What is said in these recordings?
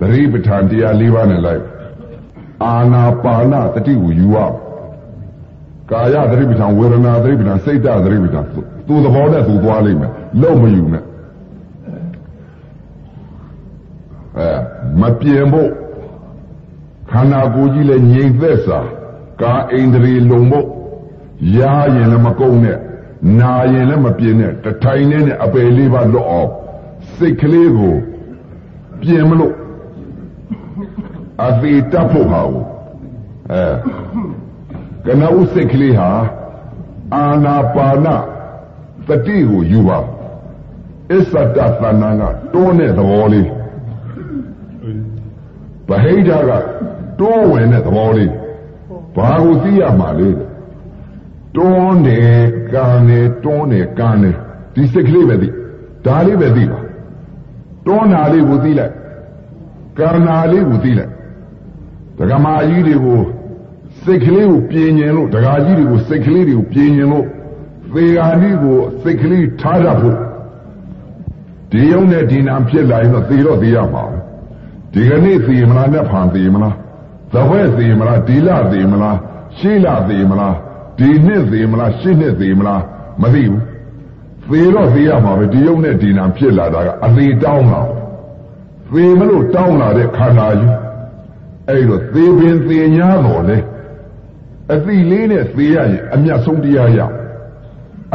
သတိပဋ္ဌာန်တရား၄ပါးနဲ့လိုက်အာနာပါနတတိကိုယူရကာယသတိပဋ္ဌာန်ဝေဒနာသတိပဋ္ဌာန်စိတ်တသတိပဋ္ဌာန်သူသဘောနဲ့သူသွားလိမ့်မယ်လုံးမယူနဲ့အဲမပြေဖို့ခန္ဓာကိုယ်ကြီးလည်းငြိမ်သက်စာကာအိန္ဒြေလုံဖို့ရာရင်လည်းမကုန်နဲ့နာရင်လည်းမပြင်းနဲ့တထိုင်နဲ့အပယ်လေးပါလွတ်အောင်စိတ်ကလေးကိုပြင်မလို့ အသေးတတ်ဖို့ဟာကိုအဲကနဦးစိတ်ကလေးဟာအာနာပါနတတိကိုယူပါအစ္ဆတသဏ္ဍာန်ကတွန်းတဲ့သဘောလေးဗဟိတကတွန်းဝင်တဲ့သဘောလေးဘာကိုသိရမှာလဲတွန်းတယ်ကန်တယ်တွန်းတယ်ကန်တယ်ဒီစိတ်ကလေးပဲသိဒါလေးပဲသိပါတွန်းတာလေးကိုသိလိုက်ကန္နာလေးကိုသိလိုက် ဒကမာကြီးတွေကိုစိတ်ကလေးကိုပြင်ញင်လို့ဒကာကြီးတွေကိုစိတ်ကလေးတွေကိုပြင်ញင်လို့သေဃာကြီးကိုစိတ်ကလေးထားတတ်ဖို့ဒီယုံနဲ့ဒီနာဖြစ်လာရင်တော့သေတော့သေရမှာဒီကနေ့သေမလားနဲ့ဖန်သေမလားသဘဲသေမလားဒီလသေမလားရှေးလသေမလားဒီနှစ်သေမလားရှေ့နှစ်သေမလားမသိဘူးသေတော့သေရမှာပဲဒီယုံနဲ့ဒီနာဖြစ်လာတာကအသေးတောင်းလာသေမလို့တောင်းလာတဲ့ခန္ဓာကြီး အဲ့တော့သေပင်သေညာတော်လေအသိလေးနဲ့သေရရင်အမျက်ဆုံးတရားရ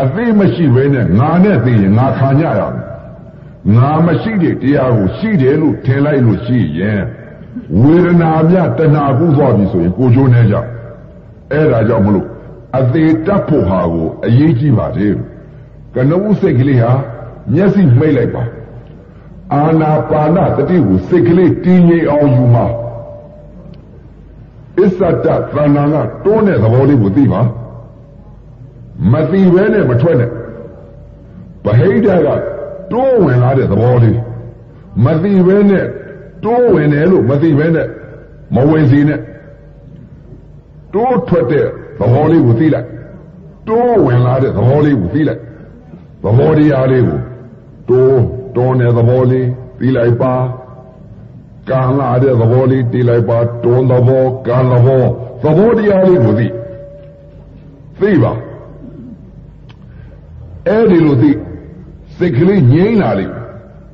အသိမရှိဘဲနဲ့ငါနဲ့သေရင်ငါခံကြရမယ်ငါမရှိတဲ့တရားကိုရှိတယ်လို့ထင်လိုက်လို့ရှိရင်ဝေဒနာမြတဏှာကူးသွားပြီဆိုရင်ကိုချိုးနေကြအဲ့ဒါကြောင့်မလို့အသေးတတ်ဖို့ဟာကိုအရေးကြီးပါတယ်ကနဦးစိတ်ကလေးဟာမျက်စိမှိတ်လိုက်ပါအာနာပါနတတိကိုစိတ်ကလေးတည်ငြိမ်အောင်ယူမှာ အစ္ဆတသဏ္ဍာန်ကတွန်းတဲ့သဘောလေးကိုသိပါမသိဘဲနဲ့မထွက်နဲ့ဗဟိတကတိုးဝင်လာတဲ့သဘောလေးမသိဘဲနဲ့တိုးဝင်တယ်လို့မသိဘဲနဲ့မဝင်စီနဲ့တိုးထွက်တဲ့သဘောလေးကိုသိလိုက်တိုးဝင်လာတဲ့သဘောလေးကိုသိလိုက်သဘောတရားလေးကိုတိုးတွန်းတဲ့သဘောလေးသိလိုက်ပါ ကံလာတဲ့သဘောလေးသိလိုက်ပါတွန်းသဘောကံသဘောသဘောတရားလေးကိုသိသိပါအဲ့ဒီလိုသိစိတ်ကလေးငြိမ်းလာလိမ့်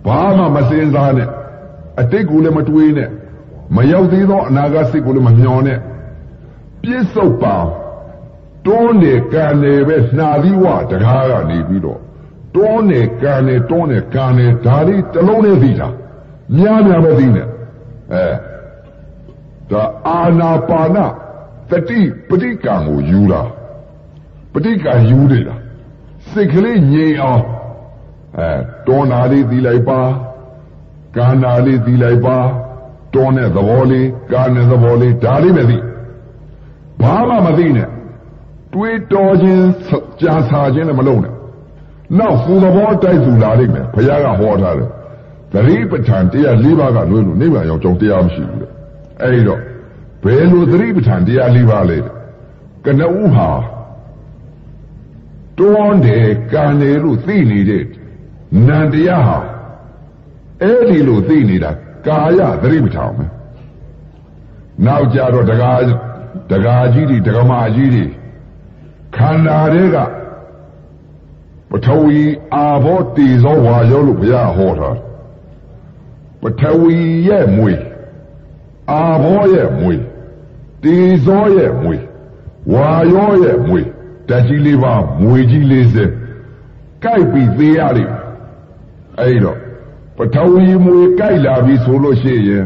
ဘာမှမစင်စားနဲ့အတိတ်ကိုလည်းမတွေးနဲ့မရောက်သေးသောအနာဂတ်စိတ်ကိုလည်းမမျှော်နဲ့ပြစ္ဆုတ်ပါတွန်းနေကံနေပဲနှာသီးဝတကားကနေပြီးတော့တွန်းနေကံနေတွန်းနေကံနေဒါလေးတစ်လုံးနဲ့သိတာများများပဲသိနေ အဲဒါအာနာပါနတတိပဋိကံကိုယူတာပဋိကံယူနေတာစိတ်ကလေးငြိမ်အောင်အဲတွန်းတာလေးသိလိုက်ပါကံတာလေးသိလိုက်ပါတွန်းတဲ့သဘောလေးကံတဲ့သဘောလေးဒါလေးပဲသိဘာမှမသိနဲ့တွေးတော်ခြင်းကြာစာခြင်းလည်းမလုပ်နဲ့နောက်သူသဘောတိုက်သူလာလိမ့်မယ်ဘုရားကဟောထားတယ် သတိပဋ္ဌာန်တရား၄ပါးကလွဲလို့နိဗ္ဗာန်ရောက်ကြောင်းတရားမရှိဘူးတဲ့အဲဒီတော့ဘယ်လိုသတိပဋ္ဌာန်တရား၄ပါးလဲကနဦးဟာတွန်းတယ်ကံတယ်လို့သိနေတဲ့နန္တရားဟာအဲ့ဒီလိုသိနေတာကာယသတိပဋ္ဌာန်ပဲနောက်ကြတော့တကားတကားကြီးတွေတက္ကမကြီးတွေခန္ဓာတွေကပထဝီအာဘောတေဇောဝါယောလို့ဘုရားဟောတာ ပထဝီရဲ့မွေအာဘောရဲ့မွေတေဇောရဲ့မွေဝါယောရဲ့မွေဓာတ်ကြီးလေးပါမွေကြီးလေးစဲကြိုက်ပြီးသေးရလိမ့်အဲ့တော့ပထဝီမွေကြိုက်လာပြီဆိုလို့ရှိရင်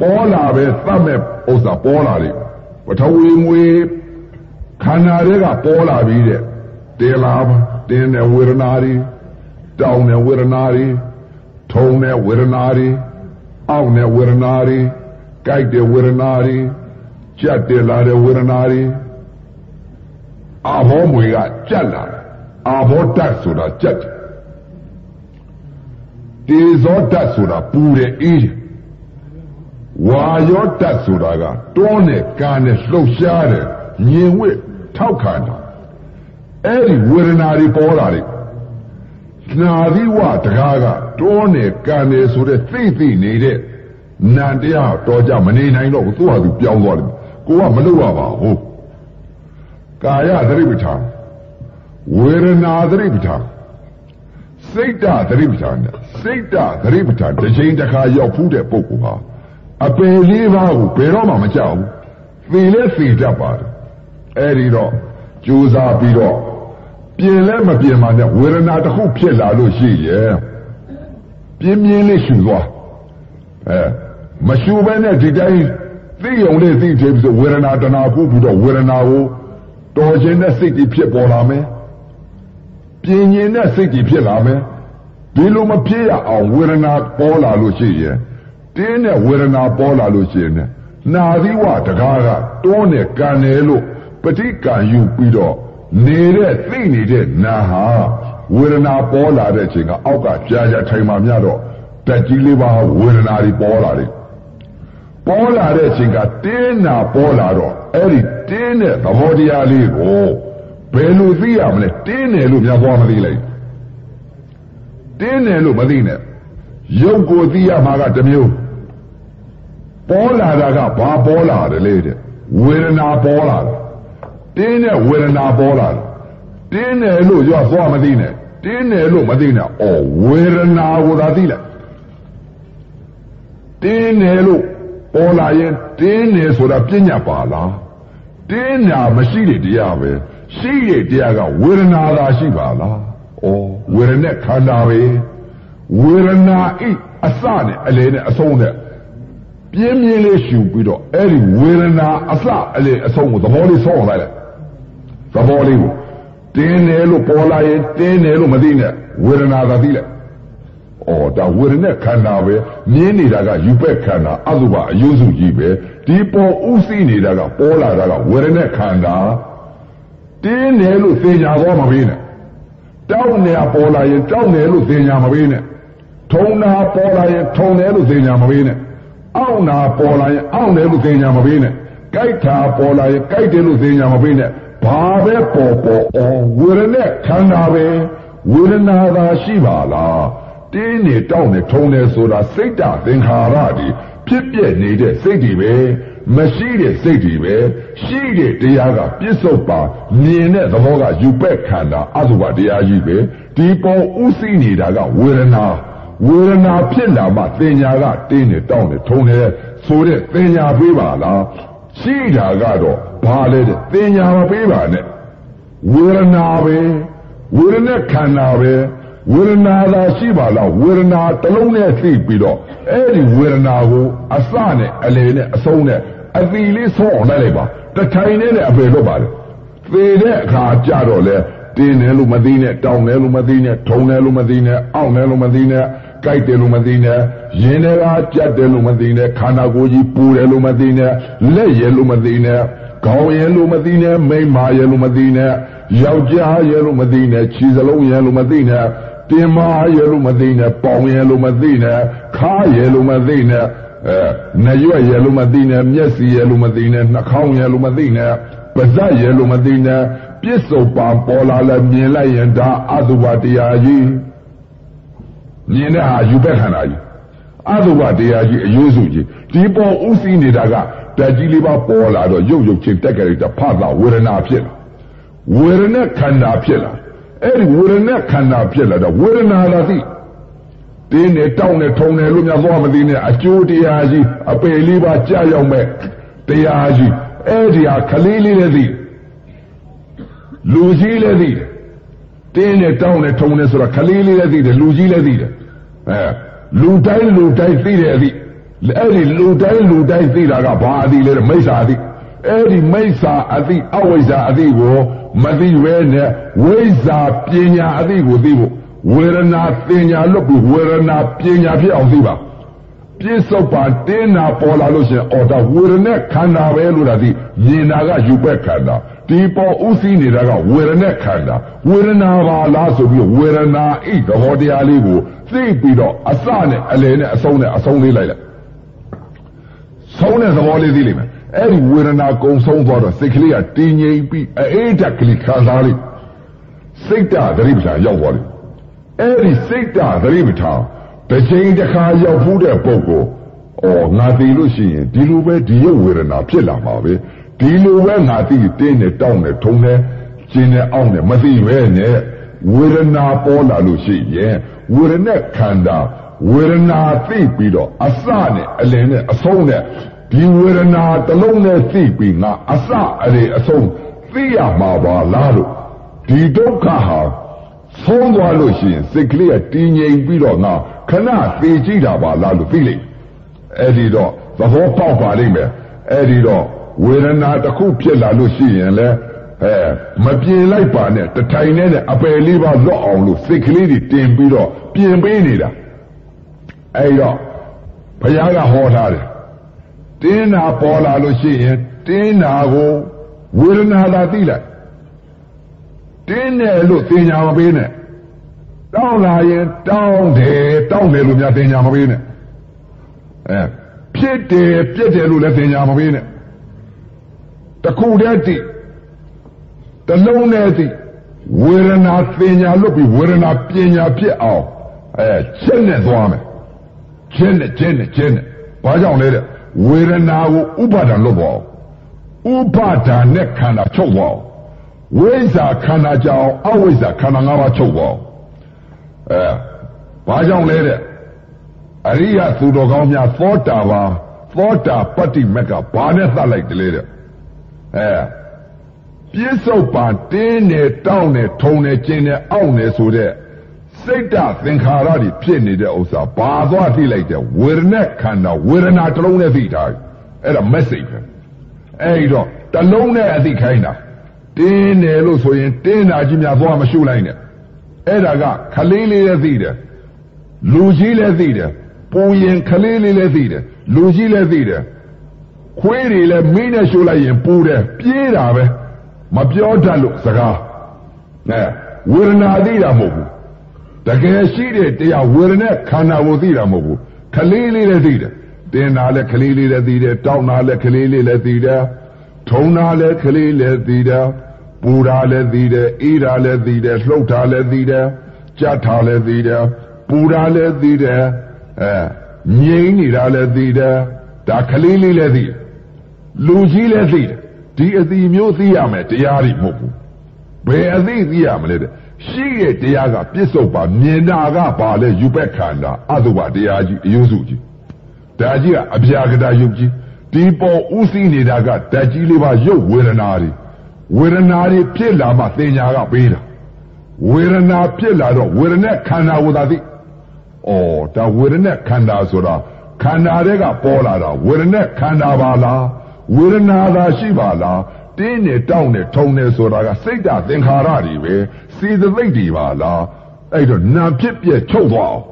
ပေါ်လာပဲသတ်မဲ့ဥစ္စာပေါ်လာလိမ့်ပထဝီမွေခန္ဓာတွေကပေါ်လာပြီတဲ့တေလာတင်းတဲ့ဝေဒနာတွေတောင်းတဲ့ဝေဒနာတွေ ထုံတဲ့ဝေဒနာတွေအောင့်တဲ့ဝေဒနာတွေကြိုက်တဲ့ဝေဒနာတွေကြက်တယ်လာတဲ့ဝေဒနာတွေအာဘောမွေကကြက်လာအာဘောတတ်ဆိုတာကြက်တယ်တေဇောတတ်ဆိုတာပူတယ်အေးတယ်ဝါယောတတ်ဆိုတာကတွန်းတဲ့ကံနဲ့လှုပ်ရှားတယ်ညင်ဝစ်ထောက်ခံတာအဲ့ဒီဝေဒနာတွေပေါ်လာတယ်နာသီဝတကားက တွန်းနေကံနေဆိုတဲ့သိသိနေတဲ့နံတရားတော်ကြမနေနိုင်တော့ဘူးသူ့ဟာသူပြောင်းသွားတယ်ကိုကမလုပ်ရပါဘူးကာယသတိပဋ္ဌာန်ဝေဒနာသတိပဋ္ဌာန်စိတ်တသတိပဋ္ဌာန်စိတ်တသတိပဋ္ဌာန်တစ်ချိန်တစ်ခါရောက်ဖူးတဲ့ပုဂ္ဂိုလ်ဟာအပယ်လေးပါးကိုဘယ်တော့မှမကြောက်ဘူးသိလဲသိတတ်ပါတယ်အဲ့ဒီတော့ကြိုးစားပြီးတော့ပြင်လဲမပြင်ပါနဲ့ဝေဒနာတစ်ခုဖြစ်လာလို့ရှိရဲ့ ပြင်းပြင်းလေးရှူသွားအဲမရှူဘဲနဲ့ဒီတိုင်းသိုံလေးသိတယ်ပြီးဆိုဝေဒနာတဏှာကုပြီးတော့ဝေဒနာကိုတော်ခြင်းနဲ့စိတ်ကြီးဖြစ်ပေါ်လာမယ်ပြင်းရင်နဲ့စိတ်ကြီးဖြစ်လာမယ်ဒီလိုမဖြစ်ရအောင်ဝေဒနာပေါ်လာလို့ရှိရင်တင်းနဲ့ဝေဒနာပေါ်လာလို့ရှိရင်နာသီဝတကားကတွန်းနဲ့ကန်တယ်လို့ပဋိကံယူပြီးတော့နေတဲ့သိနေတဲ့နာဟာ ဝေဒနာပေါ်လာတဲ့အချိန်ကအောက်ကကြာကြာထိုင်မှမြတော့တက်ကြီးလေးပါဝေဒနာတွေပေါ်လာတယ်ပေါ်လာတဲ့အချိန်ကတင်းနာပေါ်လာတော့အဲ့ဒီတင်းတဲ့သဘောတရားလေးကိုဘယ်လိုသိရမလဲတင်းတယ်လို့များသွားမသိလိုက်တင်းတယ်လို့မသိနဲ့ရုပ်ကိုသိရမှာကတစ်မျိုးပေါ်လာတာကဘာပေါ်လာတယ်လေတဲ့ဝေဒနာပေါ်လာတယ်တင်းတဲ့ဝေဒနာပေါ်လာတယ်တင်းတယ်လို့ရောသွားမသိနဲ့ တင်းတယ်လို့မသိနဲ့အော်ဝေဒနာကိုသာသိလိုက်တင်းတယ်လို့ပေါ်လာရင်တင်းတယ်ဆိုတာပြညာပါလားတင်းညာမရှိတဲ့တရားပဲရှိတဲ့တရားကဝေဒနာသာရှိပါလားဩဝေဒနဲ့ခန္ဓာပဲဝေဒနာဤအစနဲ့အလေနဲ့အဆုံးနဲ့ပြင်းပြင်းလေးရှူပြီးတော့အဲ့ဒီဝေဒနာအစအလေအဆုံးကိုသဘောလေးဆောင်းလိုက်လိုက်သဘောလေးကို တင်းတယ်လို့ပေါ်လာရင်တင်းတယ်လို့မသိနဲ့ဝေဒနာသာသိလိုက်။အော်ဒါဝေဒနဲ့ခန္ဓာပဲမြင်းနေတာကယူပက်ခန္ဓာအတုပအယုစုကြီးပဲဒီပေါ်ဥသိနေတာကပေါ်လာတာကဝေဒနဲ့ခန္ဓာတင်းတယ်လို့သိညာသွားမပေးနဲ့တောက်နေပေါ်လာရင်တောက်နေလို့သိညာမပေးနဲ့ထုံနာပေါ်လာရင်ထုံတယ်လို့သိညာမပေးနဲ့အောင့်နာပေါ်လာရင်အောင့်တယ်လို့သိညာမပေးနဲ့ကြိုက်တာပေါ်လာရင်ကြိုက်တယ်လို့သိညာမပေးနဲ့ ဘာပဲပေါ်ပေါ်အောင်ဝေဒနဲ့ခန္ဓာပဲဝေဒနာသာရှိပါလားတင်းနေတောက်နေထုံနေဆိုတာစိတ်တသင်္ခါရတွေဖြစ်ပြနေတဲ့စိတ်တွေပဲမရှိတဲ့စိတ်တွေပဲရှိတဲ့တရားကပြစ္ဆုတ်ပါမြင်တဲ့သဘောကယူပက်ခန္ဓာအသုဘတရားကြီးပဲဒီပေါ်ဥသိနေတာကဝေဒနာဝေဒနာဖြစ်လာမှသင်ညာကတင်းနေတောက်နေထုံနေဆိုတဲ့သင်ညာပေးပါလား ရှိတာကတော့ဘာလဲတဲ့သင်ညာမပေးပါနဲ့ဝေဒနာပဲဝေဒနာခန္ဓာပဲဝေဒနာသာရှိပါလားဝေဒနာတစ်လုံးနဲ့သိပြီးတော့အဲ့ဒီဝေဒနာကိုအစနဲ့အလေနဲ့အဆုံးနဲ့အသီလေးဆုံးအောင်လိုက်လိုက်ပါတထိုင်နဲ့အပေတော့ပါလေသေတဲ့အခါကြတော့လေတင်းတယ်လို့မသိနဲ့တောင်းတယ်လို့မသိနဲ့ထုံတယ်လို့မသိနဲ့အောင့်တယ်လို့မသိနဲ့ ကြိုက်တယ်လို့မသိနဲ့ရင်တွေကကြက်တယ်လို့မသိနဲ့ခန္ဓာကိုယ်ကြီးပူတယ်လို့မသိနဲ့လက်ရယ်လို့မသိနဲ့ခေါင်းရယ်လို့မသိနဲ့မိမရယ်လို့မသိနဲ့ယောက်ျားရယ်လို့မသိနဲ့ခြေစလုံးရယ်လို့မသိနဲ့တင်မာရယ်လို့မသိနဲ့ပေါင်ရယ်လို့မသိနဲ့ခါရယ်လို့မသိနဲ့အဲနရွက်ရယ်လို့မသိနဲ့မျက်စိရယ်လို့မသိနဲ့နှာခေါင်းရယ်လို့မသိနဲ့ပါးစပ်ရယ်လို့မသိနဲ့ပြစ္ဆုတ်ပါပေါ်လာလဲမြင်လိုက်ရင်ဒါအတုဝတရားကြီး မြင်တဲ့ဟာယူဘက်ခန္ဓာကြီးအတုဝတရားကြီးအယိုးစုကြီးဒီပေါ်ဥသိနေတာကတက်ကြီးလေးပါပေါ်လာတော့ရုပ်ရုပ်ချင်းတက်ကြရတဲ့ဖတ်တာဝေဒနာဖြစ်လာဝေဒနာခန္ဓာဖြစ်လာအဲ့ဒီဝေဒနာခန္ဓာဖြစ်လာတော့ဝေဒနာလာသိတင်းနဲ့တောင်းနဲ့ထုံတယ်လို့များသွားမသိနဲ့အကျိုးတရားကြီးအပေလေးပါကြာရောက်မဲ့တရားကြီးအဲ့ဒီဟာခလေးလေးလည်းသိလူကြီးလည်းသိတယ် တင်းနဲ့တောင်းနဲ့ထုံနဲ့ဆိုတာခလေးလေးလည်းသိတယ်လူကြီးလည်းသိတယ်အဲလူတိုင်းလူတိုင်းသိတယ်အသိအဲ့ဒီလူတိုင်းလူတိုင်းသိတာကဘာအသိလဲမိစ္ဆာအသိအဲ့ဒီမိစ္ဆာအသိအဝိဇ္ဇာအသိကိုမသိပဲနဲ့ဝိဇ္ဇာပညာအသိကိုသိဖို့ဝေဒနာပညာလွတ်ပြီးဝေဒနာပညာဖြစ်အောင်သိပါပြစ္ဆုတ်ပါတင်းနာပေါ်လာလို့ရှိရင်အော်ဒါဝေဒနာခန္ဓာပဲလို့တာဒီမြင်တာကယူပက်ခန္ဓာ ဒီပေါ်ဥသိနေတာကဝေဒနာခန္ဓာဝေဒနာပါလားဆိုပြီးဝေဒနာဤသဘောတရားလေးကိုသိပြီးတော့အစနဲ့အလယ်နဲ့အဆုံးနဲ့အဆုံးလေးလိုက်လိုက်ဆုံးတဲ့သဘောလေးသိလိမ့်မယ်အဲ့ဒီဝေဒနာကုံဆုံးသွားတော့စိတ်ကလေးကတည်ငြိမ်ပြီးအေးတက်ကလေးခံစားလိစိတ်တသတိပ္ပံရောက်သွားလိအဲ့ဒီစိတ်တသတိပ္ပံတစ်ချိန်တစ်ခါရောက်ဖူးတဲ့ပုဂ္ဂိုလ်ဩအော်ငါသိလို့ရှိရင်ဒီလိုပဲဒီရုပ်ဝေဒနာဖြစ်လာမှာပဲ ဒီလိုပဲငါသိတင်းနဲ့တောင်းနဲ့ထုံနဲ့ကျင်းနဲ့အောင့်နဲ့မသိပဲနဲ့ဝေဒနာပေါ်လာလို့ရှိရင်ဝေဒနာခန္ဓာဝေဒနာသိပြီးတော့အစနဲ့အလယ်နဲ့အဆုံးနဲ့ဒီဝေဒနာတစ်လုံးနဲ့သိပြီးငါအစအလေအဆုံးသိရမှာပါလားလို့ဒီဒုက္ခဟာဆုံးသွားလို့ရှိရင်စိတ်ကလေးကတည်ငြိမ်ပြီးတော့ငါခဏသိကြည့်တာပါလားလို့သိလိမ့်အဲ့ဒီတော့သဘောပေါက်ပါလိမ့်မယ်အဲ့ဒီတော့ ဝေဒနာတစ်ခုဖြစ်လာလို့ရှိရင်လည်းအဲမပြင်လိုက်ပါနဲ့တထိုင်နဲ့အပယ်လေးပါလွတ်အောင်လို့စိတ်ကလေးတွေတင်ပြီးတော့ပြင်ပေးနေတာအဲ့တော့ဘုရားကဟောထားတယ်တင်းနာပေါ်လာလို့ရှိရင်တင်းနာကိုဝေဒနာသာသိလိုက်တင်းတယ်လို့သင်ညာမပေးနဲ့တောင်းလာရင်တောင်းတယ်တောင်းတယ်လို့များသင်ညာမပေးနဲ့အဲဖြစ်တယ်ပြစ်တယ်လို့လည်းသင်ညာမပေးနဲ့ တခုတည်းတည်တလုံးနဲ့တည်ဝေဒနာသင်ညာလွတ်ပြီးဝေဒနာပညာဖြစ်အောင်အဲချက်နဲ့သွားမယ်ချက်နဲ့ချက်နဲ့ချက်နဲ့ဘာကြောင့်လဲတဲ့ဝေဒနာကိုဥပါဒံလွတ်သွားအောင်ဥပါဒံနဲ့ခန္ဓာချုပ်သွားအောင်ဝိဇ္ဇာခန္ဓာကြောင့်အဝိဇ္ဇာခန္ဓာ၅ပါးချုပ်သွားအောင်အဲဘာကြောင့်လဲတဲ့အရိယသူတော်ကောင်းများသောတာပါသောတာပတ္တိမက်ကဘာနဲ့သတ်လိုက်တယ်လေတဲ့ အဲပြစ္ဆုတ်ပါတင်းနေတောင်းနေထုံနေကျင်းနေအောင့်နေဆိုတဲ့စိတ်တသင်္ခါရတွေဖြစ်နေတဲ့ဥစ္စာဘာသွားသိလိုက်တဲ့ဝေဒနာခန္ဓာဝေဒနာတစ်လုံးနဲ့သိထားအဲ့ဒါ message ပဲအဲ့တော့တစ်လုံးနဲ့အသိခိုင်းတာတင်းတယ်လို့ဆိုရင်တင်းတာကြီးများသွားမရှုလိုက်နဲ့အဲ့ဒါကခလေးလေးလည်းသိတယ်လူကြီးလည်းသိတယ်ပူရင်ခလေးလေးလည်းသိတယ်လူကြီးလည်းသိတယ် ခွေးတွေလည်းမင်းနဲ့ရှုလိုက်ရင်ပူတယ်ပြေးတာပဲမပြောတတ်လို့စကားအဲဝေဒနာသိတာမဟုတ်ဘူးတကယ်ရှိတဲ့တရားဝေဒနာခန္ဓာကိုသိတာမဟုတ်ဘူးခလေးလေးလည်းသိတယ်တင်တာလည်းခလေးလေးလည်းသိတယ်တောင်းတာလည်းခလေးလေးလည်းသိတယ်ထုံတာလည်းခလေးလည်းသိတယ်ပူတာလည်းသိတယ်အေးတာလည်းသိတယ်လှုပ်တာလည်းသိတယ်ကြက်တာလည်းသိတယ်ပူတာလည်းသိတယ်အဲငြိမ်းနေတာလည်းသိတယ်ဒါခလေးလေးလည်းသိတယ် လူကြီးလည်းသိတယ်ဒီအသိမျိုးသိရမယ်တရားတွေမဟုတ်ဘူးဘယ်အသိသိရမလဲတဲ့ရှိတဲ့တရားကပြစ္ဆုတ်ပါမြင်တာကဘာလဲယူပက်ခန္ဓာအတုပတရားကြီးအယုစုကြီးဒါကြီးကအပြာကတာယုတ်ကြီးဒီပေါ်ဥသိနေတာကဓာတ်ကြီးလေးပါရုပ်ဝေဒနာတွေဝေဒနာတွေဖြစ်လာမှသင်ညာကပေးတာဝေဒနာဖြစ်လာတော့ဝေဒနာခန္ဓာကိုသာသိဩဒါဝေဒနာခန္ဓာဆိုတာခန္ဓာတွေကပေါ်လာတာဝေဒနာခန္ဓာပါလား ဝေဒနာသာရှိပါလားတင်းနေတောင်းနေထုံနေဆိုတာကစိတ်ဓာတ်သင်္ခါရတွေပဲစေတသိက်တွေပါလားအဲ့တော့နာဖြစ်ပြချုပ်သွားအောင်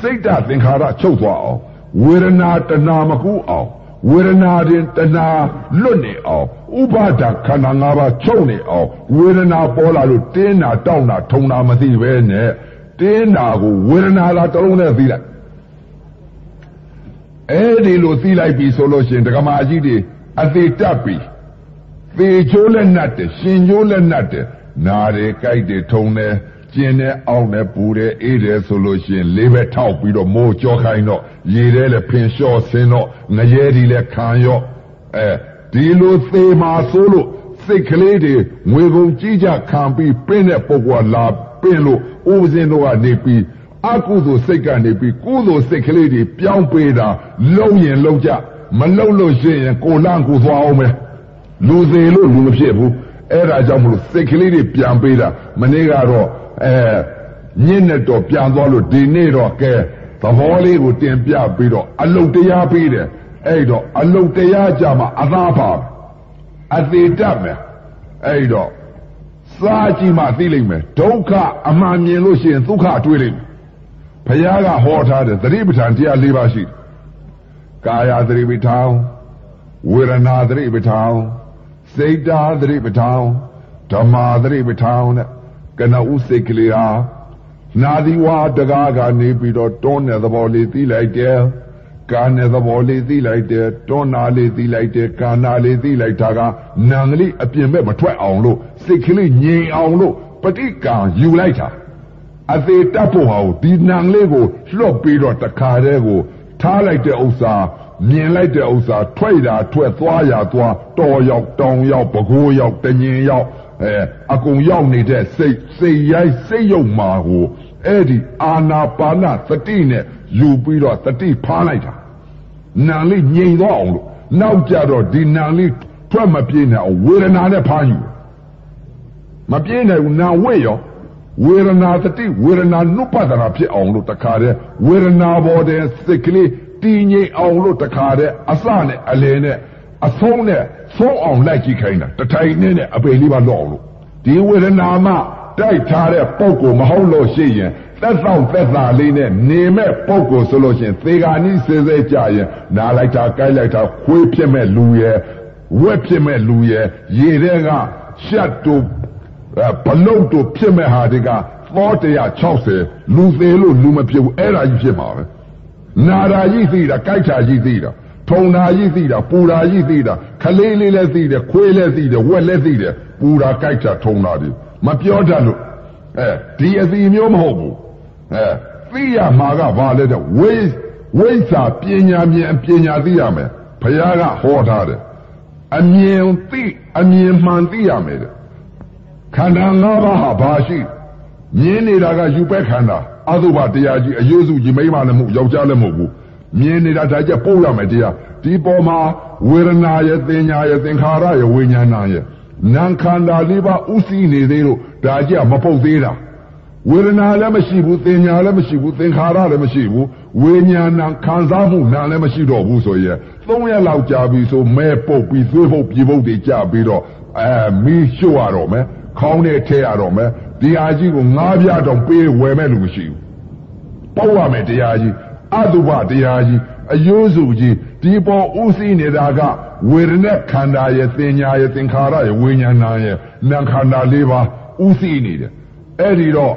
စိတ်ဓာတ်သင်္ခါရချုပ်သွားအောင်ဝေဒနာတဏမကူအောင်ဝေဒနာတင်တဏလွတ်နေအောင်ဥပါဒခန္ဓာ၅ပါးချုပ်နေအောင်ဝေဒနာပေါ်လာလို့တင်းတာတောင်းတာထုံတာမသိပဲနဲ့တင်းတာကိုဝေဒနာလာတလုံးနဲ့သိလိုက်အဲ့ဒီလိုသိလိုက်ပြီဆိုလို့ရှိရင်ဒကမာကြီးတွေ အသေးတက်ပြီသေချိုးလက်နတ်တယ်ရှင်ချိုးလက်နတ်တယ်နားတယ်ကြိုက်တယ်ထုံတယ်ကျင်တယ်အောက်တယ်ပူတယ်အေးတယ်ဆိုလို့ရှိရင်လေးပဲထောက်ပြီးတော့မိုးကြောခိုင်းတော့ရေထဲလည်းဖင်လျှော့ဆင်းတော့ငရဲဒီလည်းခံရော့အဲဒီလိုသေမာဆိုးလို့စိတ်ကလေးတွေငွေကုန်ကြီးကြခံပြီးပင်းတဲ့ပုဂ္ဂိုလ်လာပင်းလို့ဥပဇင်းတို့ကနေပြီးအကုသိုလ်စိတ်ကနေပြီးကုသိုလ်စိတ်ကလေးတွေပြောင်းပေးတာလုံရင်လုံကြ မလုံလို့ရှိရင်ကိုလန့်ကိုသွားအောင်မယ်လူသေးလို့လူမဖြစ်ဘူးအဲ့ဒါကြောင့်မလို့စိတ်ကလေးတွေပြန်ပေးတာမနေ့ကတော့အဲညစ်နဲ့တော့ပြန်သွားလို့ဒီနေ့တော့ကဲသဘောလေးကိုတင်ပြပြီးတော့အလုတ်တရားပေးတယ်အဲ့တော့အလုတ်တရားကြမှာအသာပါအသေးတတ်မယ်အဲ့တော့စားကြည့်မှသိလိမ့်မယ်ဒုက္ခအမှန်မြင်လို့ရှိရင်ဒုက္ခတွေ့လိမ့်မယ်ဘုရားကဟောထားတယ်သတိပဋ္ဌာန်တရား၄ပါးရှိတယ် ကာယသတိပဋ္ဌာန်ဝေဒနာသတိပဋ္ဌာန်စိတ်ဓာသတိပဋ္ဌာန်ဓမ္မာသတိပဋ္ဌာန်နဲ့ကနဥစိတ်ကလေးဟာနာဒီဝါတကားကနေပြီးတော့တွန်းတဲ့သဘောလေးသိလိုက်တယ်ကာနဲ့သဘောလေးသိလိုက်တယ်တွန်းနာလေးသိလိုက်တယ်ကာနာလေးသိလိုက်တာကနံကလေးအပြင်ဘက်မထွက်အောင်လို့စိတ်ကလေးငြိမ်အောင်လို့ပဋိကံယူလိုက်တာအသေးတတ်ဖို့ဟာဒီနံလေးကိုလွတ်ပြီးတော့တခါတည်းကို ထားလိုက်တဲ့ဥစ္စာမြင်လိုက်တဲ့ဥစ္စာထွက်တာထွက်သွားရသွားတော်ရောက်တောင်ရောက်ပကိုးရောက်တညင်ရောက်အဲအကုန်ရောက်နေတဲ့စိတ်စိတ်ရိုက်စိတ်ယုံမှာကိုအဲ့ဒီအာနာပါနသတိနဲ့ယူပြီးတော့သတိဖားလိုက်တာနာလေးငြိမ်သွားအောင်လို့နောက်ကြတော့ဒီနာလေးထွက်မပြေးနိုင်အောင်ဝေဒနာနဲ့ဖားယူမပြေးနိုင်ဘူးနာဝိရော ဝေဒနာသတိဝေဒနာနုပဒနာဖြစ်အောင်လို့တခါတည်းဝေဒနာပေါ်တဲ့စိတ်ကလေးတည်ငြိမ်အောင်လို့တခါတည်းအစနဲ့အလယ်နဲ့အဆုံးနဲ့ဆုံးအောင်လိုက်ကြည့်ခိုင်းတာတထိုင်နဲ့နဲ့အပေလေးပါလော့အောင်လို့ဒီဝေဒနာမှတိုက်ထားတဲ့ပုံကိုမဟုတ်လို့ရှိရင်သက်ဆောင်သက်သာလေးနဲ့နေမဲ့ပုံကိုဆိုလို့ရှိရင်သေဂာနိစေစေကြရင်နားလိုက်တာကြိုက်လိုက်တာခွေးဖြစ်မဲ့လူရဲ့ဝက်ဖြစ်မဲ့လူရဲ့ရေတဲ့ကရှတ်တူ ဘလုံးတူဖြစ်မဲ့ဟာဒီကသော160လူသေးလို့လူမဖြစ်ဘူးအဲ့ဒါကြီးဖြစ်မှာပဲနာရာကြီးသိတာကြိုက်တာကြီးသိတာထုံတာကြီးသိတာပူတာကြီးသိတာခလေးလေးလည်းသိတယ်ခွေးလည်းသိတယ်ဝက်လည်းသိတယ်ပူတာကြိုက်တာထုံတာဒီမပြောတတ်လို့အဲဒီအစီမျိုးမဟုတ်ဘူးအဲသိရမှာကဘာလဲတဲ့ဝိဝိစာပညာမြင်ပညာသိရမယ်ဘုရားကဟောထားတယ်အမြင်သိအမြင်မှန်သိရမယ်တဲ့ ခန္ဓာ၅ပါးဟာဘာရှိမြင်နေတာကယူပဲခန္ဓာအတုပတရားကြီးအယုစုကြီးမိမလည်းမဟုတ်ယောက်ျားလည်းမဟုတ်ဘူးမြင်နေတာဒါကြပို့ရမယ်တရားဒီပေါ်မှာဝေဒနာရဲ့သင်ညာရဲ့သင်္ခါရရဲ့ဝိညာဏရဲ့နာခန္ဓာလေးပါဥသိနေသေးလို့ဒါကြမပုတ်သေးတာဝေဒနာလည်းမရှိဘူးသင်ညာလည်းမရှိဘူးသင်္ခါရလည်းမရှိဘူးဝိညာဏခံစားမှုနာလည်းမရှိတော့ဘူးဆိုရင်သုံးရက်လောက်ကြာပြီဆိုမဲပုတ်ပြီးသွေးပုတ်ပြေပုတ်တွေကြာပြီးတော့အဲမီးရှို့ရတော့မယ် ခေါင်းနဲ့ထဲရတော့မယ်ဒီဟာကြီးကိုငားပြတော့ပေးဝယ်မဲ့လူမရှိဘူးပေါ့ရမယ်တရားကြီးအတုပတရားကြီးအယိုးစုကြီးဒီပေါ်ဥသိနေတာကဝေဒနာခန္ဓာရဲ့သင်ညာရဲ့သင်္ခါရရဲ့ဝိညာဏရဲ့နာခန္ဓာလေးပါဥသိနေတယ်အဲ့ဒီတော့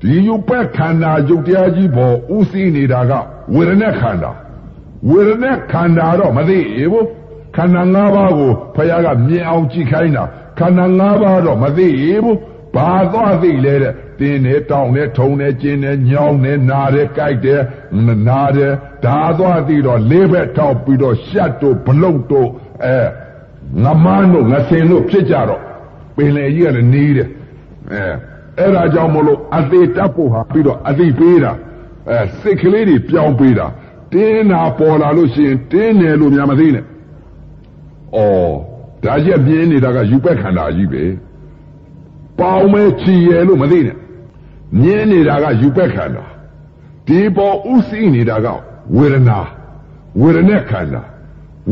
ဒီယုပက်ခန္ဓာယုတ်တရားကြီးပေါ်ဥသိနေတာကဝေဒနာခန္ဓာဝေဒနာခန္ဓာတော့မသိဘူးခန္ဓာ၅ပါးကိုဖခင်ကမြင်အောင်ကြည့်ခိုင်းတာ ခန္ဓာ၅ပါးတော့မသိဘူးဘာသွားသိလဲတဲ့တင်းနေတောင်းနေထုံနေကျင်းနေညောင်းနေနာတယ်ကြိုက်တယ်နာတယ်ဒါသွားသိတော့လေးဘက်ထောက်ပြီးတော့ရှတ်တို့ဘလုတ်တို့အဲငမန်းတို့ငစင်တို့ဖြစ်ကြတော့ပင်လေကြီးကလည်းနေတယ်အဲအဲ့ဒါကြောင့်မလို့အသေးတက်ဖို့ဟာပြီးတော့အသေးပေးတာအဲစိတ်ကလေးတွေပြောင်းပေးတာတင်းနာပေါ်လာလို့ရှိရင်တင်းတယ်လို့များမသိနဲ့ဩ ဒါကြီးပြင်းနေတာကယူပက်ခန္ဓာကြီးပဲပေါင်းမဲချီရယ်လို့မသိနဲ့မြင်းနေတာကယူပက်ခန္ဓာဒီပေါ်ဥသိနေတာကဝေဒနာဝေဒနာခန္ဓာ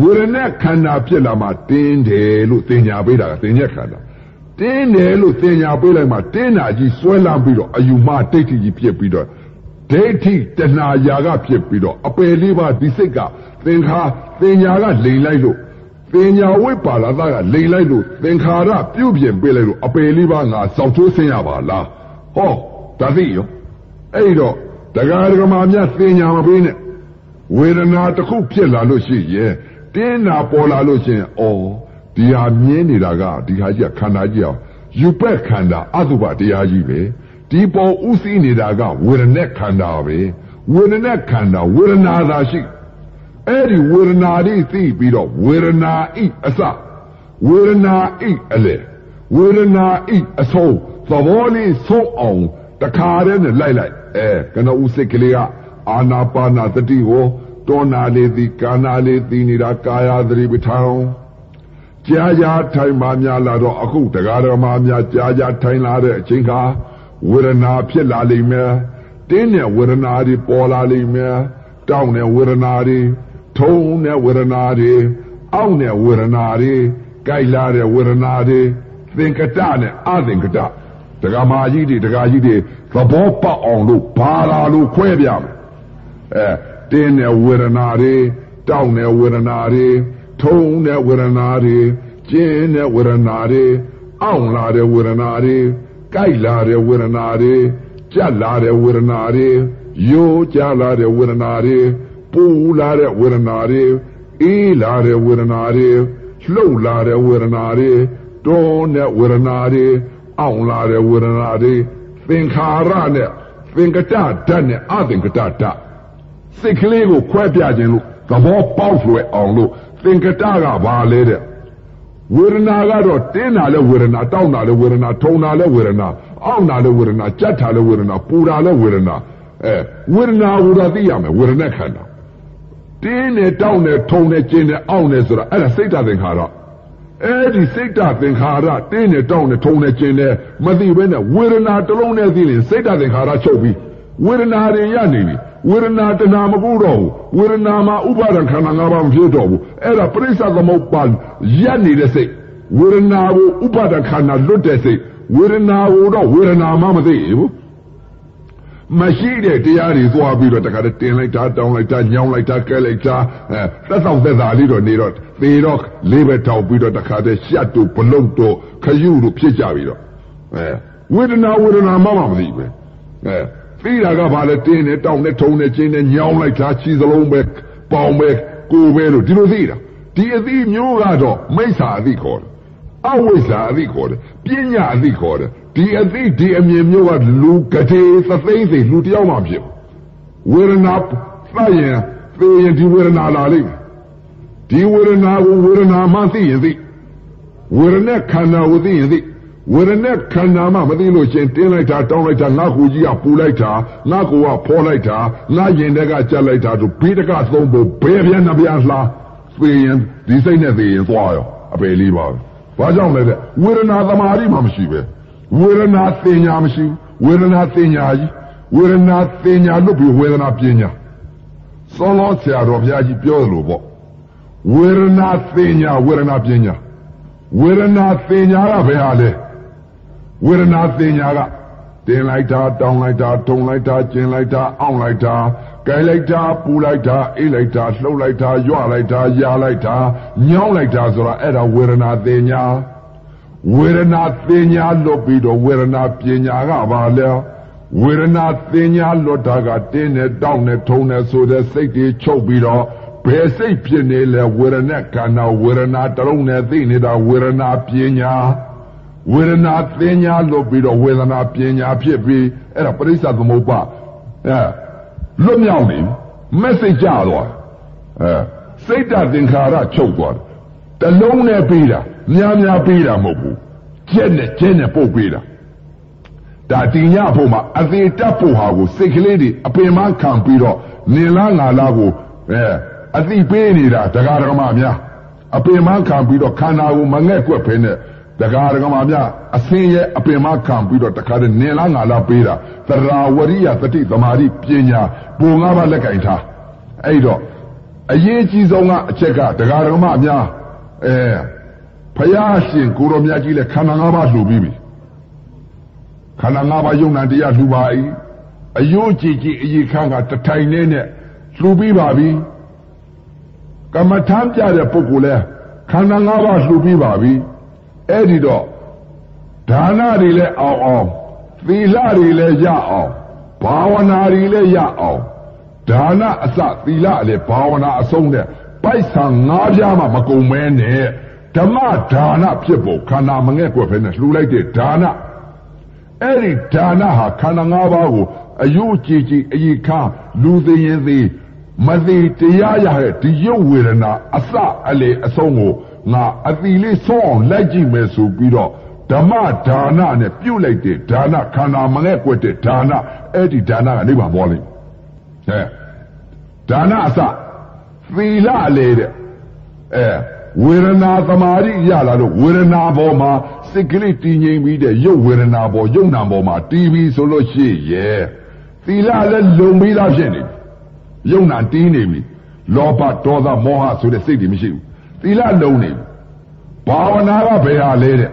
ဝေဒနာခန္ဓာဖြစ်လာမှတင်းတယ်လို့သင်ညာပေးတာကသင်ညက်ခန္ဓာတင်းတယ်လို့သင်ညာပေးလိုက်မှတင်းတာကြီးဆွဲလမ်းပြီးတော့အယူမဒိဋ္ဌိကြီးဖြစ်ပြီးတော့ဒိဋ္ဌိတဏှာယာကဖြစ်ပြီးတော့အပယ်လေးပါးဒီစိတ်ကသင်္ခါသင်ညာကလိန်လိုက်လို့ သင်ညာဝိပါလာသကလိန်လိုက်လို့သင်္ခါရပြုတ်ပြင်ပေးလိုက်လို့အပယ်လေးပါးငါစောက်ချိုးဆင်းရပါလားဟောဒါသိရောအဲ့တော့တရားဓမ္မများသင်ညာမပေးနဲ့ဝေဒနာတစ်ခုဖြစ်လာလို့ရှိရင်တင်းနာပေါ်လာလို့ရှိရင်ဩဒီဟာမြင်နေတာကဒီဟာကြီးခန္ဓာကြီးအောင်ယူပက်ခန္ဓာအတုပတရားကြီးပဲဒီပေါ်ဥသိနေတာကဝေဒနာခန္ဓာပဲဝေဒနာခန္ဓာဝေဒနာသာရှိ အဲ့ဒီဝေဒနာလေးသိပြီးတော့ဝေဒနာဤအစဝေဒနာဤအလေဝေဒနာဤအဆုံးသဘောလေးဆုံးအောင်တခါတည်းနဲ့လိုက်လိုက်အဲကနဦးစိတ်ကလေးကအာနာပါနာတတိကိုတောနာလေးသည်ကာနာလေးသည်နေတာကာယသတိပဋ္ဌာန်ကြာကြာထိုင်မှများလာတော့အခုတရားတော်မှာများကြာကြာထိုင်လာတဲ့အချိန်ခါဝေဒနာဖြစ်လာလိမ့်မယ်တင်းတဲ့ဝေဒနာတွေပေါ်လာလိမ့်မယ်တောင်းတဲ့ဝေဒနာတွေ ထုံတဲ့ဝေဒနာတွေအောင့်တဲ့ဝေဒနာတွေကြိုက်လာတဲ့ဝေဒနာတွေသင်္ကတနဲ့အသင်္ကတဒကာမာကြီးတွေဒကာကြီးတွေသဘောပေါက်အောင်လို့ဘာလာလို့ခွဲပြမယ်အဲတင်းတဲ့ဝေဒနာတွေတောင်းတဲ့ဝေဒနာတွေထုံတဲ့ဝေဒနာတွေကျင်းတဲ့ဝေဒနာတွေအောင့်လာတဲ့ဝေဒနာတွေကြိုက်လာတဲ့ဝေဒနာတွေကြက်လာတဲ့ဝေဒနာတွေယိုးကြလာတဲ့ဝေဒနာတွေ ပူလာတဲ့ဝေဒနာတွေအေးလာတဲ့ဝေဒနာတွေလှုပ်လာတဲ့ဝေဒနာတွေတွန်းတဲ့ဝေဒနာတွေအောင့်လာတဲ့ဝေဒနာတွေသင်္ခါရနဲ့သင်္ကတဓာတ်နဲ့အသင်္ကတဓာတ်စစိတ်ကလေးကိုခွဲပြခြင်းလို့သဘောပေါက်လွယ်အောင်လို့သင်္ကတကဘာလဲတဲ့ဝေဒနာကတော့တင်းတာလဲဝေဒနာတောက်တာလဲဝေဒနာထုံတာလဲဝေဒနာအောင့်တာလဲဝေဒနာကြက်တာလဲဝေဒနာပူတာလဲဝေဒနာအဲဝေဒနာကိုတော့သိရမယ်ဝေဒနာခန္ဓာ တင်းနဲ့တောက်နဲ့ထုံနဲ့ကျင်းနဲ့အောင့်နဲ့ဆိုတာအဲ့ဒါစိတ်တသင်္ခါရအဲ့ဒီစိတ်တသင်္ခါရတင်းနဲ့တောက်နဲ့ထုံနဲ့ကျင်းနဲ့မသိဘဲနဲ့ဝေဒနာတစ်လုံးနဲ့သိရင်စိတ်တသင်္ခါရချုပ်ပြီးဝေဒနာတွေရနေပြီဝေဒနာတဏမကူတော့ဘူးဝေဒနာမှာဥပါဒံခန္ဓာ၅ပါးမဖြစ်တော့ဘူးအဲ့ဒါပရိစ္ဆသမုပ္ပါရက်နေတဲ့စိတ်ဝေဒနာကိုဥပါဒံခန္ဓာလွတ်တဲ့စိတ်ဝေဒနာကိုတော့ဝေဒနာမှမသိဘူး မရှိတဲ့တရားတွေသွားပြီးတော့တခါတည်းတင်လိုက်တာတောင်းလိုက်တာညောင်းလိုက်တာကဲလိုက်တာအဲသက်ဆောင်သက်သာလေးတော့နေတော့သေတော့လေးပဲတောက်ပြီးတော့တခါတည်းရှက်တို့ဘလုံတို့ခရုတို့ဖြစ်ကြပြီးတော့အဲဝေဒနာဝေဒနာမှမမသိဘူးအဲပြီးတာကဘာလဲတင်းနဲ့တောင်းနဲ့ထုံနဲ့ကျင်းနဲ့ညောင်းလိုက်တာချီစလုံးပဲပေါင်ပဲကိုပဲလို့ဒီလိုသိတာဒီအသိမျိုးကတော့မိစ္ဆာအသိခေါ်တယ်အဝိဇ္ဇာအသိခေါ်တယ်ပညာအသိခေါ်တယ် ဒီအသိဒီအမြင်မျိုးကလူကတိသသိသိလူတယောက်မှဖြစ်ဝေဒနာသတ်ရင်သိရင်ဒီဝေဒနာလာလိမ့်မယ်ဒီဝေဒနာကိုဝေဒနာမှသိရင်သိဝေဒနာခန္ဓာကိုသိရင်သိဝေဒနာခန္ဓာမှမသိလို့ရှင်တင်းလိုက်တာတောင်းလိုက်တာငါကိုကြီးကပူလိုက်တာငါကိုကဖောလိုက်တာငါရင်တက်ကကြက်လိုက်တာတို့ဘေးတကသုံးဖို့ဘယ်ပြန်နှပြန်လှသိရင်ဒီစိတ်နဲ့သိရင်သွားရောအပေလေးပါဘာကြောင့်လဲတဲ့ဝေဒနာသမာဓိမှမရှိပဲ ဝေဒနာသိညာမရှိဝေဒနာသိညာကြီးဝေဒနာသိညာလို့ပြီးဝေဒနာပညာသောလောဆရာတော်ဘုရားကြီးပြောတယ်လို့ပေါ့ဝေဒနာသိညာဝေဒနာပညာဝေဒနာသိညာကဘယ်ဟာလဲဝေဒနာသိညာကတင်လိုက်တာတောင်းလိုက်တာထုံလိုက်တာကျင်လိုက်တာအောင့်လိုက်တာကြိုက်လိုက်တာပူလိုက်တာအေးလိုက်တာလှုပ်လိုက်တာရွလိုက်တာယာလိုက်တာညောင်းလိုက်တာဆိုတာအဲ့ဒါဝေဒနာသိညာ ဝေဒနာသိညာလွတ်ပြီးတော့ဝေဒနာပညာကပါလဲဝေဒနာသိညာလွတ်တာကတင်းနဲ့တောင်းနဲ့ထုံနဲ့ဆိုတဲ့စိတ်တွေချုပ်ပြီးတော့ဘယ်စိတ်ဖြစ်နေလဲဝေဒနာခန္ဓာဝေဒနာတလုံးနဲ့သိနေတာဝေဒနာပညာဝေဒနာသိညာလွတ်ပြီးတော့ဝေဒနာပညာဖြစ်ပြီးအဲ့ဒါပရိစ္ဆသမုပ္ပါအဲလွတ်မြောက်နေမက်ဆေ့ကြသွားအဲစိတ်တသင်္ခါရချုပ်သွားတယ်တလုံးနဲ့ပြီးတာ များများပေးတာမဟုတ်ဘူးကျက်နဲ့ကျဲနဲ့ပုတ်ပေးတာဒါတင်ညဖို့မှာအသေးတက်ဖို့ဟာကိုစိတ်ကလေးတွေအပင်မခံပြီးတော့နင်လားငါလားကိုအဲအသိပေးနေတာတရားဓမ္မများအပင်မခံပြီးတော့ခန္ဓာကိုမငဲ့ကွက်ဖဲနဲ့တရားဓမ္မများအစင်းရဲ့အပင်မခံပြီးတော့တခါတည်းနင်လားငါလားပေးတာသရာဝရိယတတိသမာဓိပညာပုံငါးပါးလက်ကင်ထားအဲ့တော့အရေးကြီးဆုံးကအချက်ကတရားဓမ္မများအဲ ဖယားရှင်ကိုရောမြတ်ကြီးလည်းခန္ဓာ၅ပါးလှူပြီးပြီခန္ဓာ၅ပါးယုံနာတရားလှူပါ၏အယိုးကြည်ကြည်အည်ခန့်ကတထိုင်နဲ့နဲ့လှူပြီးပါပြီကမ္မထမ်းပြတဲ့ပုဂ္ဂိုလ်လဲခန္ဓာ၅ပါးလှူပြီးပါပြီအဲ့ဒီတော့ဒါနတွေလည်းအောင်အောင်သီလတွေလည်းရအောင်ဘာဝနာတွေလည်းရအောင်ဒါနအစသီလလည်းဘာဝနာအဆုံးတဲ့ပိုက်ဆံ၅ပြားမှမကုန်မဲနဲ့ ဓမ္မဒါနဖြစ်ဖို့ခန္ဓာမငဲ့ကွက်ဖဲနဲ့လှူလိုက်တဲ့ဒါနအဲ့ဒီဒါနဟာခန္ဓာ၅ပါးကိုအယုကြည်ကြည်အည်ခါလူသိရင်သိမသိတရားရတဲ့ဒီရုပ်ဝေဒနာအစအလေအဆုံးကိုငါအတိလေးဆုံးအောင်လိုက်ကြည့်မယ်ဆိုပြီးတော့ဓမ္မဒါနနဲ့ပြုတ်လိုက်တဲ့ဒါနခန္ဓာမငဲ့ကွက်တဲ့ဒါနအဲ့ဒီဒါနကနိဗ္ဗာန်ပေါ်လိမ့်အဲဒါနအစသီလလေတဲ့အဲ ဝေဒနာသမာဓိရလာလို့ဝေဒနာပေါ်မှာစိတ်ကလေးတည်ငြိမ်ပြီးတဲ့ရုပ်ဝေဒနာပေါ်ယုံနာပေါ်မှာတည်ပြီးဆိုလို့ရှိရဲ့သီလလည်းလုံပြီးသားဖြစ်နေပြီယုံနာတီးနေပြီလောဘဒေါသမောဟဆိုတဲ့စိတ်တွေမရှိဘူးသီလလုံနေပြီဘာဝနာကဘယ်ဟာလဲတဲ့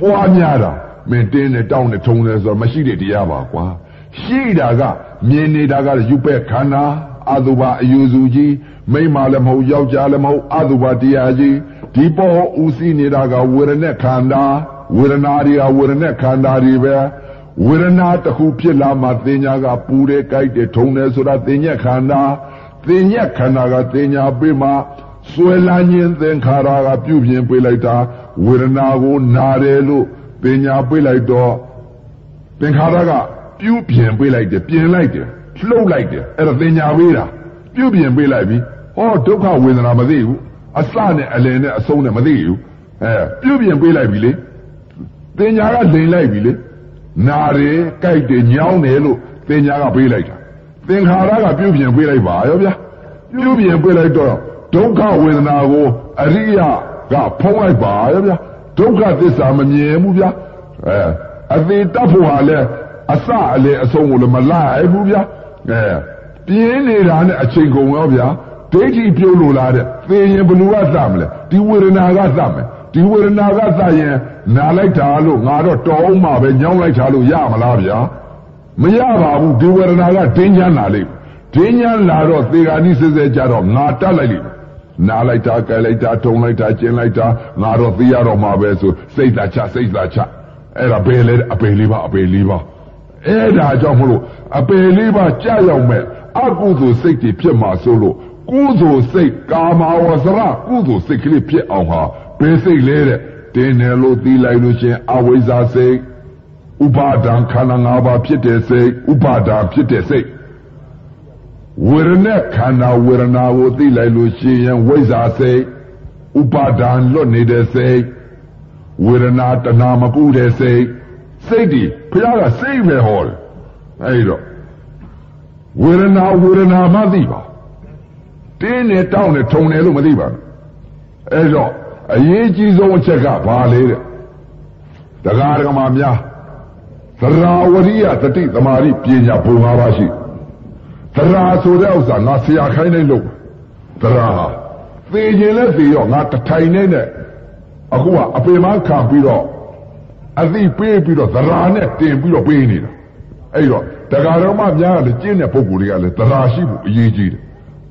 ပွားများတာမင်းတင်းနဲ့တောင်းနဲ့ထုံတယ်ဆိုတော့မရှိတဲ့တရားပါကွာရှိတာကမြင်နေတာကယူပဲ့ခန္ဓာ အတုပါအယူစုကြီးမိမလည်းမဟုတ်ယောက်ျားလည်းမဟုတ်အတုပါတရားကြီးဒီပေါ်ဦးစီးနေတာကဝေဒနာခန္ဓာဝေဒနာတွေကဝေဒနာခန္ဓာတွေပဲဝေဒနာတစ်ခုဖြစ်လာမှသင်ညာကပူတယ်ကြိုက်တယ်ထုံတယ်ဆိုတာသင်ညက်ခန္ဓာသင်ညက်ခန္ဓာကသင်ညာပေးမှဆွဲလာခြင်းသင်္ခါရကပြုပြင်ပေးလိုက်တာဝေဒနာကိုနာတယ်လို့သင်ညာပေးလိုက်တော့သင်္ခါရကပြုပြင်ပေးလိုက်တယ်ပြင်လိုက်တယ် လှုပ်လိုက်တယ်အဲ့ဒါသင်ညာပေးတာပြုပြင်ပေးလိုက်ပြီဟောဒုက္ခဝေဒနာမသိဘူးအစနဲ့အလယ်နဲ့အဆုံးနဲ့မသိဘူးအဲပြုပြင်ပေးလိုက်ပြီလေတင်ညာကလိန်လိုက်ပြီလေနာတွေကြိုက်တယ်ညောင်းတယ်လို့တင်ညာကပေးလိုက်တာသင်္ခါရကပြုပြင်ပေးလိုက်ပါရောဗျာပြုပြင်ပေးလိုက်တော့ဒုက္ခဝေဒနာကိုအရိယကဖုံးလိုက်ပါရောဗျာဒုက္ခသစ္စာမမြင်ဘူးဗျာအဲအသေးတတ်ဖို့ဟာလဲအစအလေအဆုံးကိုလည်းမလိုက်ဘူးဗျာ အဲပြင်းနေတာနဲ့အချိန်ကုန်ရောဗျာဒိဋ္ဌိပြုတ်လို့လားတဲ့သေရင်ဘလူကသတ်မလဲဒီဝေဒနာကသတ်မယ်ဒီဝေဒနာကသတ်ရင်နာလိုက်တာလို့ငါတော့တော်အောင်မှပဲညောင်းလိုက်တာလို့ရမလားဗျာမရပါဘူးဒီဝေဒနာကဒင်းချမ်းလာလိမ့်ဒင်းချမ်းလာတော့သေဂာနိစစဲကြတော့ငါတတ်လိုက်လိမ့်နာလိုက်တာကြိုက်လိုက်တာထုံလိုက်တာကျင်းလိုက်တာငါတော့သိရတော့မှာပဲဆိုစိတ်သာချစိတ်သာချအဲ့ဒါဘယ်လဲအပေလေးပါအပေလေးပါ အဲ့ဒါကြောင့်မလို့အပေလေးပါကြာရောက်မဲ့အကုသိုလ်စိတ်တွေဖြစ်မှာဆိုလို့ကုသိုလ်စိတ်ကာမဝဇရကုသိုလ်စိတ်ကလေးဖြစ်အောင်ဟာဘယ်စိတ်လဲတဲ့တင်းတယ်လို့သိလိုက်လို့ချင်းအဝိဇ္ဇာစိတ်ဥပါဒံခန္ဓာ၅ပါးဖြစ်တဲ့စိတ်ဥပါဒံဖြစ်တဲ့စိတ်ဝေရณะခန္ဓာဝေဒနာကိုသိလိုက်လို့ရှိရင်ဝိဇ္ဇာစိတ်ဥပါဒံလွတ်နေတဲ့စိတ်ဝေဒနာတဏမကူတဲ့စိတ် စိတ်ဒီဘုရားကစိတ်ပဲဟောတယ်အဲဒီတော့ဝေဒနာဝေဒနာမှသိပါတင်းနဲ့တောင်းနဲ့ထုံတယ်လို့မသိပါဘူးအဲတော့အရေးကြီးဆုံးအချက်ကဘာလဲတဲ့တရားဓမ္မများသရာဝရိယတတိသမารိပညာဘုံ၅ပါးရှိသရာဆိုတဲ့ဥစ္စာငါဆရာခိုင်းနေလို့သရာဟာသေခြင်းလဲသေရောငါတထိုင်နေနဲ့အခုကအပေမခံပြီးတော့ အသိပေးပြီးတော့သရာနဲ့တင်ပြီးတော့ပေးနေတာအဲ့တော့တရားတော်မှများကလည်းကျင့်တဲ့ပုဂ္ဂိုလ်တွေကလည်းသရာရှိဖို့အရေးကြီးတယ်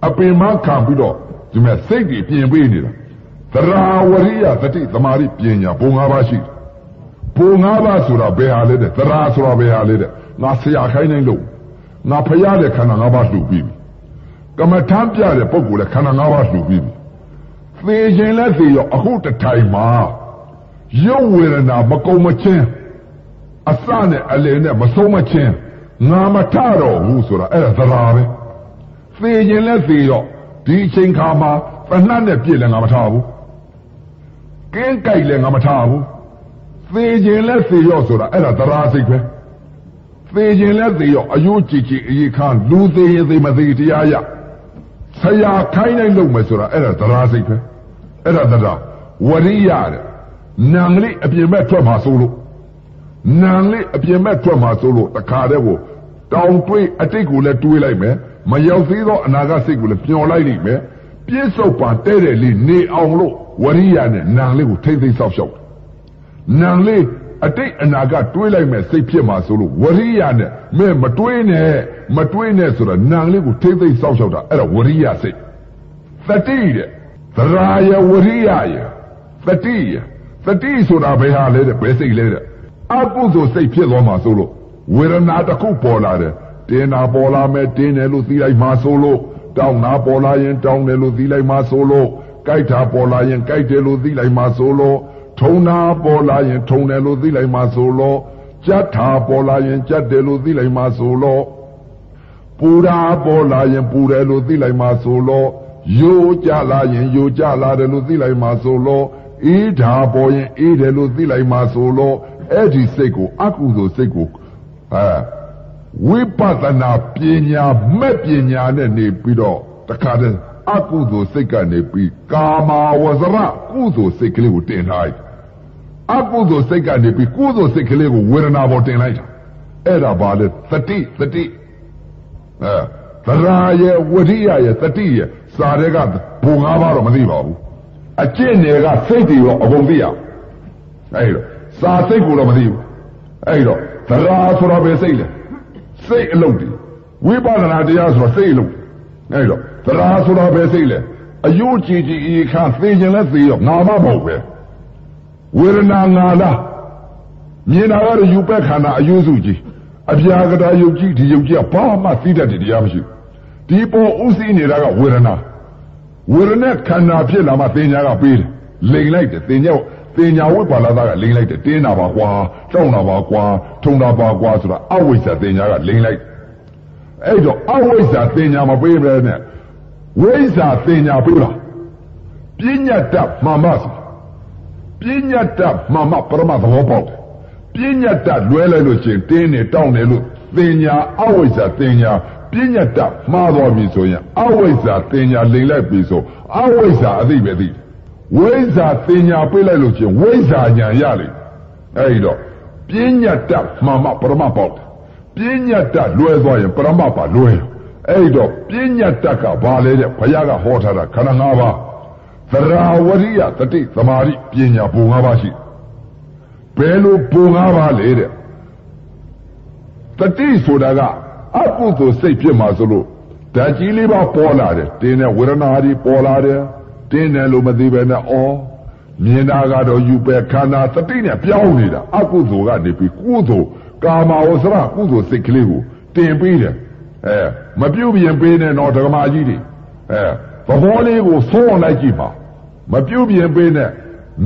အပင်မခံပြီးတော့ဒီမဲ့စိတ်ကြီးပြင်ပေးနေတာသရာဝရိယသတိသမာဓိပညာဘုံ၅ပါးရှိတယ်ဘုံ၅ပါးဆိုတာဘယ်ဟာလဲတဲ့သရာဆိုတာဘယ်ဟာလဲတဲ့ငါဆရာခိုင်းနေလို့ငါဖျားတဲ့ခန္ဓာ၅ပါးလှူပြီးပြီကမ္မထမ်းပြတဲ့ပုဂ္ဂိုလ်လည်းခန္ဓာ၅ပါးလှူပြီးပြီသေခြင်းလည်းသေရောအခုတထိုင်မှာ ရုပ်ဝေဒနာမကုံမချင်းအစနဲ့အလယ်နဲ့မဆုံးမချင်းငါမထတော့ဘူးဆိုတာအဲ့ဒါသရာပဲသေခြင်းလည်းသေရောဒီအချိန်ခါမှာဖနှက်နဲ့ပြည့်လည်းငါမထားဘူးကင်းကြိုက်လည်းငါမထားဘူးသေခြင်းလည်းသေရောဆိုတာအဲ့ဒါသရာစိတ်ပဲသေခြင်းလည်းသေရောအယိုးကြည်ကြည်အေးခါလူသေးရင်သေမသေးတရားရဆရာခိုင်းနိုင်လို့မယ်ဆိုတာအဲ့ဒါသရာစိတ်ပဲအဲ့ဒါသရာဝရိယတဲ့ နံလေးအပြင်မဲ့ထွက်မှာစိုးလို့နံလေးအပြင်မဲ့ထွက်မှာစိုးလို့တခါတည်းကိုတောင်တွေးအတိတ်ကိုလည်းတွေးလိုက်မယ်မရောက်သေးသောအနာဂတ်စိတ်ကိုလည်းပျော်လိုက်လိမ့်မယ်ပြစ္ဆုတ်ပံတဲ့တဲ့လေးနေအောင်လို့ဝရိယနဲ့နံလေးကိုထိမ့်သိမ့်ဆောက်ရှောက်နံလေးအတိတ်အနာဂတ်တွေးလိုက်မယ်စိတ်ဖြစ်မှာဆိုလို့ဝရိယနဲ့မဲမတွေးနဲ့မတွေးနဲ့ဆိုတော့နံလေးကိုထိမ့်သိမ့်ဆောက်ရှောက်တာအဲ့ဒါဝရိယစိတ်သတိတဲ့သရာယဝရိယယသတိယ သတိဆိုတာဘယ်ဟာလဲတဲ့ဘယ်စိတ်လဲတဲ့အကုသိုလ်စိတ်ဖြစ်သွားမှာဆိုလို့ဝေဒနာတစ်ခုပေါ်လာတယ်တင်းတာပေါ်လာမယ်တင်းတယ်လို့သိလိုက်မှာဆိုလို့တောင်းတာပေါ်လာရင်တောင်းတယ်လို့သိလိုက်မှာဆိုလို့ကြိုက်တာပေါ်လာရင်ကြိုက်တယ်လို့သိလိုက်မှာဆိုလို့ထုံတာပေါ်လာရင်ထုံတယ်လို့သိလိုက်မှာဆိုလို့ကြက်တာပေါ်လာရင်ကြက်တယ်လို့သိလိုက်မှာဆိုလို့ပူတာပေါ်လာရင်ပူတယ်လို့သိလိုက်မှာဆိုလို့ယိုကြလာရင်ယိုကြလာတယ်လို့သိလိုက်မှာဆိုလို့ အေးဓာပေါ်ရင်အေးတယ်လို့သိလိုက်မှာဆိုလို့အဲ့ဒီစိတ်ကိုအကုသိုလ်စိတ်ကိုအဲဝိပဿနာပညာမဲ့ပညာနဲ့နေပြီးတော့တခါတည်းအကုသိုလ်စိတ်ကနေပြီးကာမဝဇရကုသိုလ်စိတ်ကလေးကိုတင်ထားလိုက်အကုသိုလ်စိတ်ကနေပြီးကုသိုလ်စိတ်ကလေးကိုဝေဒနာပေါ်တင်လိုက်တာအဲ့ဒါဘာလဲသတိသတိအဲသရာရဲ့ဝရိယရဲ့သတိရဲ့စာတွေကဘုံ၅ပါးတော့မသိပါဘူး အကျင့်တွေကစိတ်တွေရောအကုန်သိရအဲ့တော့စာစိတ်ကိုတော့မသိဘူးအဲ့တော့သရာဆိုတော့ပဲစိတ်လေစိတ်အလုပ်တွေဝိပဿနာတရားဆိုတော့စိတ်အလုပ်အဲ့တော့သရာဆိုတော့ပဲစိတ်လေအယုကြည်ကြည်ဤခါသိခြင်းလဲသိရောငါမမဟုတ်ပဲဝေဒနာငါလားမြင်တာကတော့ယူပက်ခန္ဓာအယုစုကြီးအပြာကတာယုတ်ကြီးဒီယုတ်ကြီးကဘာမှသိတတ်တဲ့တရားမရှိဒီပေါ်ဥသိနေတာကဝေဒနာ ဝေဒနာခန္ဓာဖြစ်လာမှသင်ညာကပေးတယ်လိန်လိုက်တယ်သင်ညာသင်ညာဝိပါလာသားကလိန်လိုက်တယ်တင်းတာပါကွာတောင်းတာပါကွာထုံတာပါကွာဆိုတာအဝိဇ္ဇာသင်ညာကလိန်လိုက်အဲ့တော့အဝိဇ္ဇာသင်ညာမပေးဘဲနဲ့ဝဝိဇ္ဇာသင်ညာပြလားပညာတတ်မှမစီပညာတတ်မှမပရမသဘောပေါက်တယ်ပညာတတ်လွဲလိုက်လို့ချင်းတင်းနေတောင်းနေလို့သင်ညာအဝိဇ္ဇာသင်ညာ ပညာတတ်မှားတော်ပြီဆိုရင်အဝိဇ္ဇာသင်ညာလိမ်လိုက်ပြီဆိုအဝိဇ္ဇာအသိပဲသိဝိဇ္ဇာသင်ညာပြလိုက်လို့ချင်းဝိဇ္ဇာညာရလိမ့်အဲဒီတော့ပညာတတ်မှမပရမပေါက်တယ်ပညာတတ်လွဲသွားရင်ပရမပါလွဲအဲ့တော့ပညာတတ်ကဘာလဲတဲ့ဘုရားကဟောထားတာခန္ဓာ၅ပါးသရာဝရိယတတိသမာဓိပညာပုံ၅ပါးရှိဘယ်လိုပုံ၅ပါးလဲတဲ့တတိဆိုတာက အကုသိုလ်စိတ်ဖြစ်မှာဆိုလို့ဓာတ်ကြီးလေးပါပေါ်လာတယ်တင်းတဲ့ဝေဒနာတွေပေါ်လာတယ်တင်းတယ်လို့မသိပဲနဲ့အော်မြင်တာကတော့ယူပဲခန္ဓာတတိနဲ့ပြောင်းနေတာအကုသိုလ်ကနေပြီးကုသိုလ်ကာမဝဆရကုသိုလ်စိတ်ကလေးကိုတင်ပေးတယ်အဲမပြုတ်ပြင်ပေးနဲ့တော့ဓမ္မကြီးတွေအဲသဘောလေးကိုသုံးလိုက်ကြည့်ပါမပြုတ်ပြင်ပေးနဲ့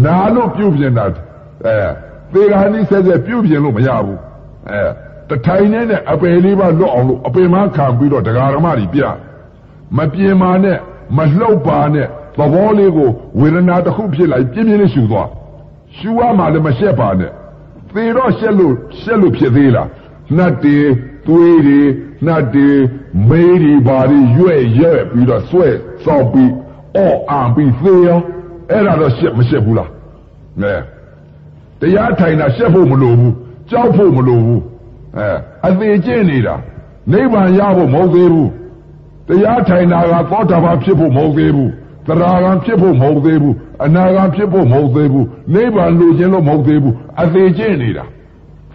နာလို့ပြုတ်ပြင်တာအဲသေဃာနိဆက်ဆက်ပြုတ်ပြင်လို့မရဘူးအဲ တထိုင်နဲ့နဲ့အပယ်လေးပါလွတ်အောင်လို့အပင်မခံပြီးတော့တရားဓမ္မတွေပြမပြင်းပါနဲ့မလှုပ်ပါနဲ့သဘောလေးကိုဝေဒနာတစ်ခုဖြစ်လိုက်ပြင်းပြင်းလေးရှူသွားရှူရမှလည်းမရှက်ပါနဲ့သေတော့ရှက်လို့ရှက်လို့ဖြစ်သေးလားနှတ်တွေသွေးတွေနှတ်တွေမေးတွေဘာတွေရွဲ့ရွဲ့ပြီးတော့ဆွဲစောက်ပြီးအော်အံပြီးသေရောအဲ့ဒါတော့ရှက်မရှက်ဘူးလားနဲတရားထိုင်တာရှက်ဖို့မလိုဘူးကြောက်ဖို့မလိုဘူး အဲအသေးကျင့်နေတာနိဗ္ဗာန်ရဖို့မဟုတ်သေးဘူးတရားထိုင်တာကသောတာပန်ဖြစ်ဖို့မဟုတ်သေးဘူးသရဂံဖြစ်ဖို့မဟုတ်သေးဘူးအနာဂံဖြစ်ဖို့မဟုတ်သေးဘူးနိဗ္ဗာန်လိုချင်လို့မဟုတ်သေးဘူးအသေးကျင့်နေတာ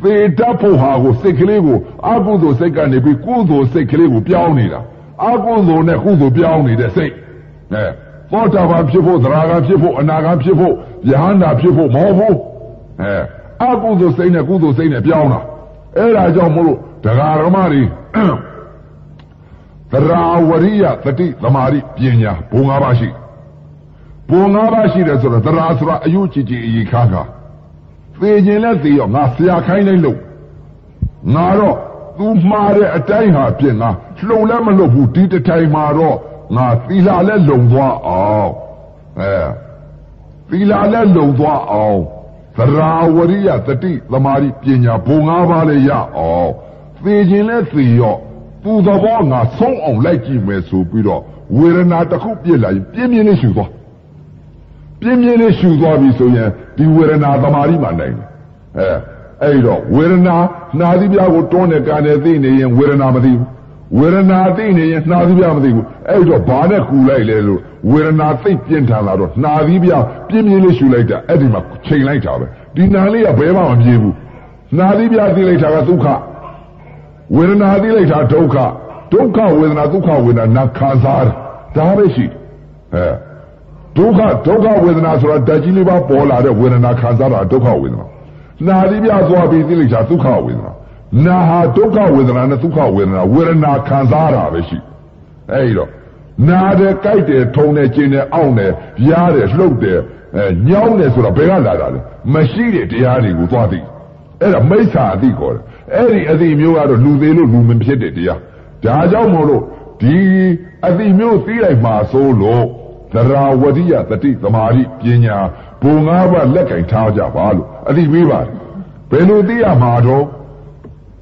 သေတတ်ဖို့ဟာကိုစိတ်ကလေးကိုအကုသိုလ်စိတ်ကနေပြီးကုသိုလ်စိတ်ကလေးကိုပြောင်းနေတာအကုသိုလ်နဲ့ကုသိုလ်ပြောင်းနေတဲ့စိတ်အဲသောတာပန်ဖြစ်ဖို့သရဂံဖြစ်ဖို့အနာဂံဖြစ်ဖို့ယဟန္တာဖြစ်ဖို့မဟုတ်ဘူးအဲအကုသိုလ်စိတ်နဲ့ကုသိုလ်စိတ်နဲ့ပြောင်းတာ အဲ့ဒါကြောင့်မို့လို့တရားဓမ္မတွေသရာဝရိယတတိသမာဓိပညာဘုံ၅ပါးရှိဘုံ၅ပါးရှိတယ်ဆိုတော့သရာဆိုတာအယုကြည်ကြည်အည်ခါခါသေခြင်းလဲသေရောငါဆရာခိုင်းလိုက်လို့ငါတော့သူမှားတဲ့အတိုင်းဟာပြင်ငါလှုံလည်းမလှုပ်ဘူးဒီတထိုင်မှာတော့ငါသီလာလဲလုံသွားအောင်အဲသီလာလဲလုံသွားအောင် သရာဝရိယတတိသမာဓိပညာဘုံ၅ပါးလည်းရအောင်သေခြင်းလဲသေရောသူသဘောငါဆုံးအောင်လိုက်ကြည့်မယ်ဆိုပြီးတော့ဝေဒနာတစ်ခုပြစ်လာရင်ပြင်းပြင်းလေးရှူသွားပြင်းပြင်းလေးရှူသွားပြီဆိုရင်ဒီဝေဒနာသမာဓိမှနိုင်တယ်အဲအဲ့တော့ဝေဒနာနှာသီးပြားကိုတွန်းတဲ့ကန်တဲ့သိနေရင်ဝေဒနာမသိဘူးဝေဒနာသိနေရင်နှာသီးပြားမသိဘူးအဲ့တော့ဘာနဲ့ကူလိုက်လဲလို့ ဝေဒနာသိပြင်းထန်လာတော့နှာသီးပြားပြင်းပြင်းလေးရှူလိုက်တာအဲ့ဒီမှာချိန်လိုက်တာပဲဒီနာလေးကဘယ်မှမပြေဘူးနှာသီးပြားသိလိုက်တာကဒုက္ခဝေဒနာသိလိုက်တာဒုက္ခဒုက္ခဝေဒနာဒုက္ခဝေဒနာနာခံစားတာဒါပဲရှိအဲဒုက္ခဒုက္ခဝေဒနာဆိုတာဓာတ်ကြီးလေးပါပေါ်လာတဲ့ဝေဒနာခံစားတာဒုက္ခဝေဒနာနာတိပြသွားပြီးသိလိုက်တာဒုက္ခဝေဒနာနာဟာဒုက္ခဝေဒနာနဲ့ဒုက္ခဝေဒနာဝေဒနာခံစားတာပဲရှိအဲဒီတော့ နာတယ်ကြိုက်တယ်ထုံတယ်ကျင်တယ်အောင့်တယ်ရားတယ်လှုပ်တယ်အဲညောင်းတယ်ဆိုတာဘယ်ကလာတာလဲမရှိတဲ့တရားတွေကိုသွားသိအဲ့ဒါမိစ္ဆာအသိခေါ်တယ်အဲ့ဒီအသိမျိုးကတော့လူသေးလို့လူမဖြစ်တဲ့တရားဒါကြောင့်မို့လို့ဒီအသိမျိုးသိလိုက်မှာဆိုလို့သရာဝတိယတတိသမာဓိပညာဘုံငါးပါးလက်ကင်ထားကြပါလို့အသိပေးပါတယ်ဘယ်လိုသိရမှာတော့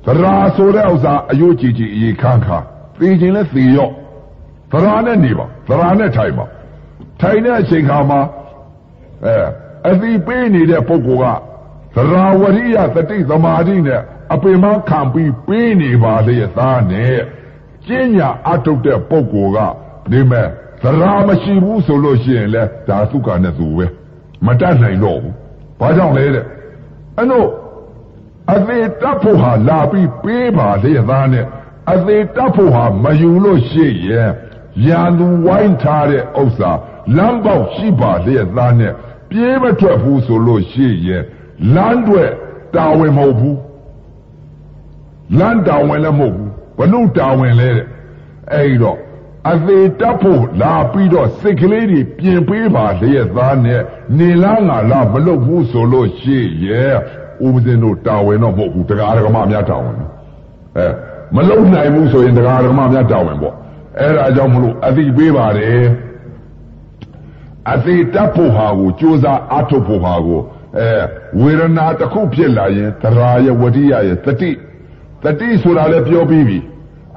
သရာဆိုတဲ့ဥစ္စာအယုတ်ကြည်ကြည်အေးခန်းခါသိခြင်းလဲသိရော့ သရာနဲ့နေပါသရာနဲ့ထိုင်ပါထိုင်တဲ့အချိန်ခါမှာအဲအသိပေးနေတဲ့ပုဂ္ဂိုလ်ကသရာဝရိယတတိသမာဓိနဲ့အပင်မခံပြီးပေးနေပါလေသားနဲ့ကျင့်ညာအထုတ်တဲ့ပုဂ္ဂိုလ်ကနေမဲ့သရာမရှိဘူးဆိုလို့ရှိရင်လဲဒါသုခနဲ့သူပဲမတတ်နိုင်တော့ဘူးဘာကြောင့်လဲတဲ့အဲ့တော့အသေးတပ်ဖို့ဟာလာပြီးပေးပါလေသားနဲ့အသေးတပ်ဖို့ဟာမယူလို့ရှိရင် ရန်သူဝိုင်းထားတဲ့ဥစ္စာလမ်းပေါက်ရှိပါလေသားနဲ့ပြေးမထွက်ဘူးဆိုလို့ရှိရင်လမ်းတွေတာဝန်မဟုတ်ဘူးလမ်းတာဝန်လည်းမဟုတ်ဘူးဘနုတာဝန်လဲတဲ့အဲ့တော့အသေးတက်ဖို့လာပြီးတော့စိတ်ကလေးတွေပြင်ပေးပါလျက်သားနဲ့နေလားငါလားမလုပ်ဘူးဆိုလို့ရှိရဲ့ဥပဇင်းတို့တာဝန်တော့မဟုတ်ဘူးတရားဓမ္မများတာဝန်အဲမလုံနိုင်ဘူးဆိုရင်တရားဓမ္မများတာဝန်ပေါ့ အဲ့ဒါကြောင့်မလို့အတိပေးပါတယ်အတိတတ်ဖို့ဟာကိုကြိုးစားအထုတ်ဖို့ဟာကိုအဲဝေဒနာတစ်ခုဖြစ်လာရင်သရာယဝတိယရဲ့တတိတတိဆိုတာလည်းပြောပြီးပြီ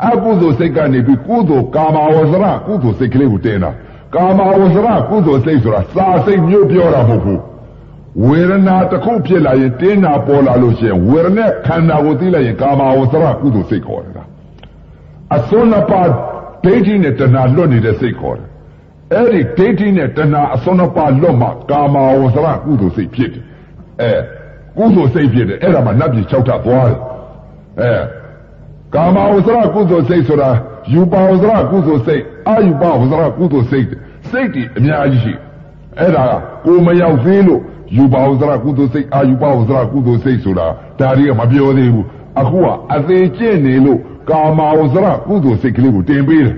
အကုသိုလ်စိတ်ကနေပြီးကုသိုလ်ကာမဝဇရကုသိုလ်စိတ်ကလေးကိုတင်တာကာမဝဇရကုသိုလ်စိတ်ဆိုတာစာစိတ်မျိုးပြောတာမဟုတ်ဘူးဝေဒနာတစ်ခုဖြစ်လာရင်တင်းနာပေါ်လာလို့ရှိရင်ဝေဒနာခန္ဓာကိုသိလိုက်ရင်ကာမဝဇရကုသိုလ်စိတ်ခေါ်တယ်အစွန်းနှစ်ပါး ဒိဋ္ဌိနဲ့တဏှာလွတ်နေတဲ့စိတ်ခေါ်တယ်အဲ့ဒီဒိဋ္ဌိနဲ့တဏှာအစွန်းနှစ်ပါးလွတ်မှကာမဝဇရကုသိုလ်စိတ်ဖြစ်တယ်အဲကုသိုလ်စိတ်ဖြစ်တယ်အဲ့ဒါမှနတ်ပြည်၆ထပ်သွားတယ်အဲကာမဝဇရကုသိုလ်စိတ်ဆိုတာယူပါဝဇရကုသိုလ်စိတ်အာယူပါဝဇရကုသိုလ်စိတ်စိတ်ဒီအများကြီးရှိအဲ့ဒါကကိုမရောက်သေးလို့ယူပါဝဇရကုသိုလ်စိတ်အာယူပါဝဇရကုသိုလ်စိတ်ဆိုတာဒါတွေကမပြောသေးဘူးအခုကအသေးကျင့်နေလို့ ကာမဝဇရကုသိုလ်စိတ်ကလေးကိုတင်ပေးတယ်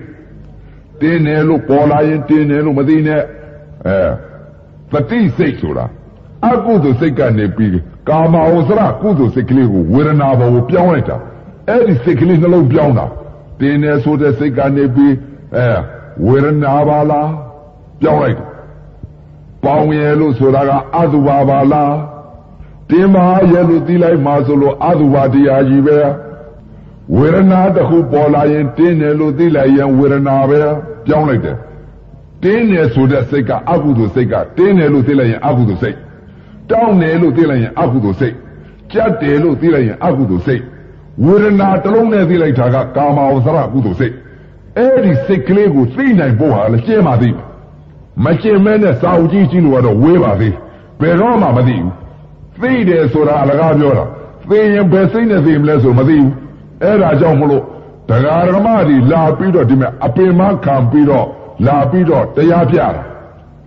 တင်းတယ်လို့ပေါ်လာရင်တင်းတယ်လို့မသိနဲ့အဲပฏิစိတ်ဆိုတာအကုသိုလ်စိတ်ကနေပြီးကာမဝဇရကုသိုလ်စိတ်ကလေးကိုဝေဒနာဘောကိုပြောင်းလိုက်တာအဲ့ဒီစိတ်ကလေးနှလုံးပြောင်းတာတင်းတယ်ဆိုတဲ့စိတ်ကနေပြီးအဲဝေဒနာပါလားပြောင်းလိုက်တယ်ပေါင်းရလို့ဆိုတာကအတုပါပါလားတင်းပါရဲ့လို့သိလိုက်မှဆိုလို့အတုပါတရားကြီးပဲ ဝေဒနာတစ်ခုပေါ်လာရင်တင်းတယ်လို့သိလိုက်ရင်ဝေဒနာပဲပြောင်းလိုက်တယ်တင်းတယ်ဆိုတဲ့စိတ်ကအကုသိုလ်စိတ်ကတင်းတယ်လို့သိလိုက်ရင်အကုသိုလ်စိတ်တောင်းတယ်လို့သိလိုက်ရင်အကုသိုလ်စိတ်ကြက်တယ်လို့သိလိုက်ရင်အကုသိုလ်စိတ်ဝေဒနာတစ်လုံးနဲ့သိလိုက်တာကကာမဝဇရကုသိုလ်စိတ်အဲ့ဒီစိတ်ကလေးကိုသိနိုင်ဖို့ဟာလည်းကျင့်ပါသေးမကျင့်မဲနဲ့စာအုပ်ကြီးကြည့်လို့ကတော့ဝေးပါသေးဘယ်တော့မှမသိဘူးသိတယ်ဆိုတာအလကားပြောတာသိရင်ဘယ်စိတ်နဲ့သိမလဲဆိုမသိဘူး အဲ့ဒါကြောင့်မလို့တရားဓမ္မတွေလာပြီးတော့ဒီမဲ့အပင်မခံပြီးတော့လာပြီးတော့တရားပြတာ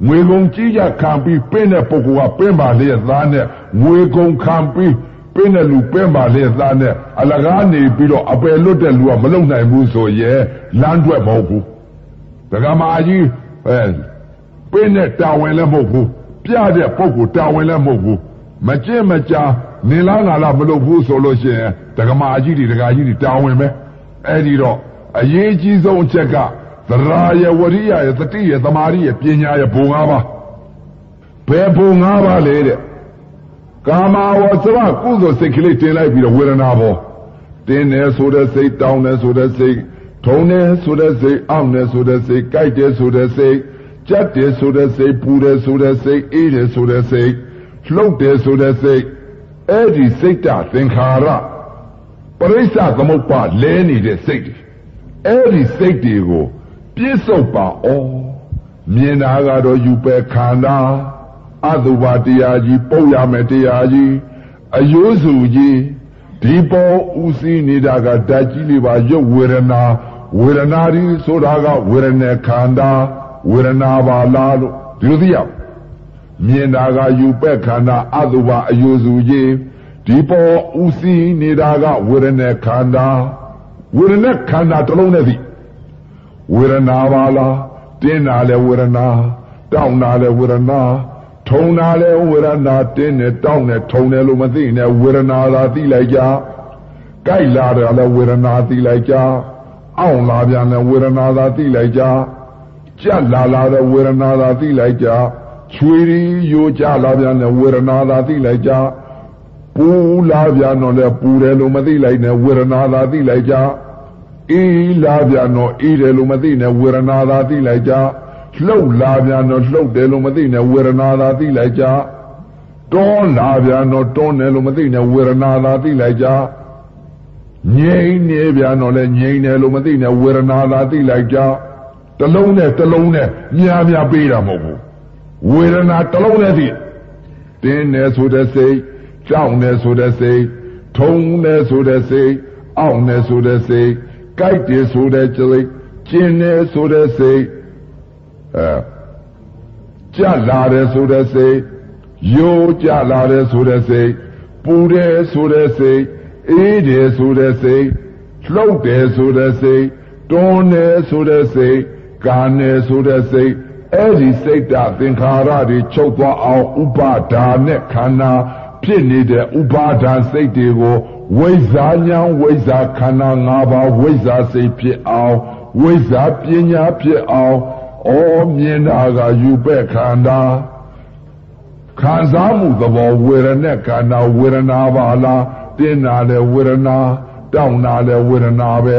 ငွေကုန်ကြီးကြခံပြီးပင်းတဲ့ပုဂ္ဂိုလ်ကပင်းပါလေသားနဲ့ငွေကုန်ခံပြီးပင်းတဲ့လူပင်းပါလေသားနဲ့အလကားနေပြီးတော့အပယ်လွတ်တဲ့လူကမလုံနိုင်ဘူးဆိုရဲလမ်းတွက်မဟုတ်ဘူးဒကမာကြီးအဲပင်းတဲ့တာဝန်လည်းမဟုတ်ဘူးပြတဲ့ပုဂ္ဂိုလ်တာဝန်လည်းမဟုတ်ဘူးမကြင့်မကြာ နေလားငါလားမလုပ်ဘူးဆိုလို့ရှိရင်ဒကမာကြီးတွေဒကာကြီးတွေတာဝန်ပဲအဲ့ဒီတော့အရေးကြီးဆုံးအချက်ကသရာယဝရိယယသတိယသမာဓိယပညာယဘုံ၅ပါးဘယ်ဘုံ၅ပါးလဲတဲ့ကာမဝဇ္ဇဝကုသိုလ်စိတ်ကလေးတင်လိုက်ပြီးတော့ဝေဒနာပေါ်တင်းတယ်ဆိုတဲ့စိတ်တောင်းတယ်ဆိုတဲ့စိတ်ထုံတယ်ဆိုတဲ့စိတ်အောင့်တယ်ဆိုတဲ့စိတ်ကြိုက်တယ်ဆိုတဲ့စိတ်ကြက်တယ်ဆိုတဲ့စိတ်ပူတယ်ဆိုတဲ့စိတ်အေးတယ်ဆိုတဲ့စိတ်လှုပ်တယ်ဆိုတဲ့စိတ် အဲ့ဒီစိတ်တသင်္ခါရပရိစ္ဆသမုပ္ပါလဲနေတဲ့စိတ်အဲ့ဒီစိတ်တွေကိုပြစ္ဆုတ်ပါဩမြင်တာကတော့ယူပယ်ခန္ဓာအတုပါတရားကြီးပုတ်ရမယ်တရားကြီးအယိုးစုကြီးဒီပေါ်ဥစည်းနေတာကဓာတ်ကြီးလေးပါရုပ်ဝေဒနာဝေဒနာဒီဆိုတာကဝေဒနာခန္ဓာဝေဒနာပါလားလို့ဒီလိုသိရ မြင်တာကယူပက်ခန္ဓာအတုပါအယိုးစုကြီးဒီပေါ်ဥစည်းနေတာကဝေဒနာခန္ဓာဝေဒနာခန္ဓာတစ်လုံးနဲ့သိဝေဒနာပါလားတင်းတာလဲဝေဒနာတောင်းတာလဲဝေဒနာထုံတာလဲဝေဒနာတင်းနဲ့တောင်းနဲ့ထုံတယ်လို့မသိနဲ့ဝေဒနာသာသိလိုက်ကြကြိုက်လာတယ်လဲဝေဒနာသိလိုက်ကြအောင့်လာပြန်လဲဝေဒနာသာသိလိုက်ကြကြက်လာလာတဲ့ဝေဒနာသာသိလိုက်ကြ ချွေရီယိုကြလာပြန်လဲဝေဒနာသာသိလိုက်ကြပူလာပြန်တော့လဲပူတယ်လို့မသိလိုက်နဲ့ဝေဒနာသာသိလိုက်ကြအေးလာပြန်တော့အေးတယ်လို့မသိနဲ့ဝေဒနာသာသိလိုက်ကြလှုပ်လာပြန်တော့လှုပ်တယ်လို့မသိနဲ့ဝေဒနာသာသိလိုက်ကြတွန်းလာပြန်တော့တွန်းတယ်လို့မသိနဲ့ဝေဒနာသာသိလိုက်ကြငြိမ့်နေပြန်တော့လဲငြိမ့်တယ်လို့မသိနဲ့ဝေဒနာသာသိလိုက်ကြတလုံးနဲ့တလုံးနဲ့များများပေးတာမဟုတ်ဘူး ဝေဒနာတလုံးနဲ့သိတင်းနေဆိုတဲ့စိတ်ကြောက်နေဆိုတဲ့စိတ်ထုံနေဆိုတဲ့စိတ်အောင့်နေဆိုတဲ့စိတ်ကြိုက်တယ်ဆိုတဲ့စိတ်ကျင်တယ်ဆိုတဲ့စိတ်အဲကြလာတယ်ဆိုတဲ့စိတ်ယိုးကြလာတယ်ဆိုတဲ့စိတ်ပူတယ်ဆိုတဲ့စိတ်အေးတယ်ဆိုတဲ့စိတ်လှုပ်တယ်ဆိုတဲ့စိတ်တွန်းတယ်ဆိုတဲ့စိတ်ကာတယ်ဆိုတဲ့စိတ် အဲ့ဒီစိတ်ဓာတ်သင်္ခါရတွေချုပ်သွားအောင်ဥပါဒါနဲ့ခန္ဓာဖြစ်နေတဲ့ဥပါဒါစိတ်တွေကိုဝိဇာညာဝိဇာခန္ဓာ၅ပါးဝိဇာစိတ်ဖြစ်အောင်ဝိဇ္ဇာပညာဖြစ်အောင်ဩမြင်တာကယူပဲ့ခန္ဓာခံစားမှုသဘောဝေဒနာခန္ဓာဝေဒနာပါလားတင်းနာလေဝေဒနာတောင်းနာလေဝေဒနာပဲ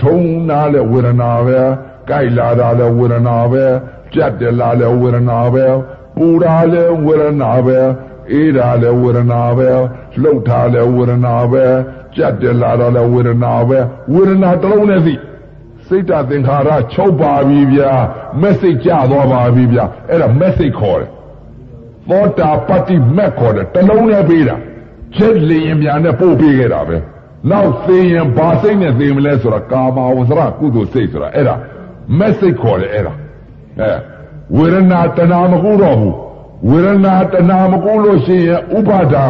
ထုံနာလေဝေဒနာပဲကြိုက်လာတာလေဝေဒနာပဲ ကြက်တယ်လာလေဝေဒနာပဲပူတာလေဝေဒနာပဲအေးတာလေဝေဒနာပဲလှုပ်တာလေဝေဒနာပဲကြက်တယ်လာတာလေဝေဒနာပဲဝေဒနာတစ်လုံးနဲ့သိစိတ်တသင်္ခါရချုပ်ပါပြီဗျာမက်ဆေ့ကြသွားပါပြီဗျာအဲ့ဒါမက်ဆေ့ခေါ်တယ်သောတာပတ္တိမက်ခေါ်တယ်တစ်လုံးနဲ့ပေးတာချက်လျင်ပြန်နဲ့ပို့ပေးခဲ့တာပဲနောက်သိရင်ဘာစိတ်နဲ့သိမလဲဆိုတာကာမဝဇရကုသိုလ်စိတ်ဆိုတာအဲ့ဒါမက်ဆေ့ခေါ်တယ်အဲ့ဒါ အဲဝေဒနာတဏမကူတော့ဘူးဝေဒနာတဏမကူလို့ရှိရင်ဥပါဒါ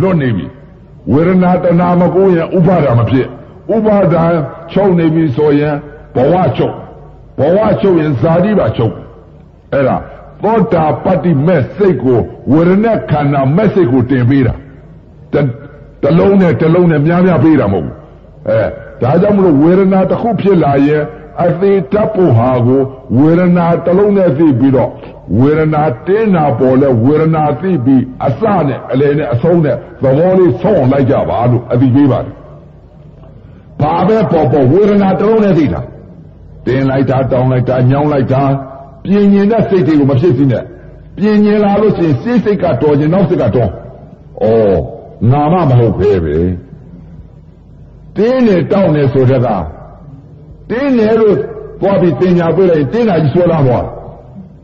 လွတ်နေပြီဝေဒနာတဏမကူရင်ဥပါဒါမဖြစ်ဥပါဒါချုပ်နေပြီဆိုရင်ဘဝချုပ်ဘဝချုပ်ရင်ဇာတိပါချုပ်အဲ့ဒါသောတာပတ္တိမဲ့စိတ်ကိုဝေဒနာခန္ဓာမဲ့စိတ်ကိုတင်ပေးတာတလုံးနဲ့တလုံးနဲ့များများပေးတာမဟုတ်ဘူးအဲဒါကြောင့်မလို့ဝေဒနာတစ်ခုဖြစ်လာရင် အသေးတပ်ဖို့ဟာကိုဝေဒနာတစ်လုံးနဲ့သိပြီးတော့ဝေဒနာတင်းနာပေါ်လဲဝေဒနာသိပြီးအစနဲ့အလယ်နဲ့အဆုံးနဲ့သဘောလေးဆုံးအောင်လိုက်ကြပါလို့အတိပေးပါတယ်။ဘာပဲပေါ်ပေါ်ဝေဒနာတစ်လုံးနဲ့သိတာတင်းလိုက်တာတောင်းလိုက်တာညောင်းလိုက်တာပြင်းညင်တဲ့စိတ်တွေကိုမဖြစ်စီနဲ့ပြင်းညင်လာလို့ရှိရင်စိတ်စိတ်ကတော်ခြင်းနောက်စိတ်ကတော်ဩငါမှမဟုတ်ပဲပဲတင်းနဲ့တောင်းနေဆိုတဲ့က တင်းနေလို့သွားပြီးတင်ညာပြလိုက်တင်းနာကြီးဆွဲလာသွား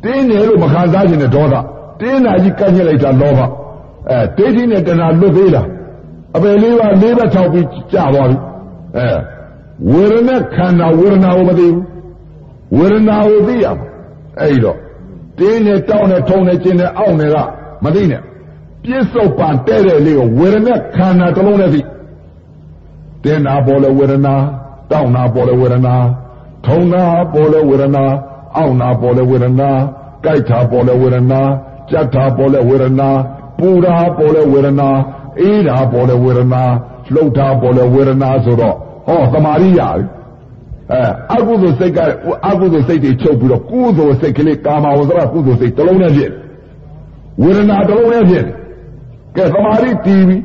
တင်းနေလို့မခံစားခြင်းနဲ့ဒေါသတင်းနာကြီးကန့်ညက်လိုက်တာလောဘအဲဒိဋ္ဌိနဲ့တဏှာလွတ်သေးလားအပယ်လေးပါလေးပါထောက်ပြီးကြာသွားပြီအဲဝေဒနာခန္ဓာဝေဒနာကိုမသိဘူးဝေဒနာကိုသိရမှာအဲ့တော့တင်းနဲ့တောင်းနဲ့ထုံနဲ့ကျင်းနဲ့အောင့်နဲ့ကမသိနဲ့ပြစ္ဆုတ်ပံတဲ့တဲ့လေးကိုဝေဒနာခန္ဓာတစ်လုံးနဲ့သိတင်းနာပေါ်လဲဝေဒနာ တောင်းနာပေါ်လဲဝေဒနာထုံနာပေါ်လဲဝေဒနာအောင့်နာပေါ်လဲဝေဒနာကြိုက်တာပေါ်လဲဝေဒနာကြက်တာပေါ်လဲဝေဒနာပူတာပေါ်လဲဝေဒနာအေးတာပေါ်လဲဝေဒနာလှုပ်တာပေါ်လဲဝေဒနာဆိုတော့ဟောသမာဓိရပြီအဲအကုသိုလ်စိတ်ကအကုသိုလ်စိတ်တွေချုပ်ပြီးတော့ကုသိုလ်စိတ်ကလေးကာမဝဇ္ဇရကုသိုလ်စိတ်တစ်လုံးနဲ့ဖြစ်ဝေဒနာတစ်လုံးနဲ့ဖြစ်ကဲသမာဓိတည်ပြီး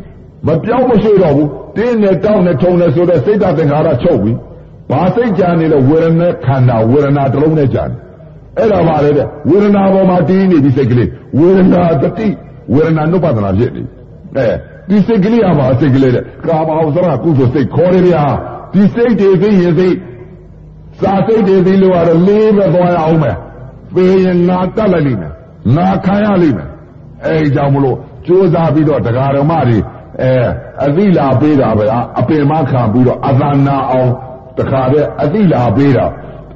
မပြောင်းမရှိတော့ဘူး တင်းနဲ့တောင်းနဲ့ထုံနဲ့ဆိုတော့စိတ်တသင်္ခါရချုပ်ပြီးဘာစိတ်ကြံနေလဲဝေဒနာခန္ဓာဝေဒနာတစ်လုံးနဲ့ကြံတယ်အဲ့ဒါပါလေတဲ့ဝေဒနာပေါ်မှာတည်နေပြီစိတ်ကလေးဝေဒနာတတိဝေဒနာနုပဒနာဖြစ်နေအဲဒီစိတ်ကလေးကပါစိတ်ကလေးတဲ့ကာမအောင်စရကုသိုလ်စိတ်ခေါ်ရဗျာဒီစိတ်တွေသိရင်သိစာစိတ်တွေသိလို့ရတော့လေးပဲသွားရအောင်မယ်ပေရင်ငါတတ်လိုက်လိမ့်မယ်ငါခံရလိမ့်မယ်အဲကြောင့်မလို့ကြိုးစားပြီးတော့တရားဓမ္မတွေ အဲအသီလာပေးတာပဲအပင်မခံပြီးတော့အသနာအောင်တခါတည်းအသီလာပေးတာ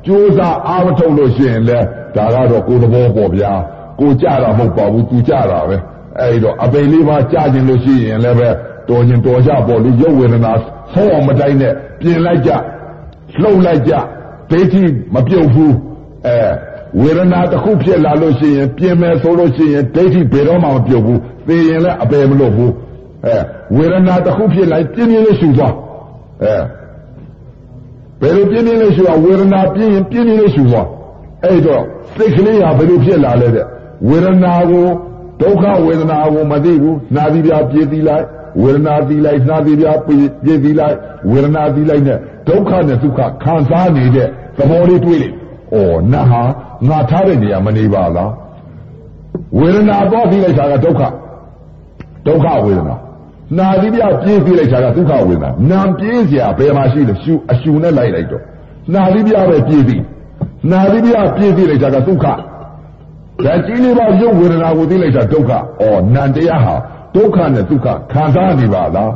ကြိုးစားအားမထုတ်လို့ရှိရင်လဲဒါကတော့ကိုယ်သဘောပေါ့ဗျာကိုကြတာမဟုတ်ပါဘူးသူကြတာပဲအဲဒီတော့အပေလေးပါကြခြင်းလို့ရှိရင်လည်းပဲတော်ခြင်းတော်ကြပေါ့လေရုပ်ဝေဒနာဆောအောင်မတိုင်းနဲ့ပြင်လိုက်ကြလှုပ်လိုက်ကြဒိဋ္ဌိမပြုတ်ဘူးအဲဝေဒနာတစ်ခုဖြစ်လာလို့ရှိရင်ပြင်မယ်ဆိုလို့ရှိရင်ဒိဋ္ဌိဘယ်တော့မှမပြုတ်ဘူးသိရင်လည်းအပေမလို့ဘူး အဲဝေဒနာတစ်ခုဖြစ်လိုက်ပြင်းပြင်းလေးရှူသွားအဲဘယ်လိုပြင်းပြင်းလေးရှူအောင်ဝေဒနာပြင်းရင်ပြင်းပြင်းလေးရှူသွားအဲ့တော့စိတ်ကလေးဟာဘယ်လိုဖြစ်လာလဲတဲ့ဝေဒနာကိုဒုက္ခဝေဒနာကိုမသိဘူးနာသီပြပြေးသီးလိုက်ဝေဒနာသီးလိုက်နာသီပြပြေးသီးလိုက်ဝေဒနာသီးလိုက်နဲ့ဒုက္ခနဲ့ဒုက္ခခံစားနေတဲ့သဘောလေးတွေးလိုက်။အော်နတ်ဟာငါထားတဲ့နေရာမနေပါလား။ဝေဒနာတော့သီးလိုက်တာကဒုက္ခဒုက္ခဝေဒနာ နာတိပြပြေးပြေးလိုက်တာကဒုက္ခဝေဒနာနာပြေးစရာဘယ်မှာရှိလဲရှူအရှူနဲ့လိုက်လိုက်တော့နာတိပြပဲပြေးပြီနာတိပြပြေးပြေးလိုက်တာကဒုက္ခဒါကြီးလေးပါရုပ်ဝေဒနာကိုသိလိုက်တာဒုက္ခအော်နန္တရားဟာဒုက္ခနဲ့ဒုက္ခခံစားနေပါလား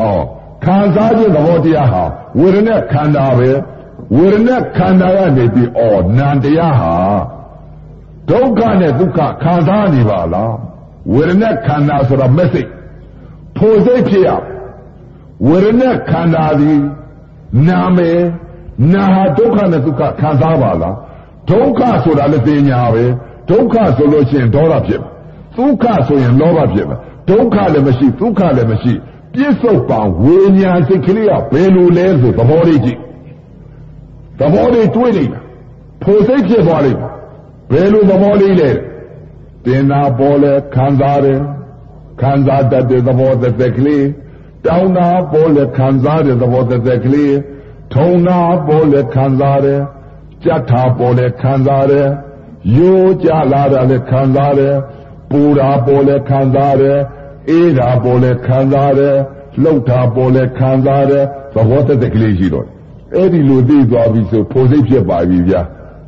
အော်ခံစားခြင်းသဘောတရားဟာဝေဒနာခန္ဓာပဲဝေဒနာခန္ဓာကနေပြီးအော်နန္တရားဟာဒုက္ခနဲ့ဒုက္ခခံစားနေပါလားဝေဒနာခန္ဓာဆိုတာ message ဖို့စိတ်ဖြစ်ရဝေဒနာခန္ဓာသည်နာမယ်နာဟာဒုက္ခနဲ့ဒုက္ခခံစားပါလားဒုက္ခဆိုတာလည်းသိညာပဲဒုက္ခဆိုလို့ရှိရင်ဒေါသဖြစ်မယ်ဒုက္ခဆိုရင်လောဘဖြစ်မယ်ဒုက္ခလည်းမရှိဒုက္ခလည်းမရှိပြစ္ဆုတ်ပံဝိညာဉ်စိတ်ကလေးကဘယ်လိုလဲဆိုသဘောလေးကြည့်သဘောလေးတွေးလိုက်ဖို့စိတ်ဖြစ်သွားလိမ့်မယ်ဘယ်လိုသဘောလေးလဲတင်နာပေါ်လဲခံစားတယ် ခံစားတတ်တဲ့သဘောသက်သက်ကလေးတောင်းတာပေါ်လဲခံစားတဲ့သဘောသက်သက်ကလေးထုံနာပေါ်လဲခံစားတယ်ကြက်ထာပေါ်လဲခံစားတယ်ရိုးကြလာတာလဲခံစားတယ်ပူတာပေါ်လဲခံစားတယ်အေးတာပေါ်လဲခံစားတယ်လှုပ်တာပေါ်လဲခံစားတယ်သဘောသက်သက်ကလေးရှိတော့အဲ့ဒီလိုသိသွားပြီဆိုဖို့စိတ်ဖြစ်ပါပြီဗျာ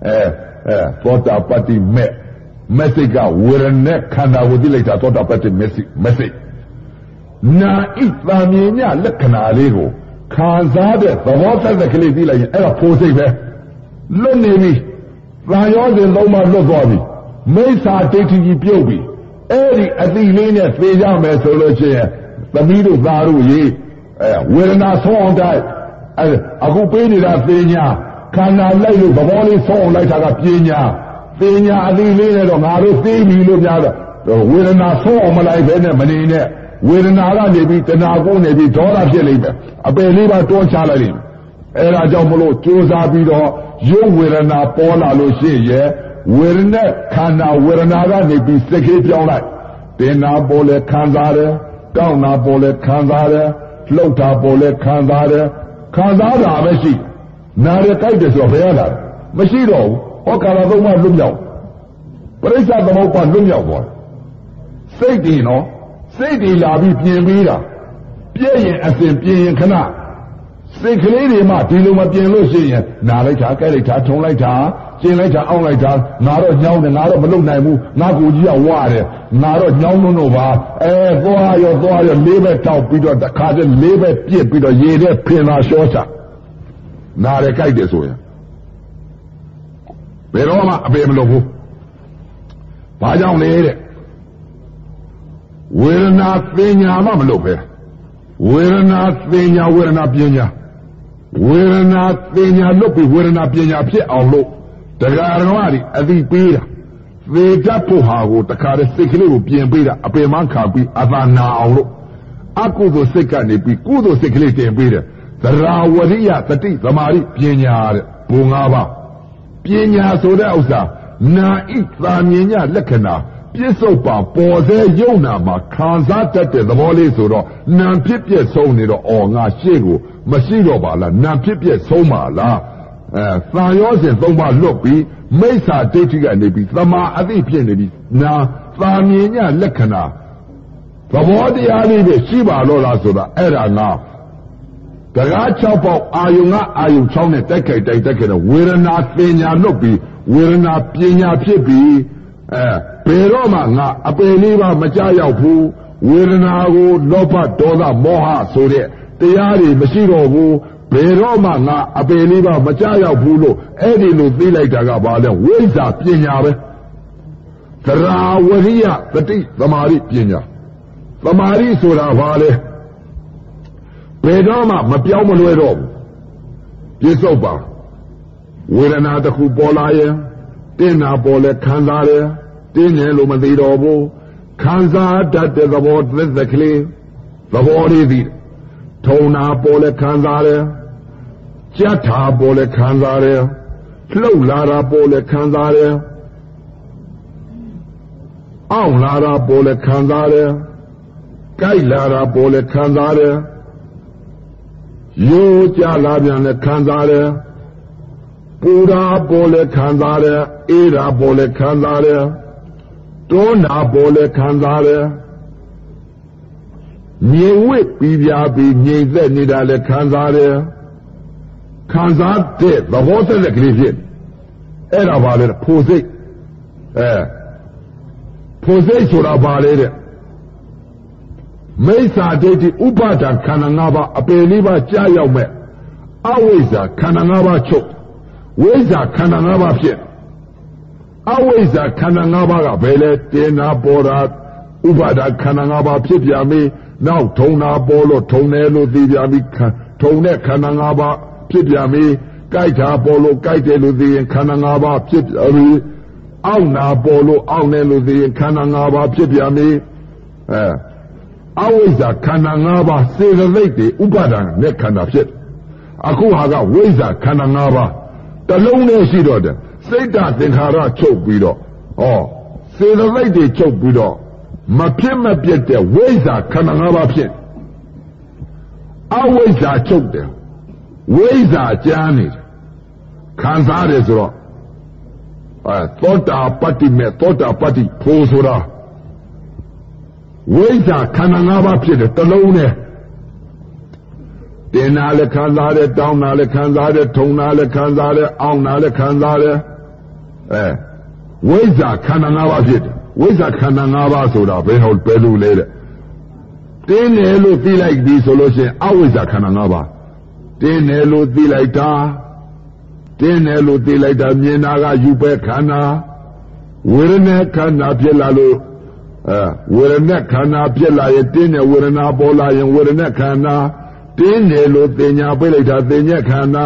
အဲအဲသောတာပတ္တိမဲ့ မက်စိတ်ကဝေရณะခန္ဓာကိုသိလိုက်တာသောတာပတ္တိမက်စိမက်စိတ်နာဣတာမြင်ညလက္ခဏာလေးကိုခံစားတဲ့သဘောသက်သက်ကလေးသိလိုက်ရင်အဲ့ဒါဖို့စိတ်ပဲလွတ်နေပြီ။သာရောစဉ်သုံးပါလွတ်သွားပြီ။မိစ္ဆာဒိဋ္ဌိကြီးပြုတ်ပြီ။အဲ့ဒီအတိလေးနဲ့သေကြမယ်ဆိုလို့ရှိရင်သမီးတို့သားတို့ရေအဲဝေဒနာဆုံးအောင်တိုက်အဲအခုပေးနေတာသေညာခန္ဓာလိုက်လို့သဘောလေးဆုံးအောင်လိုက်တာကပြညာ သေညာအတိလေးနဲ့တော့ငါတို့သိပြီလို့များတော့ဝေဒနာဆုံးအောင်မလိုက်ဘဲနဲ့မနေနဲ့ဝေဒနာကနေပြီးတဏှာကိုနေပြီးဒေါသဖြစ်လိမ့်မယ်အပယ်လေးပါတွန်းချလိုက်လိမ့်မယ်အဲဒါကြောင့်မလို့ကြိုးစားပြီးတော့ရုပ်ဝေဒနာပေါ်လာလို့ရှိရဲ့ဝေဒနာခန္ဓာဝေဒနာကနေပြီးစိတ်ကြီးပြောင်းလိုက်တင်နာပေါ်လဲခံစားတယ်တောင်းနာပေါ်လဲခံစားတယ်လှုပ်တာပေါ်လဲခံစားတယ်ခံစားတာပဲရှိနာရကြိုက်တယ်ဆိုတော့ဘယ်ရတာမရှိတော့ဘူး ဟောကာလသုံးပါလွတ်မြောက်ပရိစ္ဆသမုပ္ပါလွတ်မြောက်သွားစိတ်တည်နော်စိတ်တည်လာပြီးပြင်ပေးတာပြည့်ရင်အစဉ်ပြင်ရင်ခဏစိတ်ကလေးတွေမှဒီလိုမပြင်လို့ရှိရင်နာလိုက်တာကြိုက်လိုက်တာထုံလိုက်တာကျင်လိုက်တာအောင်းလိုက်တာငါတော့ညောင်းတယ်ငါတော့မလုံနိုင်ဘူးငါကိုကြီးကဝရတယ်ငါတော့ညောင်းလို့တော့ပါအဲသွားရောသွားရောလေးဘက်တောက်ပြီးတော့တခါတည်းလေးဘက်ပြစ်ပြီးတော့ရေထဲဖင်လာရှောချနာရကြိုက်တယ်ဆိုရင် ဘယ်တော့မှအပေမလုပ်ဘူးဘာကြောင့်လဲတဲ့ဝေဒနာပညာမှမလုပ်ပဲဝေဒနာပညာဝေဒနာပညာဝေဒနာပညာလွတ်ပြီးဝေဒနာပညာဖြစ်အောင်လို့တရားတော်ကအတိပေးတာသေတတ်ဖို့ဟာကိုတခါတည်းစိတ်ကလေးကိုပြင်ပေးတာအပင်မခံပြီးအသာနာအောင်လို့အကုသိုလ်စိတ်ကနေပြီးကုသိုလ်စိတ်ကလေးတင်ပေးတယ်သရာဝရိယတတိသမာဓိပညာတဲ့ဘုံ၅ပါး ပညာဆိုတဲ့ဥစ္စာနာဣသာမြင်ညလက္ခဏာပြစ္ဆုတ်ပါပေါ်စေယုံနာမှာခံစားတတ်တဲ့သဘောလေးဆိုတော့နာဖြစ်ပြက်ဆုံးနေတော့အော်ငါရှေ့ကိုမရှိတော့ပါလားနာဖြစ်ပြက်ဆုံးပါလားအဲသံရောစဉ်သုံးပါလွတ်ပြီးမိစ္ဆာဒိဋ္ဌိကနေပြီးသမာအသိဖြစ်နေပြီးနာသာမြင်ညလက္ခဏာသဘောတရားလေးပဲရှိပါတော့လားဆိုတာအဲ့ဒါငါ တကား6ပေါက်အာယုံကအာယုံ6နဲ့တိုက်ခိုက်တိုက်တိုက်ခိုက်တော့ဝေဒနာပညာလွတ်ပြီးဝေဒနာပညာဖြစ်ပြီးအဲဘယ်တော့မှငါအပယ်လေးပါမကြရောက်ဘူးဝေဒနာကိုလောဘဒေါသမောဟဆိုတဲ့တရားတွေမရှိတော့ဘူးဘယ်တော့မှငါအပယ်လေးပါမကြရောက်ဘူးလို့အဲ့ဒီလိုသိလိုက်တာကဘာလဲဝိဇ္ဇာပညာပဲသရာဝရိယတတိသမာဓိပညာသမာဓိဆိုတာဘာလဲ ဘယ်တော့မှမပြောင်းမလွဲတော့ဘူးပြစ္ဆုတ်ပါဝေဒနာတစ်ခုပေါ်လာရင်တင်းနာပေါ်လဲခံစားတယ်တင်းတယ်လို့မသိတော့ဘူးခံစားတတ်တဲ့သဘောသက်သက်ကလေးသဘောလေးသည်ထုံနာပေါ်လဲခံစားတယ်ကြက်ထာပေါ်လဲခံစားတယ်လှုပ်လာတာပေါ်လဲခံစားတယ်အောင့်လာတာပေါ်လဲခံစားတယ်ကြိုက်လာတာပေါ်လဲခံစားတယ် ရိုးကြလာပြန်လဲခံစားတယ်ပူတာပေါ်လဲခံစားတယ်အေးတာပေါ်လဲခံစားတယ်တွန်းတာပေါ်လဲခံစားတယ်ငြိမ်ဝစ်ပြီးပြပြီးငြိမ်သက်နေတာလဲခံစားတယ်ခံစားတဲ့သဘောသက်သက်ကလေးဖြစ်အဲ့ဒါပါလေဖို့စိတ်အဲဖို့စိတ်ဆိုတာပါလေတဲ့ မိစ္ဆာဒိဋ္ဌိဥပါဒံခန္ဓာ၅ပါးအပယ်လေးပါးကြာရောက်မဲ့အဝိဇ္ဇာခန္ဓာ၅ပါးချုပ်ဝိဇ္ဇာခန္ဓာ၅ပါးဖြစ်အဝိဇ္ဇာခန္ဓာ၅ပါးကဘယ်လဲတင်နာပေါ်တာဥပါဒခန္ဓာ၅ပါးဖြစ်ပြန်ပြီနောက်ထုံနာပေါ်လို့ထုံတယ်လို့သိပြန်ပြီထုံတဲ့ခန္ဓာ၅ပါးဖြစ်ပြန်ပြီကြိုက်တာပေါ်လို့ကြိုက်တယ်လို့သိရင်ခန္ဓာ၅ပါးဖြစ်ပြန်ပြီအောက်နာပေါ်လို့အောက်တယ်လို့သိရင်ခန္ဓာ၅ပါးဖြစ်ပြန်ပြီအဲ အဝိဇ္ဇာခန္ဓာ၅ပါးစေတသိက်တွေဥပါဒံနဲ့ခန္ဓာဖြစ်အခုဟာကဝိဇ္ဇာခန္ဓာ၅ပါးတလုံးနဲ့ရှိတော့တယ်စိတ်ဓာတ်သင်္ခါရချုပ်ပြီးတော့ဩစေတသိက်တွေချုပ်ပြီးတော့မဖြစ်မပြတ်တဲ့ဝိဇ္ဇာခန္ဓာ၅ပါးဖြစ်အဝိဇ္ဇာချုပ်တယ်ဝိဇ္ဇာကြားနေတယ်ခံစားတယ်ဆိုတော့အဲသောတာပတ္တိမေသောတာပတ္တိဖိုးဆိုတာ ဝိဇ္ဇာခန္ဓာ၅ပါးဖြစ်တယ်တလုံးနဲ့တင်နာလည်းခံစားတယ်တောင်းနာလည်းခံစားတယ်ထုံနာလည်းခံစားတယ်အောင်းနာလည်းခံစားတယ်အဲဝိဇ္ဇာခန္ဓာ၅ပါးဖြစ်တယ်ဝိဇ္ဇာခန္ဓာ၅ပါးဆိုတာဘယ်ဟောဘယ်လိုလဲတဲ့တင်းတယ်လို့သိလိုက်ပြီဆိုလို့ရှိရင်အဝိဇ္ဇာခန္ဓာ၅ပါးတင်းတယ်လို့သိလိုက်တာတင်းတယ်လို့သိလိုက်တာမြင်တာကယူပဲခန္ဓာဝေဒနာခန္ဓာဖြစ်လာလို့ အဲဝေဒနာခန္ဓာဖြစ်လာရင်တင်းတယ်ဝေဒနာပေါ်လာရင်ဝေဒနာခန္ဓာတင်းတယ်လို့သင်ညာပြလိုက်တာသင်ညက်ခန္ဓာ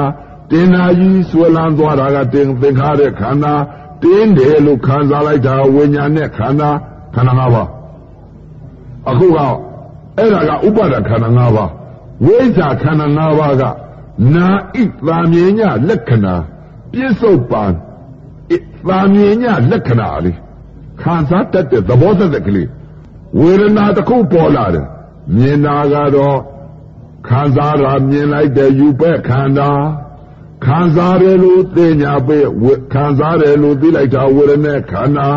တင်နာကြီးဆွဲလန်းသွားတာကတင်သင်္ခါရခန္ဓာတင်းတယ်လို့ခံစားလိုက်တာဝိညာဉ်နဲ့ခန္ဓာခန္ဓာ၅ပါးအခုကအဲ့ဒါကဥပါဒခန္ဓာ၅ပါးဝိဇ္ဇာခန္ဓာ၅ပါးကနာဣသာမြင်ညလက္ခဏာပြစ္ဆုတ်ပံသာမြင်ညလက္ခဏာလေး ခံစားတတ်တဲ့သဘောသက်သက်ကလေးဝေဒနာတစ်ခုပေါ်လာတယ်မြင်တာကတော့ခံစားတာမြင်လိုက်တဲ့ယူပဲ့ခန္ဓာခံစားတယ်လို့သိညာပဲခံစားတယ်လို့သိလိုက်တာဝေဒနာခန္ဓာ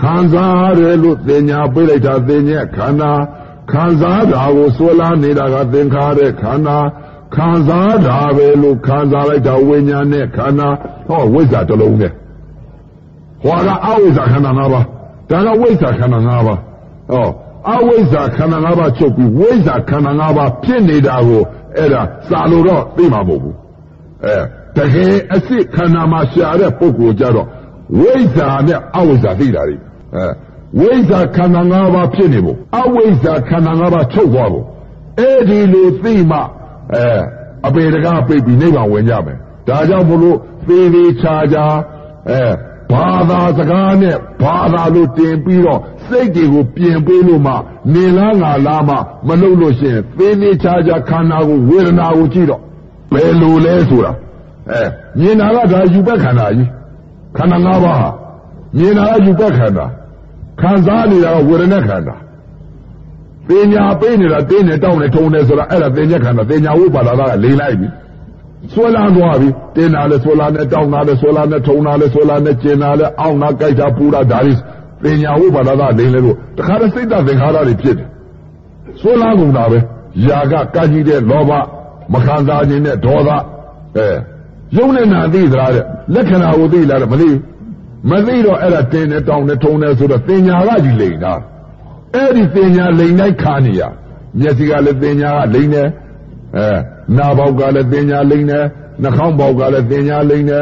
ခံစားတယ်လို့သိညာပေးလိုက်တာသိညက်ခန္ဓာခံစားတာကိုဆွဲလာနေတာကသင်္ခါရခန္ဓာခံစားတာပဲလို့ခံစားလိုက်တာဝိညာဉ်နဲ့ခန္ဓာဟောဝိဇ္ဇာတစ်လုံးနဲ့ ဟောတာအဝိဇ္ဇာခန္ဓာ၅ပါးဒါကဝိဇ္ဇာခန္ဓာ၅ပါးဟောအဝိဇ္ဇာခန္ဓာ၅ပါးချုပ်ပြီးဝိဇ္ဇာခန္ဓာ၅ပါးဖြစ်နေတာကိုအဲ့ဒါစာလို့တော့သိမှာမဟုတ်ဘူးအဲတကယ်အစ်စ်ခန္ဓာမှာရှာတဲ့ပုဂ္ဂိုလ်ကြတော့ဝိဇ္ဇာနဲ့အဝိဇ္ဇာသိတာတွေအဲဝိဇ္ဇာခန္ဓာ၅ပါးဖြစ်နေဖို့အဝိဇ္ဇာခန္ဓာ၅ပါးချုပ်သွားဖို့အဲ့ဒီလိုသိမှအဲအပေတကားပိတ်ပြီးနိဗ္ဗာန်ဝင်ကြမယ်ဒါကြောင့်မလို့သေသေးချာချာအဲ ဘာသာစကားနဲ့ဘာသာလို့တင်ပြီးတော့စိတ်တွေကိုပြင်ပေးလို့မှနေလားငါလားမှမလုပ်လို့ရှိရင်သေသေးချာချာခန္ဓာကိုဝေဒနာကိုကြည့်တော့ဘယ်လိုလဲဆိုတာအဲမြင်တာကဒါယူပတ်ခန္ဓာကြီးခန္ဓာ၅ပါးမြင်တာကယူပတ်ခန္ဓာခံစားနေတာကဝေဒနာခန္ဓာပညာပေးနေတာတင်းနေတောင်းနေထုံနေဆိုတာအဲ့ဒါသင်္ညက်ခန္ဓာသင်ညာဝိပါဒကလိန်လိုက်ပြီ ဆွဲလာသွားပြီတင်းတာလဲဆွဲလာနဲ့တောင်းတာလဲဆွဲလာနဲ့ထုံတာလဲဆွဲလာနဲ့ကျင်တာလဲအောင်းတာကြိုက်တာပူတာဒါတွေပညာဝိပါဒကလိန်လဲလို့တခါတည်းစိတ်တသင်္ခါရတွေဖြစ်တယ်ဆွဲလာကုန်တာပဲຢာကကကြီးတဲ့လောဘမခံစားခြင်းနဲ့ဒေါသအဲယုံနဲ့နာသိသလားတဲ့လက္ခဏာကိုသိလားတဲ့မသိမသိတော့အဲ့ဒါတင်းနေတောင်းနေထုံနေဆိုတော့တင်ညာကကြီးလိန်တာအဲ့ဒီတင်ညာလိန်လိုက်ခါနေရမျက်စိကလည်းတင်ညာကလိန်နေအဲ နာပေါက်ကလည်းတင်ညာလိန်နေနှာခေါင်းပေါက်ကလည်းတင်ညာလိန်နေ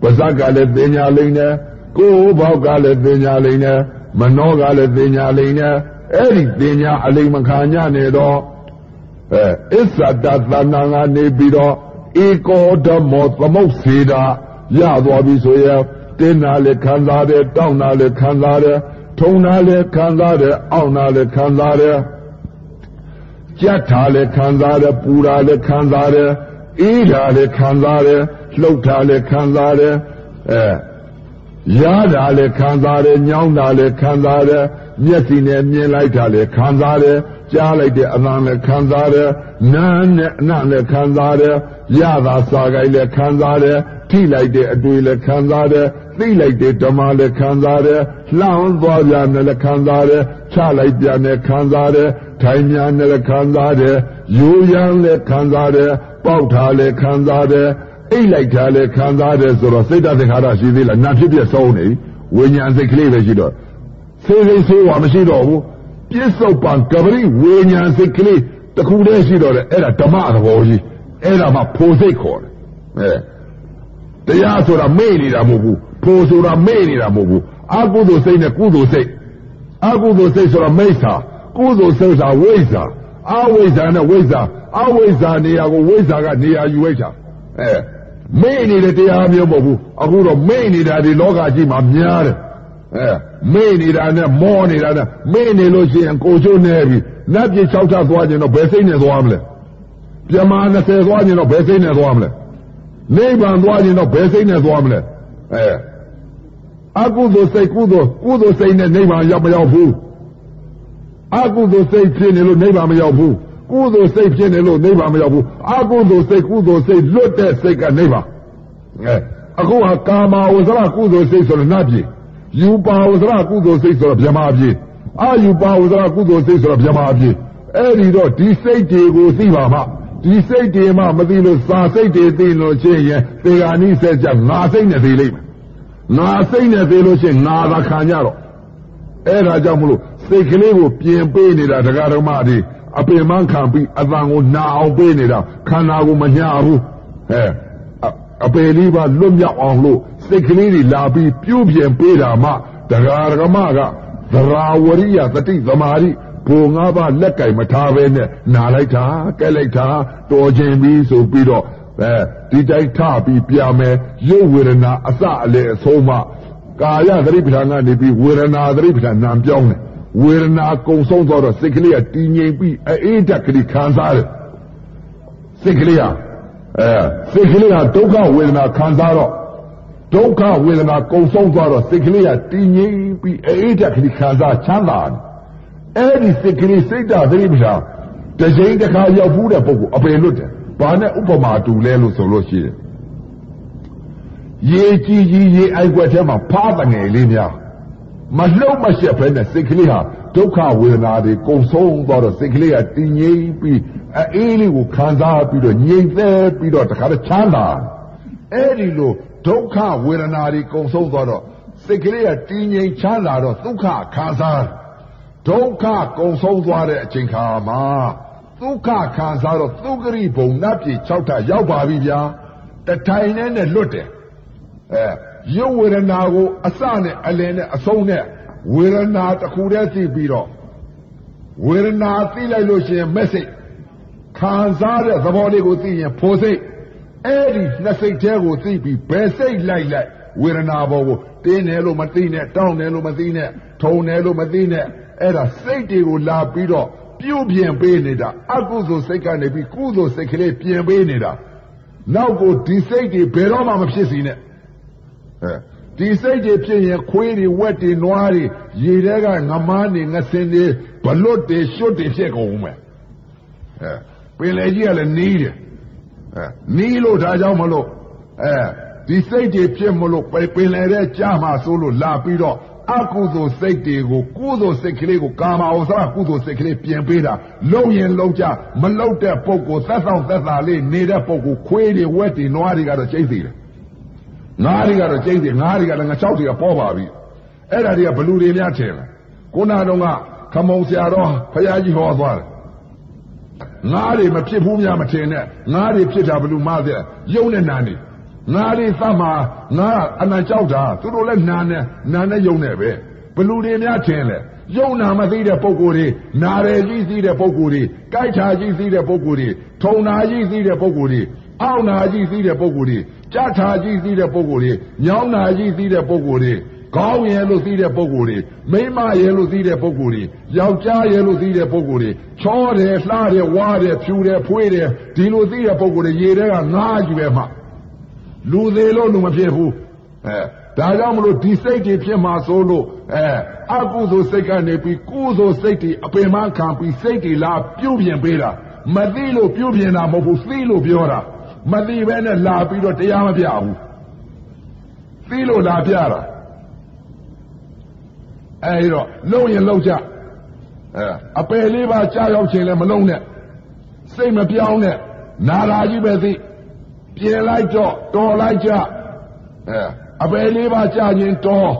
ပါးစပ်ကလည်းတင်ညာလိန်နေကိုယ်ပေါက်ကလည်းတင်ညာလိန်နေမနှောကလည်းတင်ညာလိန်နေအဲ့ဒီတင်ညာအလိန်မခံညနေတော့အဲအစ္ဆတသနာကနေပြီးတော့ဧကောဓမောသမုတ်စေတာရသွားပြီဆိုရင်တင်းနာလည်းခံစားတယ်တောင်းနာလည်းခံစားတယ်ထုံနာလည်းခံစားတယ်အောင့်နာလည်းခံစားတယ် ကြက်ထားလည်းခံစားတယ်ပူတာလည်းခံစားတယ်အေးတာလည်းခံစားတယ်လှုပ်တာလည်းခံစားတယ်အဲရတာလည်းခံစားတယ်ညောင်းတာလည်းခံစားတယ်မျက်စိနဲ့မြင်လိုက်တာလည်းခံစားတယ်ကြားလိုက်တဲ့အသံလည်းခံစားတယ်နားနဲ့အနံ့လည်းခံစားတယ်ရတာစားကြိုက်လည်းခံစားတယ်ထိလိုက်တဲ့အတွေ့လည်းခံစားတယ်သိလိုက်တဲ့ဓမ္မလည်းခံစားတယ်လှမ်းသွားပြန်လည်းခံစားတယ်ချလိုက်ပြန်လည်းခံစားတယ် ထိုင်မြန်လည်းခံစားတယ်ရိုးရမ်းလည်းခံစားတယ်ပေါက်ထားလည်းခံစားတယ်အိတ်လိုက်တာလည်းခံစားတယ်ဆိုတော့စိတ်တသင်္ခါရရှိသေးလားနာဖြစ်ပြဆုံးနေဝိညာဉ်စိတ်ကလေးပဲရှိတော့စေစိတ်ဆိုးဝါမရှိတော့ဘူးပြစ္ဆုတ်ပံကပရိဝိညာဉ်စိတ်ကလေးတခုတည်းရှိတော့တယ်အဲ့ဒါဓမ္မသဘောကြီးအဲ့ဒါမှဖို့စိတ်ခေါ်တယ်အဲတရားဆိုတာမေ့နေတာမဟုတ်ဘူးဖို့ဆိုတာမေ့နေတာမဟုတ်ဘူးအကုသိုလ်စိတ်နဲ့ကုသိုလ်စိတ်အကုသိုလ်စိတ်ဆိုတာမိစ္ဆာ ကုသိုလ်စိတ်ဆိုတာဝိဇ္ဇာအဝိဇ္ဇာနဲ့ဝိဇ္ဇာအဝိဇ္ဇာနေရာကိုဝိဇ္ဇာကနေရာယူလိုက်တာအဲမေ့နေတဲ့တရားမျိုးမဟုတ်ဘူးအခုတော့မေ့နေတာဒီလောကကြီးမှာများတယ်အဲမေ့နေတာနဲ့မောနေတာနဲ့မေ့နေလို့ရှိရင်ကိုချိုးနေပြီနတ်ပြည်၆ထပ်သွားခြင်းတော့ဘယ်စိတ်နဲ့သွားမလဲပြမာ20သွားခြင်းတော့ဘယ်စိတ်နဲ့သွားမလဲနိဗ္ဗာန်သွားရင်တော့ဘယ်စိတ်နဲ့သွားမလဲအဲအကုသိုလ်စိတ်ကုသိုလ်ကုသိုလ်စိတ်နဲ့နိဗ္ဗာန်ရောက်မရောက်ဘူး အကုသိုလ်စိတ်ဖြစ်နေလို့နိဗ္ဗာန်မရောက်ဘူးကုသိုလ်စိတ်ဖြစ်နေလို့နိဗ္ဗာန်မရောက်ဘူးအကုသိုလ်စိတ်ကုသိုလ်စိတ်လွတ်တဲ့စိတ်ကနိဗ္ဗာန်အဲအခုဟာကာမဝဇ္ဇရကုသိုလ်စိတ်ဆိုတော့နတ်ပြည်ယူပါဝဇ္ဇရကုသိုလ်စိတ်ဆိုတော့ဗြဟ္မာပြည်အာယူပါဝဇ္ဇရကုသိုလ်စိတ်ဆိုတော့ဗြဟ္မာပြည်အဲ့ဒီတော့ဒီစိတ်တွေကိုသိပါမှဒီစိတ်တွေမှမသိလို့စာစိတ်တွေသိလို့ချင်းရင်သေဂာနိဆက်ကြငါစိတ်နဲ့သိလိမ့်မယ်ငါစိတ်နဲ့သိလို့ချင်းငါသာခံကြတော့အဲ့ဒါကြောင့်မလို့ စိတ်ကလေးကိုပြင်ပေးနေတာတရားဓမ္မတွေအပင်မခံပြီးအတန်ကိုနာအောင်ပေးနေတာခန္ဓာကိုမညာဘူးဟဲ့အပေလေးပါလွတ်မြောက်အောင်လို့စိတ်ကလေးတွေလာပြီးပြုပြင်ပေးတာမှတရားဓမ္မကသရာဝရိယတတိသမာဓိဘုံငါးပါးလက်ကင်မထားပဲနဲ့နာလိုက်တာကဲလိုက်တာတော်ခြင်းပြီးဆိုပြီးတော့အဲဒီတိုင်းထပြီးပြမယ်ရုပ်ဝေဒနာအစအလေအဆုံးမှကာယသတိပဋ္ဌာန်ကနေပြီးဝေဒနာသတိပဋ္ဌာန်နာပြောင်းတယ် ဝေဒနာကုံဆုံးသွားတော့စိတ်ကလေးကတည်ငြိမ်ပြီးအေးတက်ကလေးခံစားတယ်စိတ်ကလေးကအဲစိတ်ကလေးကဒုက္ခဝေဒနာခံစားတော့ဒုက္ခဝေဒနာကုံဆုံးသွားတော့စိတ်ကလေးကတည်ငြိမ်ပြီးအေးတက်ကလေးခံစားချမ်းသာတယ်အဲ့ဒီစိတ်ကလေးစိတ်ဓာတ်သတိပဋ္ဌာန်တစ်ချိန်တစ်ခါရောက်ဘူးတဲ့ပုဂ္ဂိုလ်အပင်လွတ်တယ်ဘာနဲ့ဥပမာတူလဲလို့ဆိုလို့ရှိတယ်ရေကြီးကြီးရေအိုက်ွက်ထဲမှာဖားတငယ်လေးများ မလှုပ်မရှက်ဖဲနဲ့စိတ်ကလေးဟာဒုက္ခဝေဒနာတွေကုံဆုံးသွားတော့စိတ်ကလေးကတည်ငြိမ်ပြီးအေးလေးကိုခံစားပြီးတော့ငြိမ်သက်ပြီးတော့တခါတော့ချမ်းသာအဲ့ဒီလိုဒုက္ခဝေဒနာတွေကုံဆုံးသွားတော့စိတ်ကလေးကတည်ငြိမ်ချမ်းသာတော့ဒုက္ခခံစားဒုက္ခကုံဆုံးသွားတဲ့အချိန်ခါမှာဒုက္ခခံစားတော့သုခရိဘုံနတ်ပြည်6ထပ်ရောက်ပါပြီဗျာတထိုင်နဲ့နဲ့လွတ်တယ်အဲ ရုပ်ဝေဒနာကိုအစနဲ့အလယ်နဲ့အဆုံးနဲ့ဝေဒနာတစ်ခုတည်းသိပြီးတော့ဝေဒနာသိလိုက်လို့ရှိရင်မက်စိတ်ခံစားတဲ့သဘောလေးကိုသိရင်ဖိုစိတ်အဲ့ဒီနှစ်စိတ်တည်းကိုသိပြီးဘယ်စိတ်လိုက်လိုက်ဝေဒနာဘောကိုတင်းတယ်လို့မသိနဲ့တောင်းတယ်လို့မသိနဲ့ထုံတယ်လို့မသိနဲ့အဲ့ဒါစိတ်တွေကိုလာပြီးတော့ပြုတ်ပြင်ပေးနေတာအကုသိုလ်စိတ်ကနေပြီးကုသိုလ်စိတ်ကလေးပြင်ပေးနေတာနောက်ကိုဒီစိတ်တွေဘယ်တော့မှမဖြစ်စီနဲ့အဲ ဒီစိတ်တွေဖြစ်ရင်ခွေးတွေဝက်တွေနွားတွေရေထဲကငမားတွေငစင်တွေဘလွတ်တွေရွှတ်တွေဖြစ်ကုန်မယ်အဲပင်လေကြီးကလည်းနီးတယ်အဲနီးလို့ဒါကြောင့်မလို့အဲဒီစိတ်တွေဖြစ်မလို့ပင်လေတဲ့ကြားမှာဆိုလို့လာပြီးတော့အကုသိုလ်စိတ်တွေကိုကုသိုလ်စိတ်ကလေးကိုကာမအောင်စားကုသိုလ်စိတ်ကလေးပြင်ပေးတာလုံရင်လုံကြမလုံတဲ့ပုဂ္ဂိုလ်သက်ဆောင်သက်သာလေးနေတဲ့ပုဂ္ဂိုလ်ခွေးတွေဝက်တွေနွားတွေကတော့ကျိတ်သေးတယ် ငါးတွေကတော့ကျိတ်တယ်ငါးတွေကလည်းငါ၆တွေကပေါ်ပါပြီအဲ့ဒါတွေကဘလူတွေများထင်လားခုနတုန်းကခမုံဆရာတော်ဖရာကြီးဟောသွားတယ်ငါးတွေမဖြစ်ဘူးများမထင်နဲ့ငါးတွေဖြစ်တာဘလူမသေးရုံနဲ့နာနေငါတွေသတ်မှာငါအနံကြောက်တာသူတို့လည်းနာနဲ့နာနဲ့ယုံနဲ့ပဲဘလူတွေများထင်လဲယုံနာမသိတဲ့ပုံကိုယ်တွေနာရယ်ကြီးသိတဲ့ပုံကိုယ်တွေကြိုက်တာကြီးသိတဲ့ပုံကိုယ်တွေထုံနာကြီးသိတဲ့ပုံကိုယ်တွေ အောက်နာကြီးသိတဲ့ပုံကိုယ်တွေကြက်ထာကြီးသိတဲ့ပုံကိုယ်တွေညောင်းနာကြီးသိတဲ့ပုံကိုယ်တွေကောင်းရဲလို့သိတဲ့ပုံကိုယ်တွေမိမရဲလို့သိတဲ့ပုံကိုယ်တွေယောက်ျားရဲလို့သိတဲ့ပုံကိုယ်တွေချောတယ်လှတယ်ဝါတယ်ဖြူတယ်ဖွေးတယ်ဒီလိုသိတဲ့ပုံကိုယ်တွေရေထဲကငားကြီးပဲမှလူသေးလို့လူမဖြစ်ဘူးအဲဒါကြောင့်မလို့ဒီစိတ်တွေဖြစ်မှာဆိုလို့အဲအကုသိုလ်စိတ်ကနေပြီးကုသိုလ်စိတ်တွေအပင်မခံပြီးစိတ်တွေလာပြုတ်ပြင်ပေးတာမသိလို့ပြုတ်ပြင်တာမဟုတ်ဘူးသိလို့ပြောတာ မသိပဲနဲ့လာပြီးတော့တရားမပြဘူးသိလို့လာပြတာအဲဒီတော့လုံရင်လုံကြအဲအပယ်လေးပါကြားရောက်ခြင်းလည်းမလုံနဲ့စိတ်မပြောင်းနဲ့နာရာကြီးပဲသိပြင်လိုက်တော့တော်လိုက်ကြအဲအပယ်လေးပါကြာခြင်းတော်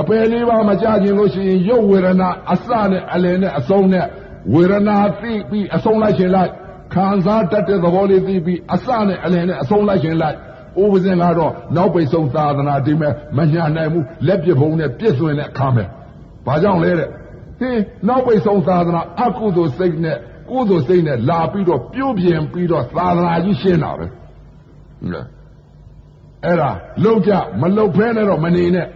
အပယ်လေးပါမကြာခြင်းလို့ရှိရင်ရုပ်ဝေဒနာအစနဲ့အလယ်နဲ့အဆုံးနဲ့ဝေဒနာသိပြီးအဆုံးလိုက်ခြင်းလိုက် ခံစားတတ်တဲ့သဘောလေးသိပြီးအစနဲ့အလယ်နဲ့အဆုံးလိုက်ခြင်းလိုက်ဥပဇင်ကတော့နောက်ပိတ်ဆုံးသာသနာဒီမဲ့မညာနိုင်ဘူးလက်ပြဖုံးနဲ့ပြည့်စွင်တဲ့အခါမဲ့ဘာကြောင့်လဲတဲ့ဟင်းနောက်ပိတ်ဆုံးသာသနာအကုသိုလ်စိတ်နဲ့ကုသိုလ်စိတ်နဲ့လာပြီးတော့ပြုတ်ပြင်ပြီးတော့သာသနာကြီးရှင်းတာပဲအဲ့ဒါလုံကြမလုံဖဲနဲ့တော့မနေနဲ့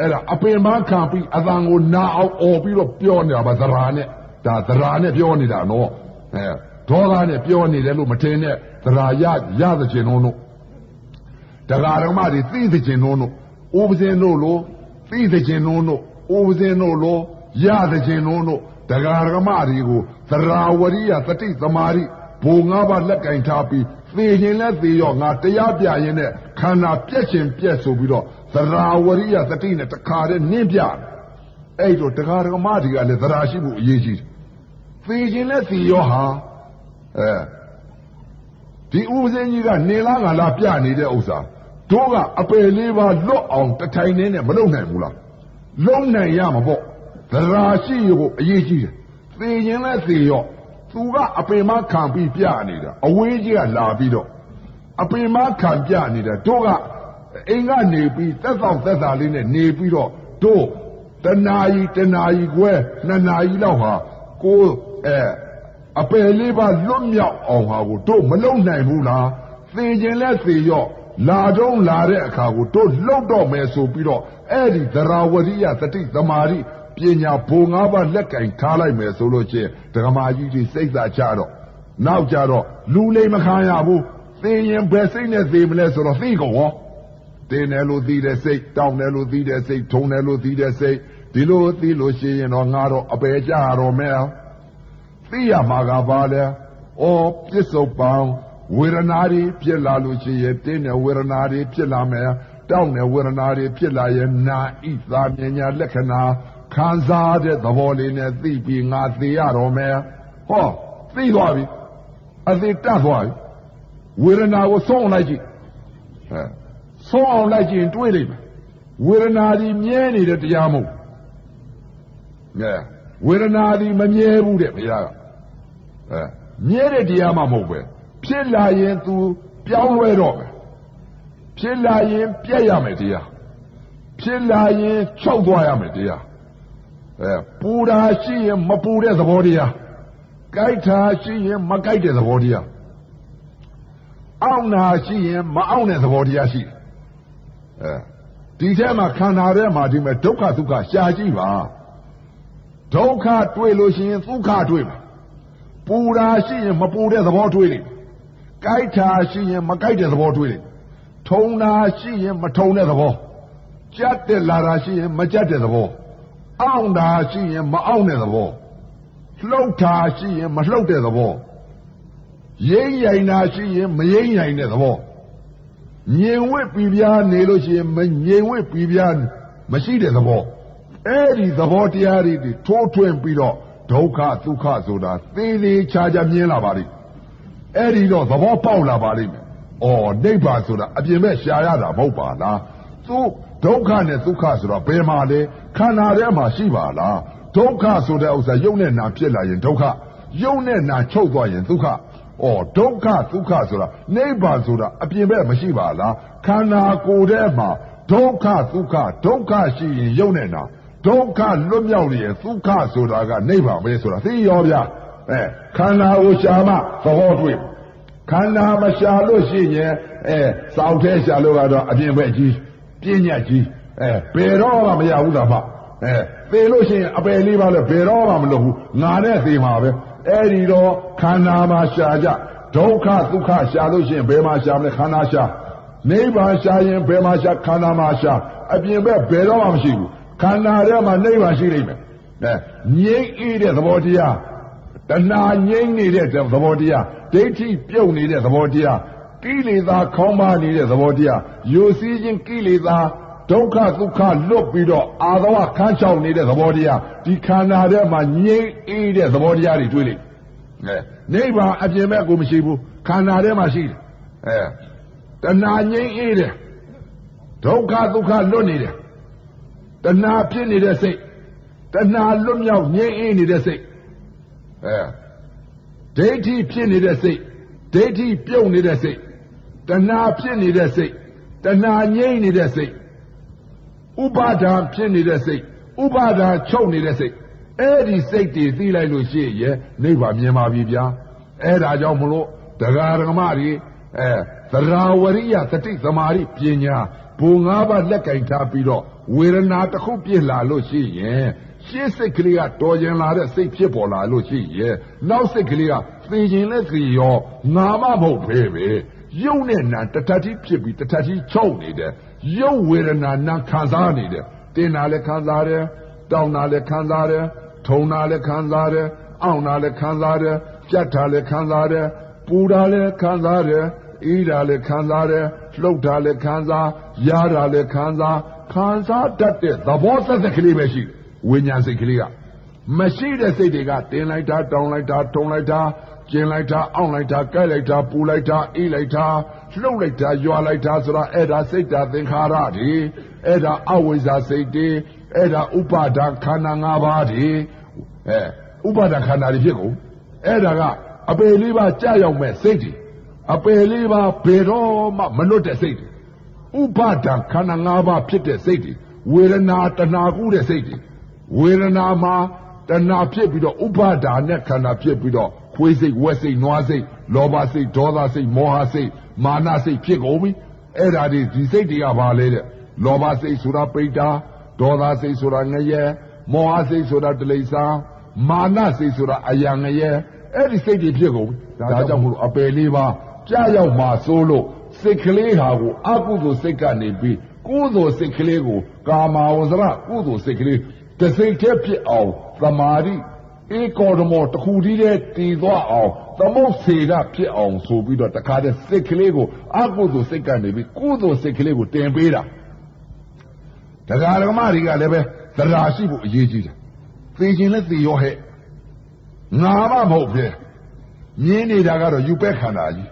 အဲ့ဒါအပင်ပန်းခံပြီးအတန်ကိုနာအောင်អော်ပြီးတော့ပြောနေတာပါသရာနဲ့ဒါသရာနဲ့ပြောနေတာနော်အဲ ဒေါသနဲ့ပြောနေတယ်လို့မထင်နဲ့သရာရရသခြင်းလုံးတို့တရားဓမ္မတွေသိသခြင်းတို့တို့ဥပဇင်းတို့လိုသိသခြင်းတို့တို့ဥပဇင်းတို့လိုရသခြင်းတို့တို့တရားဓမ္မတွေကိုသရာဝရိယတတိသမာရိဘုံငါးပါးလက်ကင်ထားပြီးသေရင်လည်းသေရောငါတရားပြရင်နဲ့ခန္ဓာပြက်ခြင်းပြက်ဆိုပြီးတော့သရာဝရိယတတိနဲ့တခါတည်းနင်းပြအဲ့တော့တရားဓမ္မတွေကလည်းသရာရှိဖို့အရေးကြီးတယ်သေခြင်းလည်းသေရောဟာ အဲဒီဥပဇင်းကြီးကနေလားငါလားပြနေတဲ့ဥစ္စာတို့ကအပယ်လေးပါလွတ်အောင်တထိုင်နေနဲ့မလုံနိုင်ဘူးလားလုံနိုင်ရမှာပေါ့သရာရှိဖို့အရေးကြီးတယ်သေခြင်းလည်းသေရောသူကအပင်မခံပြီးပြနေတာအဝေးကြီးကလာပြီးတော့အပင်မခံပြနေတာတို့ကအိမ်ကနေပြီးသက်သောသက်သာလေးနဲ့နေပြီးတော့တို့တနာရီတနာရီခွဲနှစ်နာရီလောက်ဟာကိုအဲ အပယ်လေးပါလွတ်မြောက်အောင်ဟာကိုတို့မလုံနိုင်ဘူးလားသေခြင်းလဲသေရော့လာတော့လာတဲ့အခါကိုတို့လှုပ်တော့မယ်ဆိုပြီးတော့အဲ့ဒီသရာဝရိယတတိသမာဓိပညာဘုံငါးပါးလက်ကင်ထားလိုက်မယ်ဆိုလို့ချင်းဒကမာကြီးကြီးစိတ်သာချတော့နောက်ကြတော့လူလိမ်မခံရဘူးသိရင်ဘယ်စိတ်နဲ့သိမလဲဆိုတော့သိကုန်ရောတင်းတယ်လို့သိတဲ့စိတ်တောင်းတယ်လို့သိတဲ့စိတ်ထုံတယ်လို့သိတဲ့စိတ်ဒီလိုသိလို့ရှိရင်တော့ငါတော့အပေကြရတော့မယ် သိရမှာကပါလေဩပြစ္ဆုတ်ပံဝေဒနာတွေဖြစ်လာလို့ရှိရင်တင်းတဲ့ဝေဒနာတွေဖြစ်လာမယ်တောင်းတဲ့ဝေဒနာတွေဖြစ်လာရင်နာဣသာမြညာလက္ခဏာခံစားတဲ့သဘောလေးနဲ့သိပြီးငါသိရတော့မယ်ဟောသိသွားပြီအသိတတ်သွားပြီဝေဒနာကိုဆုံးလိုက်ကြည့်အဲဆုံးအောင်လိုက်ကြည့်တွေးလိမ့်မယ်ဝေဒနာဒီမြဲနေတဲ့တရားမဟုတ်ငဲဝေဒနာဒီမမြဲဘူးတဲ့ဘုရားက အဲမြဲတဲ့တရားမှမဟုတ်ပဲဖြစ်လာရင် तू ပြောင်းလဲတော့မယ်ဖြစ်လာရင်ပြက်ရမယ်တရားဖြစ်လာရင်ချုပ်သွားရမယ်တရားအဲပူတာရှိရင်မပူတဲ့သဘောတရားကြိုက်တာရှိရင်မကြိုက်တဲ့သဘောတရားအောင့်တာရှိရင်မအောင့်တဲ့သဘောတရားရှိအဲဒီထဲမှာခန္ဓာထဲမှာဒီမဲ့ဒုက္ခဒုက္ခရှားကြည့်ပါဒုက္ခတွေ့လို့ရှိရင်ဒုက္ခတွေ့ပါ ပူတာရှိရင်မပူတဲ့သဘောတွေ့လိမ့်ကြိုက်တာရှိရင်မကြိုက်တဲ့သဘောတွေ့လိမ့်ထုံတာရှိရင်မထုံတဲ့သဘောကြက်တဲ့လာတာရှိရင်မကြက်တဲ့သဘောအောင့်တာရှိရင်မအောင့်တဲ့သဘောလှုပ်တာရှိရင်မလှုပ်တဲ့သဘောရိမ့်ရိုင်တာရှိရင်မရိမ့်ရိုင်တဲ့သဘောငြင်ဝစ်ပြီးပြားနေလို့ရှိရင်မငြင်ဝစ်ပြီးပြားမရှိတဲ့သဘောအဲ့ဒီသဘောတရားတွေထိုးထွင်းပြီးတော့ ဒုက္ခဒုက္ခဆိုတာသေးသေးချာချာမြင်လာပါလိမ့်အဲ့ဒီတော့သဘောပေါက်လာပါလိမ့်မယ်။အော်နိဗ္ဗာန်ဆိုတာအပြင်မဲ့ရှားရတာမဟုတ်ပါလား။သူဒုက္ခနဲ့ဒုက္ခဆိုတော့ဘယ်မှာလဲခန္ဓာထဲမှာရှိပါလားဒုက္ခဆိုတဲ့ဥစ္စာယုံနဲ့နာဖြစ်လာရင်ဒုက္ခယုံနဲ့နာချုပ်သွားရင်ဒုက္ခဩဒုက္ခဒုက္ခဆိုတာနိဗ္ဗာန်ဆိုတာအပြင်ဘက်မရှိပါလားခန္ဓာကိုယ်ထဲမှာဒုက္ခဒုက္ခဒုက္ခရှိရင်ယုံနဲ့နာ ဒုက္ခလွတ်မြောက်ရင်ဒုက္ခဆိုတာကနိဗ္ဗာန်ပဲဆိုတာသိရောဗျာအဲခန္ဓာကိုရှာမှသဘောတွေ့ခန္ဓာမရှာလို့ရှိရင်အဲစောင့်ထဲရှာလို့ကတော့အပြင်ဘက်ကြီးပြဉ္ညာကြီးအဲဘယ်တော့မှမရဘူးလားမအဲသေလို့ရှိရင်အပယ်လေးပါလဲဘယ်တော့မှမလုပ်ဘူးငါနဲ့သေမှာပဲအဲ့ဒီတော့ခန္ဓာမှာရှာကြဒုက္ခဒုက္ခရှာလို့ရှိရင်ဘယ်မှာရှာမလဲခန္ဓာရှာနိဗ္ဗာန်ရှာရင်ဘယ်မှာရှာခန္ဓာမှာရှာအပြင်ဘက်ဘယ်တော့မှမရှိဘူး ခန္ဓာထဲမှာနိဗ္ဗာန်ရှိလိမ့်မယ်အဲငြိမ့်အေးတဲ့သဘောတရားတဏှာငြိမ့်နေတဲ့သဘောတရားဒိဋ္ဌိပြုတ်နေတဲ့သဘောတရားကိလေသာခေါင်းပါနေတဲ့သဘောတရားယိုစီးခြင်းကိလေသာဒုက္ခဒုက္ခလွတ်ပြီးတော့အာသဝခန်းချောင်နေတဲ့သဘောတရားဒီခန္ဓာထဲမှာငြိမ့်အေးတဲ့သဘောတရားတွေတွေ့လိမ့်အဲနိဗ္ဗာန်အပြင်မဲ့ကိုမရှိဘူးခန္ဓာထဲမှာရှိတယ်အဲတဏှာငြိမ့်အေးတယ်ဒုက္ခဒုက္ခလွတ်နေတယ် တဏှာဖြစ်နေတဲ့စိတ်တဏှာလွတ်မြောက်ငြိမ့်အေးနေတဲ့စိတ်အဲဒိဋ္ဌိဖြစ်နေတဲ့စိတ်ဒိဋ္ဌိပြုတ်နေတဲ့စိတ်တဏှာဖြစ်နေတဲ့စိတ်တဏှာငြိမ့်နေတဲ့စိတ်ဥပါဒာဖြစ်နေတဲ့စိတ်ဥပါဒာချုပ်နေတဲ့စိတ်အဲ့ဒီစိတ်တွေသိလိုက်လို့ရှိရဲ့နိဗ္ဗာန်မြင်ပါပြီဗျာအဲ့ဒါကြောင့်မလို့တရားဓမ္မတွေအဲသရာဝရိယတတိသမာဓိပညာဘုံ၅ပါးလက်ကင်ထားပြီးတော့ ဝေဒနာတစ်ခုပြစ်လာလို့ရှိရင်ရှေ့စိတ်ကလေးကတော်ကျင်လာတဲ့စိတ်ဖြစ်ပေါ်လာလို့ရှိရဲ့နောက်စိတ်ကလေးကသိခြင်းနဲ့သိရောငါမမဟုတ်ပဲပဲရုပ်နဲ့နာတထတိဖြစ်ပြီးတထတိချုပ်နေတယ်ရုပ်ဝေဒနာနာခံစားနေတယ်တင်တာလည်းခံစားတယ်တောင်းတာလည်းခံစားတယ်ထုံတာလည်းခံစားတယ်အောင့်တာလည်းခံစားတယ်ကြက်တာလည်းခံစားတယ်ပူတာလည်းခံစားတယ်အေးတာလည်းခံစားတယ်လှုပ်တာလည်းခံစားရတာလည်းခံစား ခံစားတတ်တဲ့သဘောသက်သက်ကလေးပဲရှိဝိညာဉ်စိတ်ကလေးကမရှိတဲ့စိတ်တွေကတင်လိုက်တာတောင်းလိုက်တာထုံလိုက်တာကျင်လိုက်တာအောင့်လိုက်တာကဲလိုက်တာပူလိုက်တာအေးလိုက်တာလှုပ်လိုက်တာရွာလိုက်တာဆိုတာအဲ့ဒါစိတ်တာသင်္ခါရတွေအဲ့ဒါအဝိဇ္ဇာစိတ်တွေအဲ့ဒါဥပါဒခန္ဓာ၅ပါးတွေအဲဥပါဒခန္ဓာတွေဖြစ်ကုန်အဲ့ဒါကအပေလေးပါကြာရောက်မဲ့စိတ်တွေအပေလေးပါဘယ်တော့မှမလွတ်တဲ့စိတ်တွေ ဥပါဒခန္ဓာ၅ပါးဖြစ်တဲ့စိတ်တွေဝေဒနာတဏှာကူးတဲ့စိတ်တွေဝေဒနာမှာတဏှာဖြစ်ပြီးတော့ဥပါဒါနဲ့ခန္ဓာဖြစ်ပြီးတော့ခွေးစိတ်ဝက်စိတ်နွားစိတ်လောဘစိတ်ဒေါသစိတ်မောဟစိတ်မာနစိတ်ဖြစ်ကုန်ပြီအဲ့ဒါဒီဒီစိတ်တွေကဘာလဲတဲ့လောဘစိတ်ဆိုတာပိဋ္ဌာဒေါသစိတ်ဆိုတာငရဲမောဟစိတ်ဆိုတာတလိษံမာနစိတ်ဆိုတာအယံငရဲအဲ့ဒီစိတ်တွေဖြစ်ကုန်ပြီဒါကြောင့်မို့လို့အပယ်လေးပါကြာရောက်မှစိုးလို့ စိတ်ကလေးဟာကိုအကုသိုလ်စိတ်ကနေပြီးကုသိုလ်စိတ်ကလေးကို ကာမဝဇရကုသိုလ်စိတ်ကလေးတစိတ်တည်းဖြစ်အောင်သမာဓိဧကောဓမောတခုတည်းတည်သွားအောင်သမုတ်စေကဖြစ်အောင်ဆိုပြီးတော့တခါတည်းစိတ်ကလေးကိုအကုသိုလ်စိတ်ကနေပြီးကုသိုလ်စိတ်ကလေးကိုတင်ပေးတာတရားဓမ္မတွေကလည်းပဲသရာရှိဖို့အရေးကြီးတယ်သိခြင်းနဲ့သိရောဟဲ့ငါမှမဟုတ်ပဲမြင်နေတာကတော့ယူပဲ့ခန္ဓာကြီး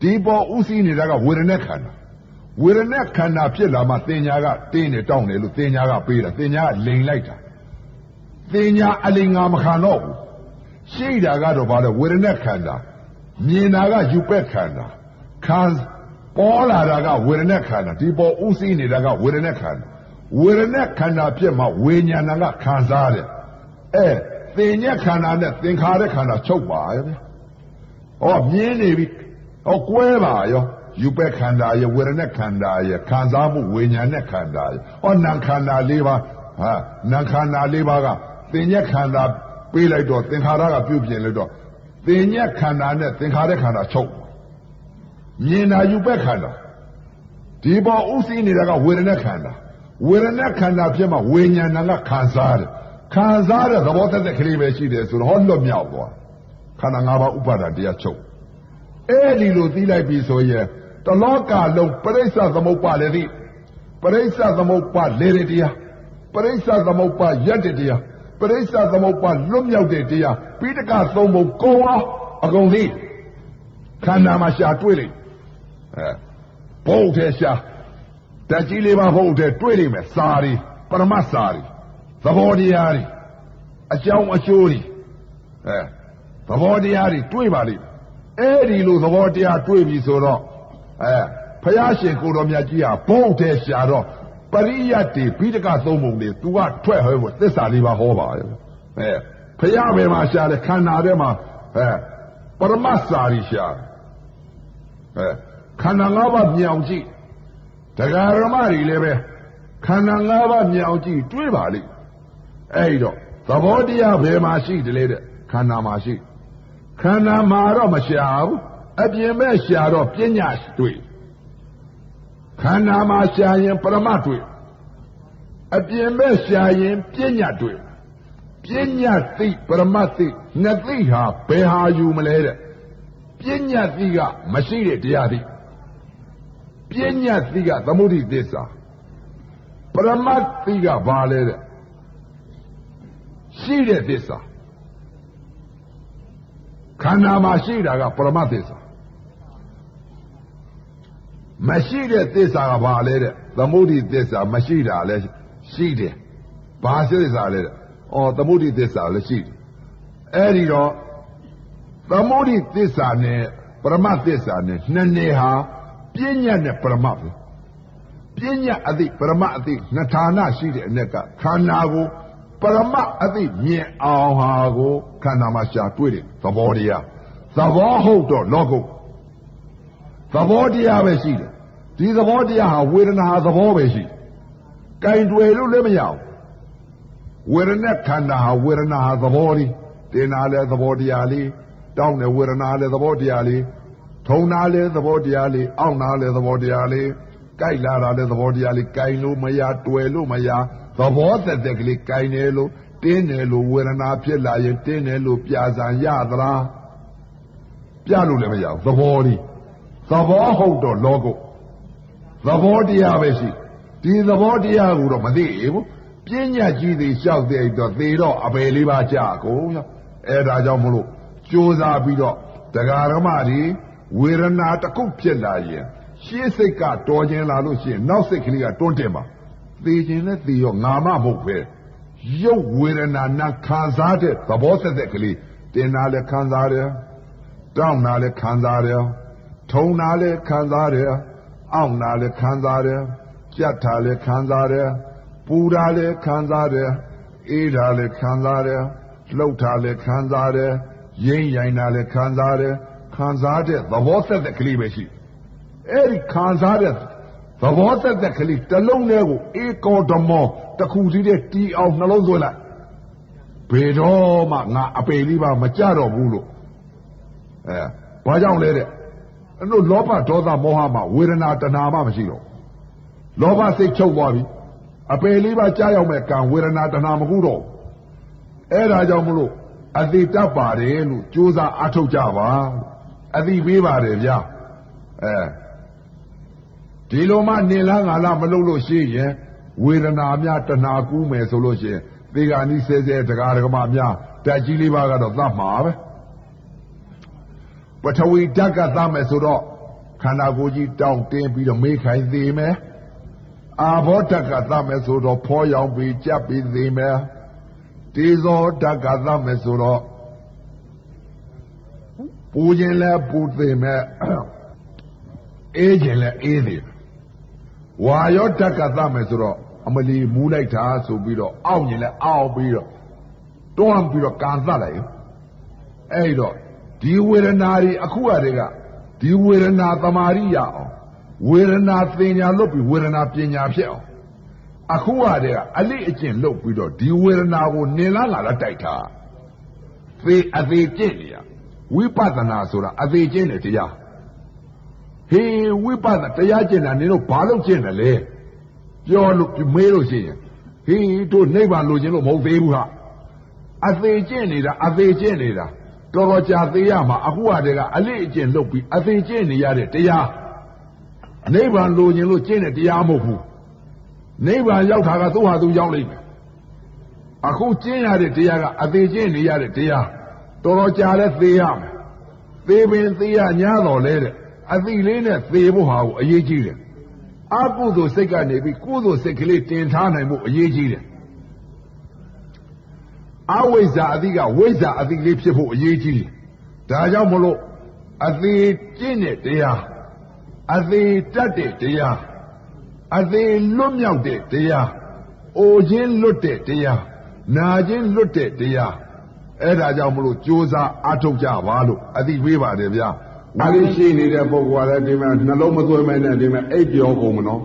ဒီပေါ်ဥသိနေတာကဝေဒနာခန္ဓာဝေဒနာခန္ဓာဖြစ်လာမှတင်ညာကတင်းနေတောင်းတယ်လို့တင်ညာကပေးတာတင်ညာကလိန်လိုက်တာတင်ညာအလိန်ငါမခံတော့ဘူးရှိတာကတော့ဘာလဲဝေဒနာခန္ဓာမြင်တာကယူပဲ့ခန္ဓာခံပေါ်လာတာကဝေဒနာခန္ဓာဒီပေါ်ဥသိနေတာကဝေဒနာခန္ဓာဝေဒနာခန္ဓာဖြစ်မှဝိညာဏကခံစားတယ်အဲသင်ညက်ခန္ဓာနဲ့သင်္ခါရခန္ဓာချုပ်ပါရဲ့ဗျဟောမြင်နေပြီ ဟောကွဲပါရောယူပဲခန္ဓာရဲ့ဝေဒနာခန္ဓာရဲ့ခံစားမှုဝိညာဉ်နဲ့ခန္ဓာရဲ့ဟောနာခန္ဓာ၄ပါးဟာနာခန္ဓာ၄ပါးကသင်ညက်ခန္ဓာပေးလိုက်တော့သင်္ခါရကပြုတ်ပြင်လိုက်တော့သင်ညက်ခန္ဓာနဲ့သင်္ခါရခန္ဓာချုပ်မြင်တာယူပဲခန္ဓာဒီပေါ်ဥသိနေတာကဝေဒနာခန္ဓာဝေဒနာခန္ဓာဖြစ်မှဝိညာဏကခံစားတယ်ခံစားတဲ့သဘောသက်သက်ကလေးပဲရှိတယ်ဆိုတော့ဟောလွတ်မြောက်သွားခန္ဓာ၅ပါးဥပါဒတရားချုပ် အဲ့ဒီလိုသိလိုက်ပြီဆိုရင်တလောကလုံးပရိစ္ဆသမုပ္ပါလည်းသိပရိစ္ဆသမုပ္ပါလေရတရားပရိစ္ဆသမုပ္ပါရက်တရားပရိစ္ဆသမုပ္ပါလွတ်မြောက်တဲ့တရားပိဋကသုံးပုံကုံအောင်အကုန်သိခန္ဓာမှာရှာတွေ့လိမ့်အဲဘုတ်တဲ့ရှာဓာတ်ကြီးလေးပါဟုတ်တဲ့တွေ့လိမ့်မယ်စာရီပရမတ်စာရီသဘောတရားတွေအကြောင်းအကျိုးတွေအဲသဘောတရားတွေတွေ့ပါလိမ့် အဲ့ဒီလိုသဘောတရားတွေ့ပြီဆိုတော့အဲဖယားရှင်ကိုတော်မြတ်ကြီးဟာဘုတ်တဲ့ရှာတော့ပရိယတ်တွေဘိဒကသုံးပုံတွေ तू ကထွက်ဟဲဖို့သစ္စာလေးပါဟောပါရဲ့အဲဖယားဘယ်မှာရှာလဲခန္ဓာထဲမှာအဲပရမတ်စာရီရှာအဲခန္ဓာ၅ပါးမြောင်ကြည့်တရားဓမ္မတွေလည်းပဲခန္ဓာ၅ပါးမြောင်ကြည့်တွေးပါလိမ့်အဲ့တော့သဘောတရားဘယ်မှာရှိတယ်လဲတဲ့ခန္ဓာမှာရှိ ခန္ဓာမှာတော့မရှာဘူးအပြင်မဲ့ရှာတော့ပညာတွေ့ခန္ဓာမှာရှာရင်ပရမတ်တွေ့အပြင်မဲ့ရှာရင်ပညာတွေ့ပညာသိပရမတ်သိနှစ်သိဟာဘယ်ဟာယူမလဲတဲ့ပညာသိကမရှိတဲ့တရားသိပညာသိကသမုဒိသစ္စာပရမတ်သိကဘာလဲတဲ့ရှိတဲ့သစ္စာ ခန္ဓာမှာရှိတာကပရမတ်သစ္စာမရှိတဲ့သစ္စာကဘာလဲတဲ့သမုဒိသစ္စာမရှိတာလဲရှိတယ်ဘာသစ္စာလဲတဲ့ဩသမုဒိသစ္စာလည်းရှိတယ်အဲ့ဒီတော့သမုဒိသစ္စာနဲ့ပရမတ်သစ္စာနဲ့နှစ်နေဟာပြဉ္ညာနဲ့ပရမတ်ပဲပြဉ္ညာအသိပရမတ်အသိနှစ်ဌာနရှိတဲ့အ ਨੇ ကခန္ဓာကို ပရမတ်အသိမြင်အောင်ဟာကိုခန္ဓာမှာရှာတွေ့တယ်သဘောတရားသဘောဟုတ်တော့လောကုတ်သဘောတရားပဲရှိတယ်ဒီသဘောတရားဟာဝေဒနာသဘောပဲရှိကင်တွယ်လို့လည်းမရဘူးဝေဒနာခန္ဓာဟာဝေဒနာဟာသဘောလေးတင်နာလည်းသဘောတရားလေးတောင်းတယ်ဝေဒနာလည်းသဘောတရားလေးထုံနာလဲသဘောတရားလေးအောင့်နာလဲသဘောတရားလေးကြိုက်လာတာလဲသဘောတရားလေးကြိုင်လို့မရတွေ့လို့မရ သဘောသက်သက်ကလေးကြိုင်တယ်လို့တင်းတယ်လို့ဝေဒနာဖြစ်လာရင်တင်းတယ်လို့ပြာစာရသလားပြလို့လည်းမရဘူးသဘောလေးသဘောဟုတ်တော့လောကုသဘောတရားပဲရှိဒီသဘောတရားကိုတော့မသိဘူးပြဉ္ညာကြီးတွေလျှောက်တဲ့တော့သေတော့အပေလေးပါကြာကုန်ရောအဲဒါကြောင့်မလို့ကြိုးစားပြီးတော့တရားဓမ္မတွေဝေဒနာတစ်ခုဖြစ်လာရင်ရှေးစိတ်ကတော်ခြင်းလာလို့ရှိရင်နောက်စိတ်ကလေးကတွန်းတင်ပါ သေခြင်းနဲ့သေရောငါမမဟုတ်ပဲရုပ်ဝေဒနာနာခံစားတဲ့သဘောသက်သက်ကလေးတင်တာလည်းခံစားတယ်တောင်းတာလည်းခံစားတယ်ထုံတာလည်းခံစားတယ်အောင့်တာလည်းခံစားတယ်ကြက်တာလည်းခံစားတယ်ပူတာလည်းခံစားတယ်အေးတာလည်းခံစားတယ်လှုပ်တာလည်းခံစားတယ်ရိမ့်ရိုင်တာလည်းခံစားတယ်ခံစားတဲ့သဘောသက်သက်ကလေးပဲရှိအဲ့ဒီခံစားတဲ့ သဘောသက်သက်ကလေးတစ်လုံးလေးကိုအေကောဓမောတစ်ခုစီးတဲ့တီအောင်နှလုံးသွင်းလိုက်ဘယ်တော့မှငါအပေလေးပါမကြတော့ဘူးလို့အဲဘာကြောင့်လဲတဲ့အဲ့လိုလောဘဒေါသမောဟမှာဝေဒနာတဏှာမှမရှိတော့လောဘစိတ်ချုပ်သွားပြီအပေလေးပါကြားရောက်မဲ့ကံဝေဒနာတဏှာမကူတော့အဲ့ဒါကြောင့်မလို့အတိတတ်ပါတယ်လို့ကြိုးစားအားထုတ်ကြပါအတိပေးပါတယ်ဗျာအဲ ဒီလိုမှနေလားငါလားမလုပ်လို့ရှိရင်ဝေဒနာများတဏှာကူးမယ်ဆိုလို့ရှိရင်သေဂာနိဆဲဆဲတကားတကမများတက်ကြီးလေးပါကတော့သတ်မှာပဲပထဝီဓာတ်ကသတ်မယ်ဆိုတော့ခန္ဓာကိုယ်ကြီးတောင့်တင်းပြီးတော့မေးခိုင်သေးမယ်အာဘောဓာတ်ကသတ်မယ်ဆိုတော့ဖောရောင်ပြီးကြပ်ပြီးသေးမယ်တေဇောဓာတ်ကသတ်မယ်ဆိုတော့ပူခြင်းလဲပူသေးမယ်အေးခြင်းလဲအေးသေး ဝါရောဓာတ်ကသတ်မယ်ဆိုတော့အမလီမူးလိုက်တာဆိုပြီးတော့အောင့်ခြင်းလဲအောက်ပြီးတော့တွန်းပြီးတော့ကန်သတ်လိုက်အဲ့တော့ဒီဝေဒနာတွေအခုအတည်းကဒီဝေဒနာတမာရိရအောင်ဝေဒနာသင်ညာလုပ်ပြီးဝေဒနာပညာဖြစ်အောင်အခုကတည်းကအလိအကျင့်လုပ်ပြီးတော့ဒီဝေဒနာကိုနင်လာလာတိုက်ထားသေအသေးကျင့်နေရဝိပဿနာဆိုတာအသေးကျင့်တယ်တရား ဟေးဝိပဿနာတရားကျင့်တာနင်တို့ဘာလို့ကျင့်တယ်လဲပြောလို့မေးလို့ရှိရင်ဟေးတို့နိဗ္ဗာန်လိုချင်လို့မဟုတ်သေးဘူးဟာအသေးကျင့်နေတာအသေးကျင့်နေတာတော်တော်ကြာသေးရမှာအခုကတည်းကအလိအကျင့်လုပ်ပြီးအသေးကျင့်နေရတဲ့တရားနိဗ္ဗာန်လိုချင်လို့ကျင့်တဲ့တရားမဟုတ်ဘူးနိဗ္ဗာန်ရောက်တာကသူ့ဟာသူရောက်လိမ့်မယ်အခုကျင့်ရတဲ့တရားကအသေးကျင့်နေရတဲ့တရားတော်တော်ကြာလဲသေရမယ်သေပင်သေရညာတော်လဲတဲ့ အသိလေးနဲ့သေဖို့ဟာကိုအရေးကြီးတယ်အကုသိုလ်စိတ်ကနေပြီးကုသိုလ်စိတ်ကလေးတင်ထားနိုင်ဖို့အရေးကြီးတယ်အဝိဇ္ဇာအတိကဝိဇ္ဇာအတိလေးဖြစ်ဖို့အရေးကြီးတယ်ဒါကြောင့်မလို့အသေးကျင့်တဲ့တရားအသေးတတ်တဲ့တရားအသေးလွတ်မြောက်တဲ့တရားအိုခြင်းလွတ်တဲ့တရားနာခြင်းလွတ်တဲ့တရားအဲ့ဒါကြောင့်မလို့ကြိုးစားအထုတ်ကြပါလို့အသိပေးပါတယ်ဗျာ။ ဒါလေးရှိနေတဲ့ပုဂ္ဂိုလ်ကလည်းဒီမှာနှလုံးမသွင်းမဲနဲ့ဒီမှာအိပ်ပြောကုန်မနော်။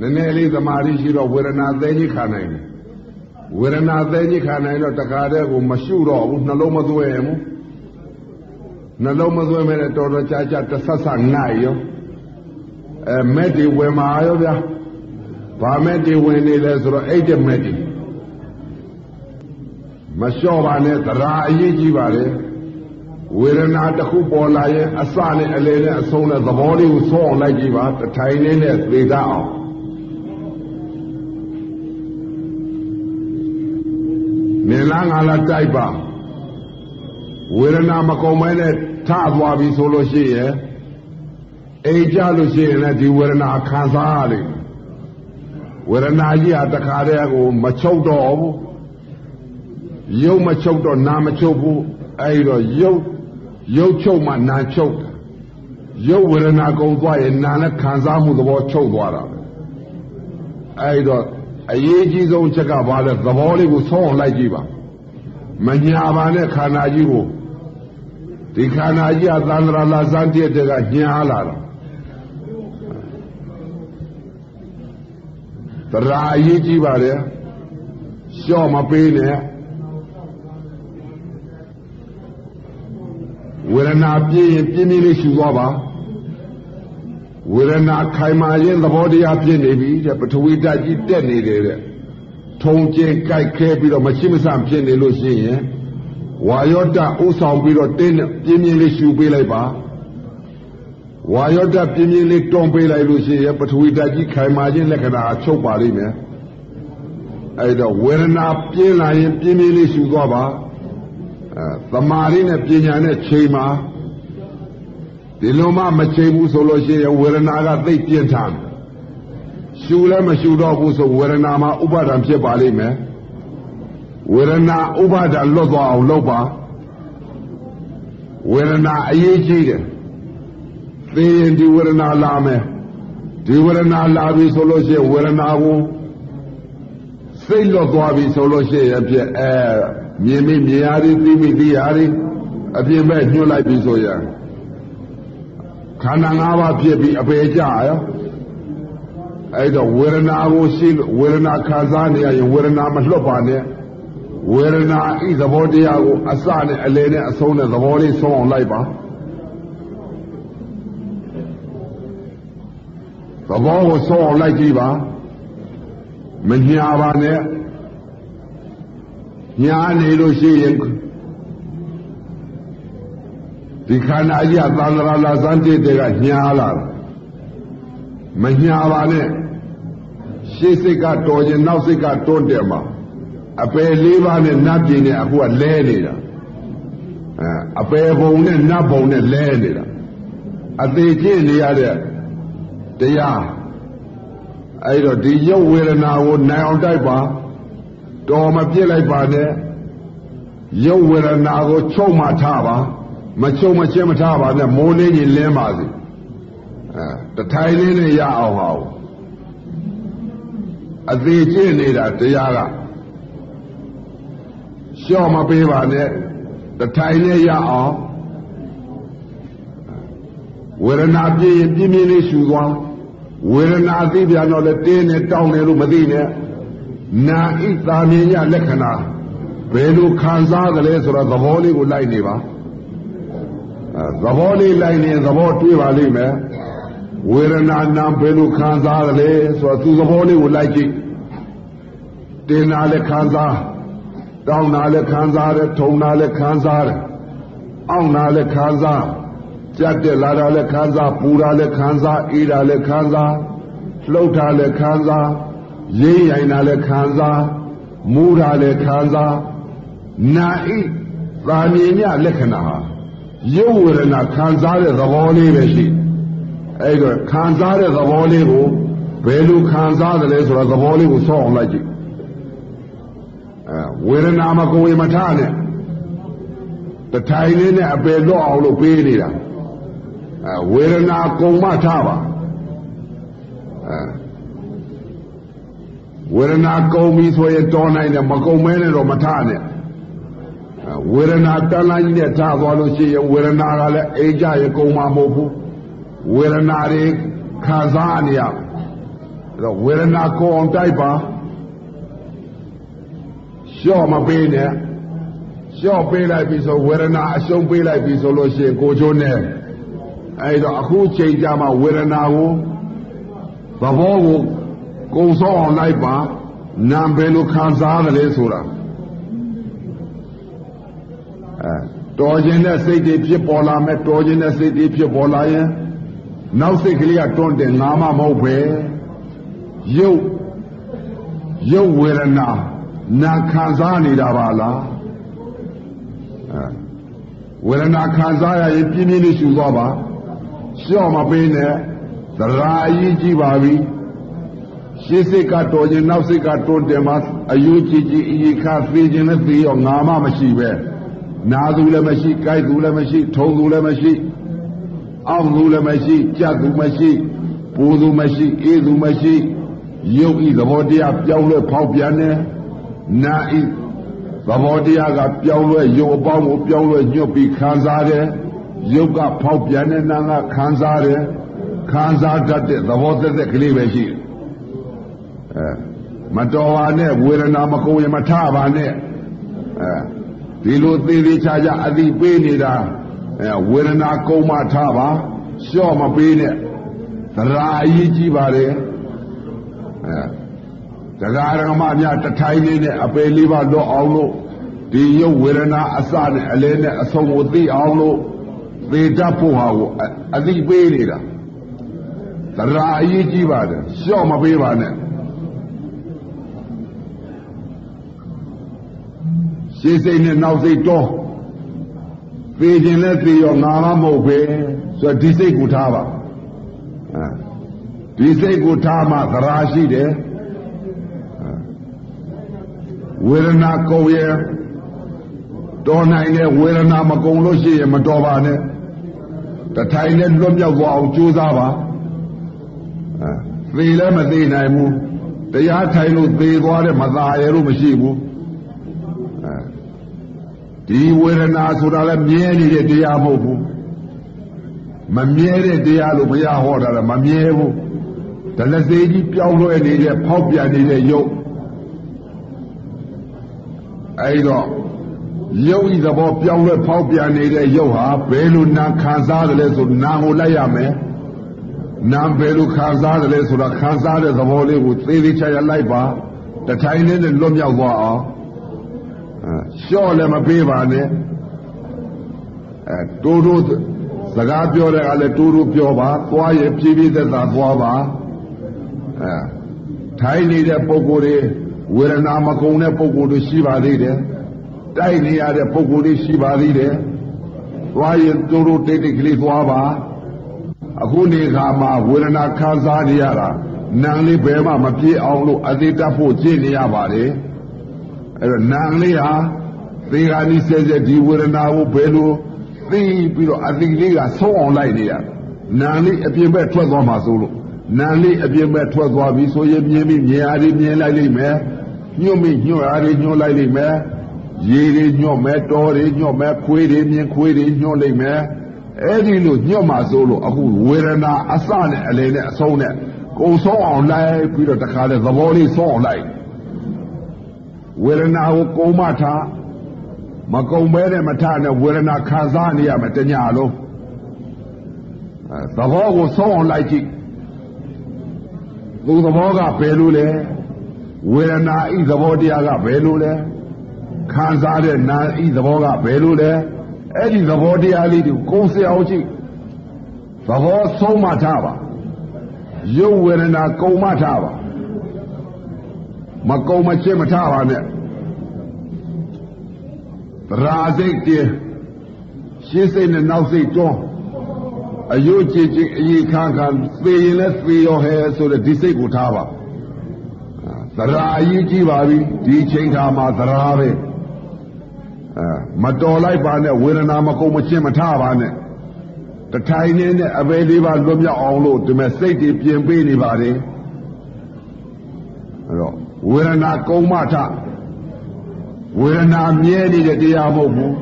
နည်းနည်းလေးသမာဓိရှိတော့ဝေဒနာသိကြီးခံနိုင်တယ်။ဝေဒနာသိကြီးခံနိုင်တော့တခါတည်းကိုမရှုတော့ဘူးနှလုံးမသွင်းဘူး။နှလုံးမသွင်းမဲနဲ့တော်တော်ကြာကြာတဆဆနိုင်ရော။အဲမက်ဒီဝင်มาရောဗျာ။ဘာမက်ဒီဝင်နေလဲဆိုတော့အိတ်တဲ့မက်ဒီမလျှော့ပါနဲ့သရာအရေးကြီးပါလေ ဝေဒနာတစ်ခုပေါ်လာရင်အစနဲ့အလယ်နဲ့အဆုံးနဲ့သဘောလေးကိုဆုံးအောင်လိုက်ကြည့်ပါတထိုင်လေးနဲ့သေတတ်အောင်နေလားငါလားတိုက်ပါဝေဒနာမကုန်မဲနဲ့ထသွားပြီဆိုလို့ရှိရင်အိမ်ကြလို့ရှိရင်လည်းဒီဝေဒနာခံစားရလိမ့်မယ်ဝေဒနာကြီးဟာတခါတည်းကိုမချုပ်တော့ဘူးရုပ်မချုပ်တော့နာမချုပ်ဘူးအဲဒီတော့ရုပ် ရုပ်ချုပ်မှနာချုပ်တယ်ရုပ်ဝေဒနာကုန်သွားရင်နာနဲ့ခံစားမှုသဘောချုပ်သွားတာပဲအဲဒီတော့အရေးကြီးဆုံးချက်ကဘာလဲသဘောလေးကိုဆုံးအောင်လိုက်ကြည့်ပါမညာပါနဲ့ခန္ဓာကြီးကိုဒီခန္ဓာကြီးကသန္တရာလာစံတည့်တဲ့ကညာလာတာတရားအရေးကြီးပါလေရှော့မပေးနဲ့ ဝေဒနာပြင်းရင်ပြင်းပြင်းလေးရှူသွားပါဝေဒနာခိုင်မာရင်သဘောတရားဖြစ်နေပြီတဲ့ပထဝီဓာတ်ကြီးတက်နေတယ်တဲ့ထုံကျင်ကြိုက်ခဲပြီးတော့မရှိမဆန့်ဖြစ်နေလို့ရှိရင်ဝါယောတဥဆောင်ပြီးတော့တင်းပြင်းပြင်းလေးရှူပေးလိုက်ပါဝါယောတပြင်းပြင်းလေးတွန်းပေးလိုက်လို့ရှိရင်ပထဝီဓာတ်ကြီးခိုင်မာခြင်းလက္ခဏာချုပ်ပါလိမ့်မယ်အဲ့တော့ဝေဒနာပြင်းလာရင်ပြင်းပြင်းလေးရှူသွားပါအဲ သမာဓိနဲ့ပညာနဲ့ချိန်ပါဒီလိုမှမချိန်ဘူးဆိုလို့ရှိရင်ဝေဒနာကသိပြင်းထန်ရှူလည်းမရှူတော့ဘူးဆိုဝေဒနာမှာဥပါဒံဖြစ်ပါလိမ့်မယ်ဝေဒနာဥပါဒံလွတ်သွားအောင်လုပ်ပါဝေဒနာအရေးကြီးတယ်သိရင်ဒီဝေဒနာလာမယ်ဒီဝေဒနာလာပြီဆိုလို့ရှိရင်ဝေဒနာကိုစိတ်လွတ်သွားပြီဆိုလို့ရှိရင်ဖြစ်အဲ မြင်မိမြင်ရသည်သိမိသိရသည်အပြင်မဲ့ညှို့လိုက်ပြီဆိုရင်ခန္ဓာ၅ပါးဖြစ်ပြီးအပေကြရောအဲ့တော့ဝေဒနာကိုရှိဝေဒနာခံစားနေရရင်ဝေဒနာမလွတ်ပါနဲ့ဝေဒနာဤသဘောတရားကိုအစနဲ့အလယ်နဲ့အဆုံးနဲ့သဘောလေးဆုံးအောင်လိုက်ပါသဘောကိုဆုံးအောင်လိုက်ကြည့်ပါမညာပါနဲ့ ညာနေလို့ရှိရင်ဒီခန္ဓာကြီးကသံဃာလာစမ်းတဲ့ကညာလာမညာပါနဲ့ရှေ့စိတ်ကတော်ခြင်းနောက်စိတ်ကတွန်းတယ်မှာအပယ်လေးပါးနဲ့နတ်ပြည်နဲ့အခုကလဲနေတာအဲအပယ်ဘုံနဲ့နတ်ဘုံနဲ့လဲနေတာအသေးကျင့်နေရတဲ့တရားအဲ့တော့ဒီရုပ်ဝေဒနာကိုနိုင်အောင်တိုက်ပါ တော်မပြစ်လိုက်ပါနဲ့ရုပ်ဝေဒနာကိုချုပ်မှထားပါမချုပ်မချင်းမထားပါနဲ့မိုးလေးကြီးလင်းပါစေအဲတထိုင်လေးနဲ့ရအောင်ဟောအသေးကျင့်နေတာတရားကလျှော့မပေးပါနဲ့တထိုင်နဲ့ရအောင်ဝေဒနာပြည့်ရင်ပြင်းပြင်းလေးရှူသွားဝေဒနာသိပြန်တော့လေတင်းနဲ့တောင်းတယ်လို့မသိနဲ့ နာဣသာမြင်ရလက္ခဏာဘယ်လိုခံစားကြလဲဆိုတော့သဘောလေးကိုလိုက်နေပါအဲသဘောလေးလိုက်နေသဘောတွေးပါလိမ့်မယ်ဝေဒနာနာဘယ်လိုခံစားကြလဲဆိုတော့သူသဘောလေးကိုလိုက်ကြည့်တင်းနာလည်းခံစားတောင်းနာလည်းခံစားတယ်ထုံနာလည်းခံစားတယ်အောင့်နာလည်းခံစားကြက်တက်လာတာလည်းခံစားပူတာလည်းခံစားအေးတာလည်းခံစားလှုပ်တာလည်းခံစား ရင်းရိုင်တာလည်းခံစားမူတာလည်းခံစားနာဣသာမြင်ညလက္ခဏာဟာရုပ်ဝေဒနာခံစားတဲ့သဘောလေးပဲရှိအဲ့တော့ခံစားတဲ့သဘောလေးကိုဘယ်လိုခံစားတယ်လဲဆိုတော့သဘောလေးကိုဆော့အောင်လိုက်ကြည့်အဲဝေဒနာမကိုယ်မထနဲ့တထိုင်လေးနဲ့အပယ်တော့အောင်လို့ပေးနေတာအဲဝေဒနာကုံမထပါအဲ ဝေဒနာကုံပြီဆိုရင်တော်နိုင်တယ်မကုံမဲနဲ့တော့မထနဲ့ဝေဒနာတန်းလိုက်နဲ့ထသွားလို့ရှိရင်ဝေဒနာကလည်းအိမ်ကြရင်ကုံမှာမဟုတ်ဘူးဝေဒနာတွေခံစားနေရအဲ့တော့ဝေဒနာကိုအောင်တိုက်ပါလျှော့မပေးနဲ့လျှော့ပေးလိုက်ပြီဆိုဝေဒနာအရှုံးပေးလိုက်ပြီဆိုလို့ရှိရင်ကိုချိုးနဲ့အဲ့တော့အခုချိန်ကြမှာဝေဒနာကိုသဘောကို ကုံစောအောင်လိုက်ပါနာဘယ်လိုခံစားရလဲဆိုတာအဲတော်ခြင်းတဲ့စိတ်တွေဖြစ်ပေါ်လာမယ်တော်ခြင်းတဲ့စိတ်တွေဖြစ်ပေါ်လာရင်နောက်စိတ်ကလေးကတွန်းတယ်ငါမှမဟုတ်ပဲရုပ်ရုပ်ဝေဒနာနာခံစားနေတာပါလားအဲဝေဒနာခံစားရရင်ပြင်းပြင်းလေးရှူသွားပါလျှော့မပေးနဲ့သရာအရေးကြီးပါပြီ ရှေးစိတ်ကတော်ခြင်းနောက်စိတ်ကတွန်းတယ်မှာအယူကြီးကြီးအကြီးခါသေးခြင်းနဲ့သေးရောငါမှမရှိပဲနာသူလည်းမရှိ၊ကြိုက်သူလည်းမရှိ၊ထုံသူလည်းမရှိအောက်သူလည်းမရှိကြက်သူမရှိပူသူမရှိအေးသူမရှိရုပ်ဤသဘောတရားပြောင်းလဲဖောက်ပြန်နေနာဤသဘောတရားကပြောင်းလဲရုပ်အပေါင်းကိုပြောင်းလဲညွတ်ပြီးခံစားတယ်ရုပ်ကဖောက်ပြန်တဲ့နာကခံစားတယ်ခံစားတတ်တဲ့သဘောသက်သက်ကလေးပဲရှိတယ် အဲမတော်ပါနဲ့ဝေဒနာမကုန်ရင်မထပါနဲ့အဲဒီလိုသေးသေးချာချာအတိပေးနေတာအဲဝေဒနာကုံမထားပါလျှော့မပေးနဲ့သရာအရေးကြီးပါတယ်အဲတရားဓမ္မများတထိုင်းလေးနဲ့အပေလေးပါတော့အောင်လို့ဒီရုပ်ဝေဒနာအစနဲ့အလဲနဲ့အဆုံးကိုသိအောင်လို့သေတတ်ဖို့ဟာကိုအသိပေးနေတာသရာအရေးကြီးပါတယ်လျှော့မပေးပါနဲ့ ရှေးစိတ်နဲ့နောက်စိတ်တော့သေခြင်းနဲ့သေရောငါမမဟုတ်ပဲဆိုတော့ဒီစိတ်ကိုထားပါအဲဒီစိတ်ကိုထားမှသရာရှိတယ်ဝေဒနာကုန်ရဲ့တော်နိုင်တဲ့ဝေဒနာမကုန်လို့ရှိရင်မတော်ပါနဲ့တထိုင်နဲ့လွတ်မြောက်သွားအောင်ကြိုးစားပါအဲသေလည်းမသေးနိုင်ဘူးတရားထိုင်လို့သေသွားတဲ့မသာရလို့မရှိဘူးအဲ ဒီဝေဒနာဆိုတာလည်းမြဲနေတဲ့တရားမဟုတ်ဘူးမမြဲတဲ့တရားလို့ဘုရားဟောတာလည်းမမြဲဘူးဒလစေကြီးပြောင်းလဲနေတဲ့ဖောက်ပြန်နေတဲ့ယုတ်အဲဒီတော့ယုတ်ဤသဘောပြောင်းလဲဖောက်ပြန်နေတဲ့ယုတ်ဟာဘယ်လိုနာခံစားတယ်လဲဆိုနာကိုလိုက်ရမယ်နာဘယ်လိုခံစားတယ်လဲဆိုတာခံစားတဲ့သဘောလေးကိုသေသေးချာချာလိုက်ပါတထိုင်လေးနဲ့လွတ်မြောက်သွားအောင် လျှော့လည်းမပေးပါနဲ့အဲတိုးတိုးစကားပြောတဲ့ကလည်းတိုးတိုးပြောပါသွားရဖြည်းဖြည်းသက်သာသွားပါအဲထိုင်နေတဲ့ပုံကိုယ်တွေဝေဒနာမကုန်တဲ့ပုံကိုယ်တွေရှိပါသေးတယ်တိုက်နေရတဲ့ပုံကိုယ်တွေရှိပါသေးတယ်သွားရင်တိုးတိုးတိတ်တိတ်ကလေးသွားပါအခုနေခါမှာဝေဒနာခံစားနေရတာနာလေးဘယ်မှမပြေအောင်လို့အသေးတတ်ဖို့ကြည့်နေရပါတယ် အဲ့တော့နာလေးဟာသေဃာနိစေစေဒီဝေဒနာကိုဘယ်လိုသိပြီးတော့အတိလေးကဆုံးအောင်လိုက်နေရနာလေးအပြင်ဘက်ထွက်သွားမှာဆိုလို့နာလေးအပြင်ဘက်ထွက်သွားပြီဆိုရင်မြင်ပြီးမြင်အားတွေမြင်လိုက်လိမ့်မယ်ညွတ်မိညွတ်အားတွေညွတ်လိုက်လိမ့်မယ်ရေတွေညွတ်မယ်တောတွေညွတ်မယ်ခွေးတွေမြင်ခွေးတွေညွတ်လိုက်မယ်အဲ့ဒီလိုညွတ်မှာဆိုလို့အခုဝေဒနာအစနဲ့အလေနဲ့အဆုံးနဲ့ကုံဆုံးအောင်လိုက်ပြီးတော့တခါလေသဘောလေးဆုံးအောင်လိုက် ဝေဒနာကိုကုံမထားမကုံပဲနဲ့မထနဲ့ဝေဒနာခံစားနေရမယ်တညာလုံးသဘောကိုဆုံးအောင်လိုက်ကြည့်သူသဘောကဘယ်လိုလဲဝေဒနာဤသဘောတရားကဘယ်လိုလဲခံစားတဲ့နာဤသဘောကဘယ်လိုလဲအဲ့ဒီသဘောတရားလေးကိုကိုယ်စအောင်ကြည့်သဘောဆုံးမထားပါရုပ်ဝေဒနာကုံမထားပါ မကုံမချစ်မထားပါနဲ့ရာစိတ်တည်းရှင်းစိတ်နဲ့နောက်စိတ်တွန်းအယုတ်ကြည်ကြည်အည်ခါခါသေရင်လည်းသေရောဟဲဆိုတဲ့ဒီစိတ်ကိုထားပါသရာအရေးကြီးပါပြီဒီချိန်ခါမှာသရာပဲအဲမတော်လိုက်ပါနဲ့ဝေဒနာမကုန်မချင်းမထားပါနဲ့တထိုင်နေနဲ့အပေလေးပါလွတ်မြောက်အောင်လို့ဒီမဲ့စိတ်တွေပြင်ပေးနေပါတယ်အဲ့တော့ ဝေဒနာကုံမထဝေဒနာမြဲနေတဲ့တရားမဟုတ်ဘူး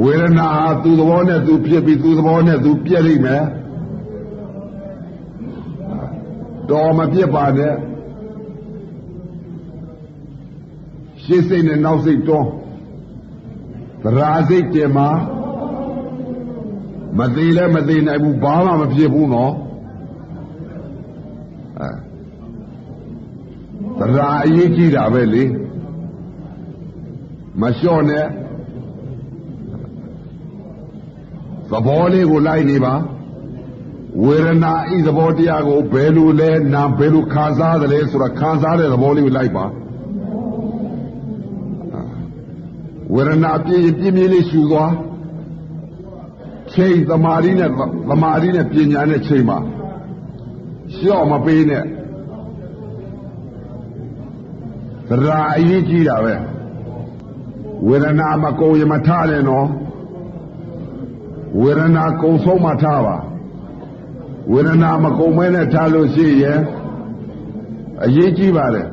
ဝေဒနာဟာသူ့သဘောနဲ့သူဖြစ်ပြီးသူ့သဘောနဲ့သူပြည့်လိမ့်မယ်တော်မပြစ်ပါနဲ့ရှေ့စိတ်နဲ့နောက်စိတ်တွန်းသရာစိတ်တင်မှာမသေးလဲမသေးနိုင်ဘူးဘာမှမဖြစ်ဘူးနော် သရာအရေးကြီးတာပဲလေမလျှော့နဲ့သဘောလေးကိုလိုက်နေပါဝေဒနာဤသဘောတရားကိုဘယ်လိုလဲနာဘယ်လိုခံစားသလဲဆိုတာခံစားတဲ့သဘောလေးကိုလိုက်ပါဝေဒနာပြည့်ပြည့်မြည်လေးရှူသွားချိန်သမာဓိနဲ့သမာဓိနဲ့ပညာနဲ့ချိန်ပါလျှော့မပေးနဲ့ သရာအရေးကြီးတာပဲဝေဒနာမကုန်ရမထနဲ့နော်ဝေဒနာကုံဆုံးမှထားပါဝေဒနာမကုန်မဲနဲ့ထားလို့ရှိရင်အရေးကြီးပါတယ်